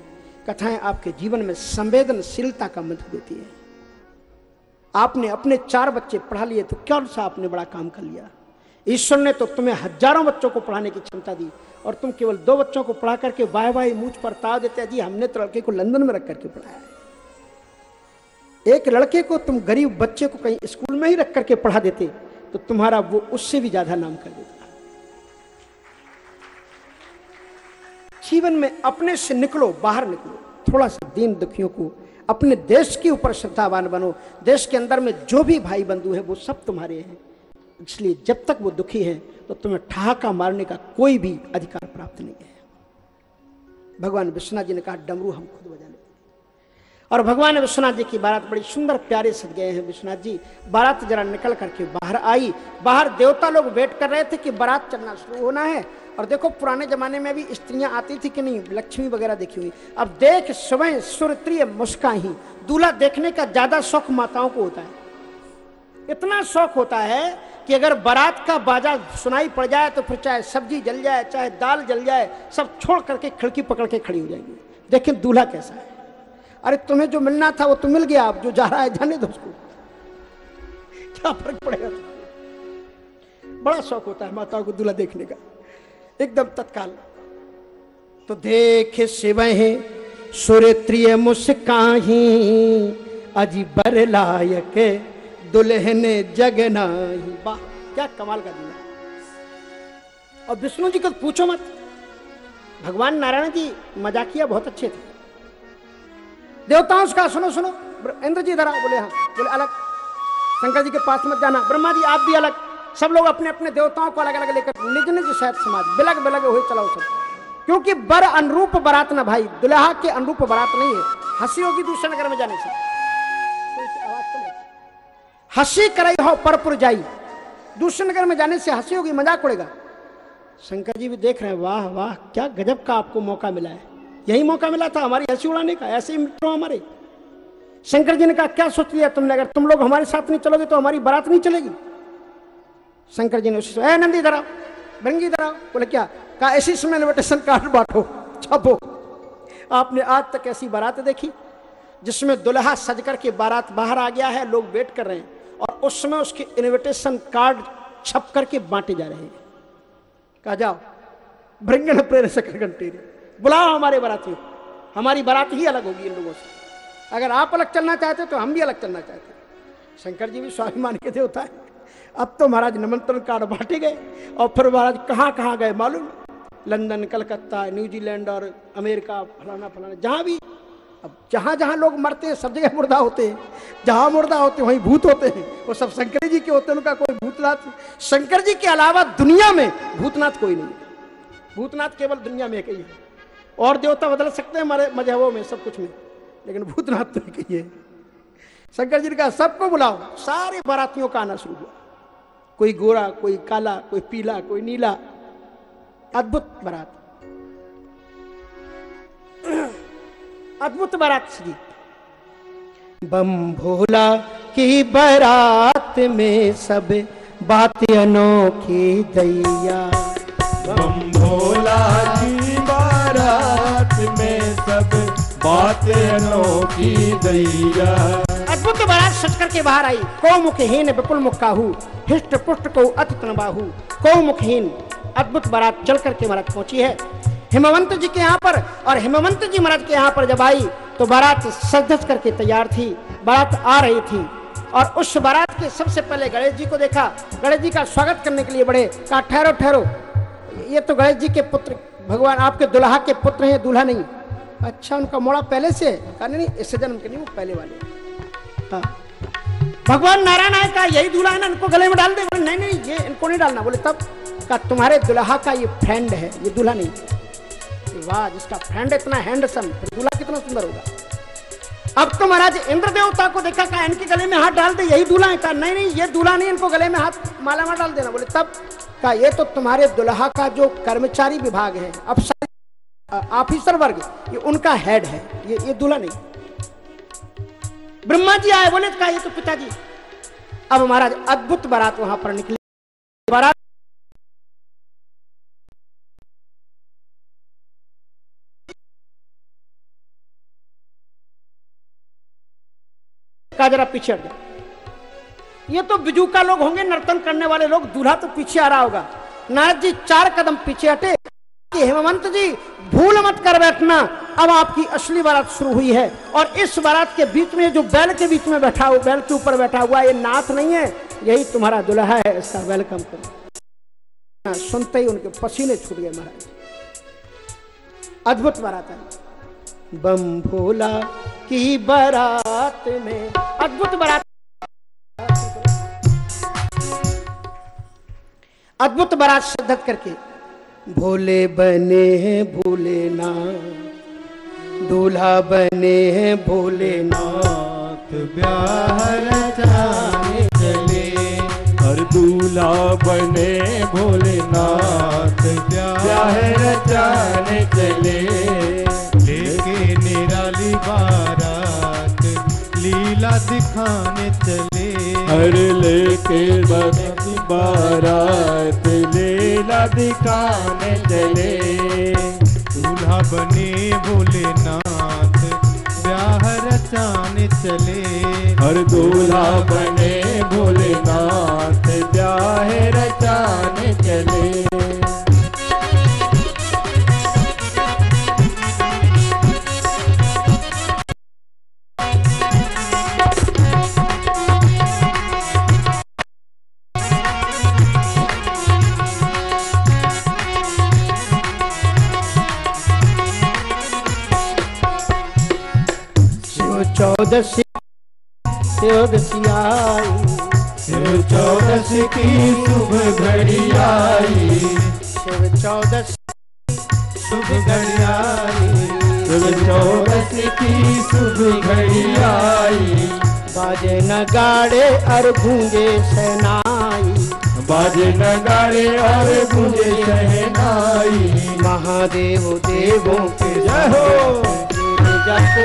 कथाएँ आपके जीवन में संवेदनशीलता का मंत्र देती है। आपने अपने चार बच्चे पढ़ा लिए तो क्या सा आपने बड़ा काम कर लिया? ईश्वर ने तो तुम्हें हज़ारों बच्चों को पढ़ाने की क्षमता दी और तुम केवल दो बच्चों को पढ़ा करके वाह वाह मुझ पर ताव देते जी, हमने तो लड़के को लंदन में रख करके पढ़ाया है। एक लड़के को तुम गरीब बच्चे को कहीं स्कूल में ही रख करके पढ़ा देते तो तुम्हारा वो उससे भी ज़्यादा नाम कर देता। जीवन में अपने से निकलो, बाहर निकलो। थोड़ा सा दीन दुखियों को अपने देश के ऊपर श्रद्धावान बनो। देश के अंदर में जो भी भाई बंधु है, वो सब तुम्हारे हैं। इसलिए जब तक वो दुखी है तो तुम्हें ठहाका मारने का कोई भी अधिकार प्राप्त नहीं है। भगवान विश्वनाथ जी ने कहा, डमरू हम खुद बजा लेते और भगवान विश्वनाथ जी की बारात बड़ी सुंदर प्यारे सज गए हैं। विश्वनाथ जी, बारात जरा निकल करके बाहर आई। बाहर देवता लोग वेट कर रहे थे कि बारात चलना शुरू होना है। और देखो, पुराने जमाने में भी स्त्रियाँ आती थी कि नहीं, लक्ष्मी वगैरह देखी हुई। अब देख स्वयं सुरत्रिय मुस्का ही दूल्हा देखने का ज़्यादा शौक माताओं को होता है। इतना शौक होता है कि अगर बारात का बाजा सुनाई पड़ जाए तो फिर चाहे सब्ज़ी जल जाए, चाहे दाल जल जाए, सब छोड़ करके खिड़की पकड़ के खड़ी हो जाएँगी। देखें दूल्हा कैसा है। अरे तुम्हें जो मिलना था वो तो मिल गया, अब जो जा रहा है जाने दो उसको। क्या फ़र्क पड़ेगा बड़ा शौक होता है माताओं को दूल्हा देखने का। एकदम तत्काल। तो देख शिव सुरेत्रिय मुस्काही अजी बर लायक दुल्हन जगनाही। वाह, क्या कमाल का दूल्हा। और विष्णु जी को पूछो मत। भगवान नारायण जी मजाकिया बहुत अच्छे थे। देवताओं का सुनो सुनो। इंद्र जी धरा बोले हाँ बोले, अलग। शंकर जी के पास मत जाना, ब्रह्मा जी, आप भी अलग। सब लोग अपने अपने देवताओं को अलग अलग लेकर निज निज शायद समाज बिलग बिलग हुए चलाओ सब। क्योंकि बर अनुरूप बारात ना भाई, दुल्हा के अनुरूप बारात नहीं है। हँसी होगी दूसरे नगर में जाने से। हँसी कराई हो, परपुर जाई। दूसरे नगर में जाने से हँसी होगी, मज़ाक उड़ेगा। शंकर जी भी देख रहे हैं, वाह वाह, क्या गजब का आपको मौका मिला है। यही मौका मिला था हमारी हँसी उड़ाने का, ऐसे ही मित्रों हमारे। शंकर जी ने कहा, क्या सोच लिया तुमने? अगर तुम लोग हमारे साथ नहीं चलोगे तो हमारी बारात नहीं चलेगी। शंकर जी ने उसे नंदी धरा भृंगी धरा बोले, क्या? कहा, ऐसी समय इन्विटेशन कार्ड बांटो छपो। आपने आज तक ऐसी बारात देखी, जिसमें दुल्हा सज करके बारात बाहर आ गया है, लोग वेट कर रहे हैं, और उस समय उसके इन्विटेशन कार्ड छप करके बांटे जा रहे हैं। कहा, जाओ, भृंगन प्रेर सकल बुलाओ हमारे बारातियों। हमारी बारात ही अलग होगी इन लोगों से। अगर आप अलग चलना चाहते तो हम भी अलग चलना चाहते शंकर जी भी स्वाभिमान के होता है अब तो महाराज निमंत्रण कार्ड बांटे गए और फिर महाराज कहाँ कहाँ गए मालूम? लंदन, कलकत्ता, न्यूजीलैंड और अमेरिका, फलाना फलाना, जहाँ भी। अब जहाँ जहाँ लोग मरते हैं, सब जगह मुर्दा होते हैं। जहाँ मुर्दा होते हैं, वहीं भूत होते हैं। वो सब शंकर जी के होते हैं, उनका कोई भूतनाथ। शंकर जी के अलावा दुनिया में भूतनाथ कोई नहीं भूतनाथ केवल दुनिया में एक ही है। और देवता बदल सकते हैं हमारे मजहबों में, सब कुछ में। लेकिन भूतनाथ तो कहिए शंकर जी ने कहा, सबको बुलाओ, सारे बारातियों का आना शुरू हुआ। कोई गोरा, कोई काला, कोई पीला, कोई नीला, अद्भुत बारात। अद्भुत बारात सजी बम भोला की बारात में सब बात अनोखी दैया। बम भोला की बारात में सब बात अनोखी दैया। अद्भुत बारात सच करके बाहर आई। को मुखहीन विपुल मुख काहू हिष्ट पुष्ट को अति तनबाहू। को मुखहीन अद्भुत बारात चल करके महाराज पहुँची है। हिमवंत जी के यहाँ पर और हिमवंत जी महाराज के यहाँ पर जब आई तो बारात सज करके तैयार थी। बारात आ रही थी। और उस बारात के सबसे पहले गणेश जी को देखा। गणेश जी का स्वागत करने के लिए बढ़े। कहा, ठहरो ठहरो। ये तो गणेश जी के पुत्र भगवान आपके दुल्हा के पुत्र हैं दूल्हा नहीं। अच्छा उनका मोड़ा पहले से कहा, नहीं इस जन्म के नहीं वो पहले वाले हाँ। भगवान नारायण आए, कहा, यही दूल्हा है ना, इनको गले में डाल दे। बोले, नहीं नहीं, ये इनको नहीं डालना। बोले, तब, कहा, तुम्हारे दुल्हा का ये फ्रेंड है, ये दूल्हा नहीं। वाह, जिसका फ्रेंड इतना हैंडसम फिर दूल्हा कितना सुंदर होगा। अब तो महाराज इंद्र देवता को देखा, कहा, इनके गले में हाथ डाल दे, यही दूल्हा है। कहा, नहीं नहीं, ये दूल्हा नहीं, इनको गले में हाथ, माला में डाल देना। बोले, तब कहा ये तो तुम्हारे दुल्हा का जो कर्मचारी विभाग है अफसर ऑफिसर वर्ग, ये उनका हेड है, ये ये दूल्हा नहीं। ब्रह्मा जी आए, बोले, कहा, ये तो पिताजी। अब महाराज, अद्भुत बारात वहाँ पर निकली। बारात का जरा पीछे हट जाओ ये तो बिजूका लोग होंगे, नर्तन करने वाले लोग। दूल्हा तो पीछे आ रहा होगा। नारद जी, चार कदम पीछे हटे। हेमंत जी, भूल मत कर बैठना। अब आपकी असली बारात शुरू हुई है। और इस बारात के बीच में, जो बैल के बीच में बैठा हुआ बैल के ऊपर बैठा हुआ ये नाथ नहीं है, यही तुम्हारा दुल्हा है, इसका वेलकम करो। सुनते ही उनके पसीने छूट गए महाराज। अद्भुत बारात है। बम भोला की बारात में अद्भुत बारात अद्भुत बारात शिद्दत करके। भोले बने हैं भोले ना दूल्हा बने हैं भोले ना नाथ। ब्याह रचाने चले हर दूल्हा बने भोलेनाथ ब्याह रचाने चले लेके निराली बारात लीला दिखाने चले। हर लेके बस बारात लेला दिखाने चले। दूल्हा बने भोलेनाथ, ब्याह रचाने चले। हर दूल्हा बने भोलेनाथ, ब्याह रचाने चौदशी चौदशी आई। शिव चौदश की शुभ घड़ी आई। शिव चौदशी शुभ घड़ी आई। शिव चौदश की शुभ घड़ी आई। बाजे नगाड़े और गूंजे सेनाई बाजे नगाड़े और गुंजे शहनाई। महादेव देवों के जय हो। जप।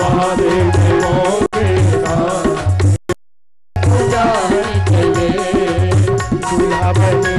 महादेव देवों चले बने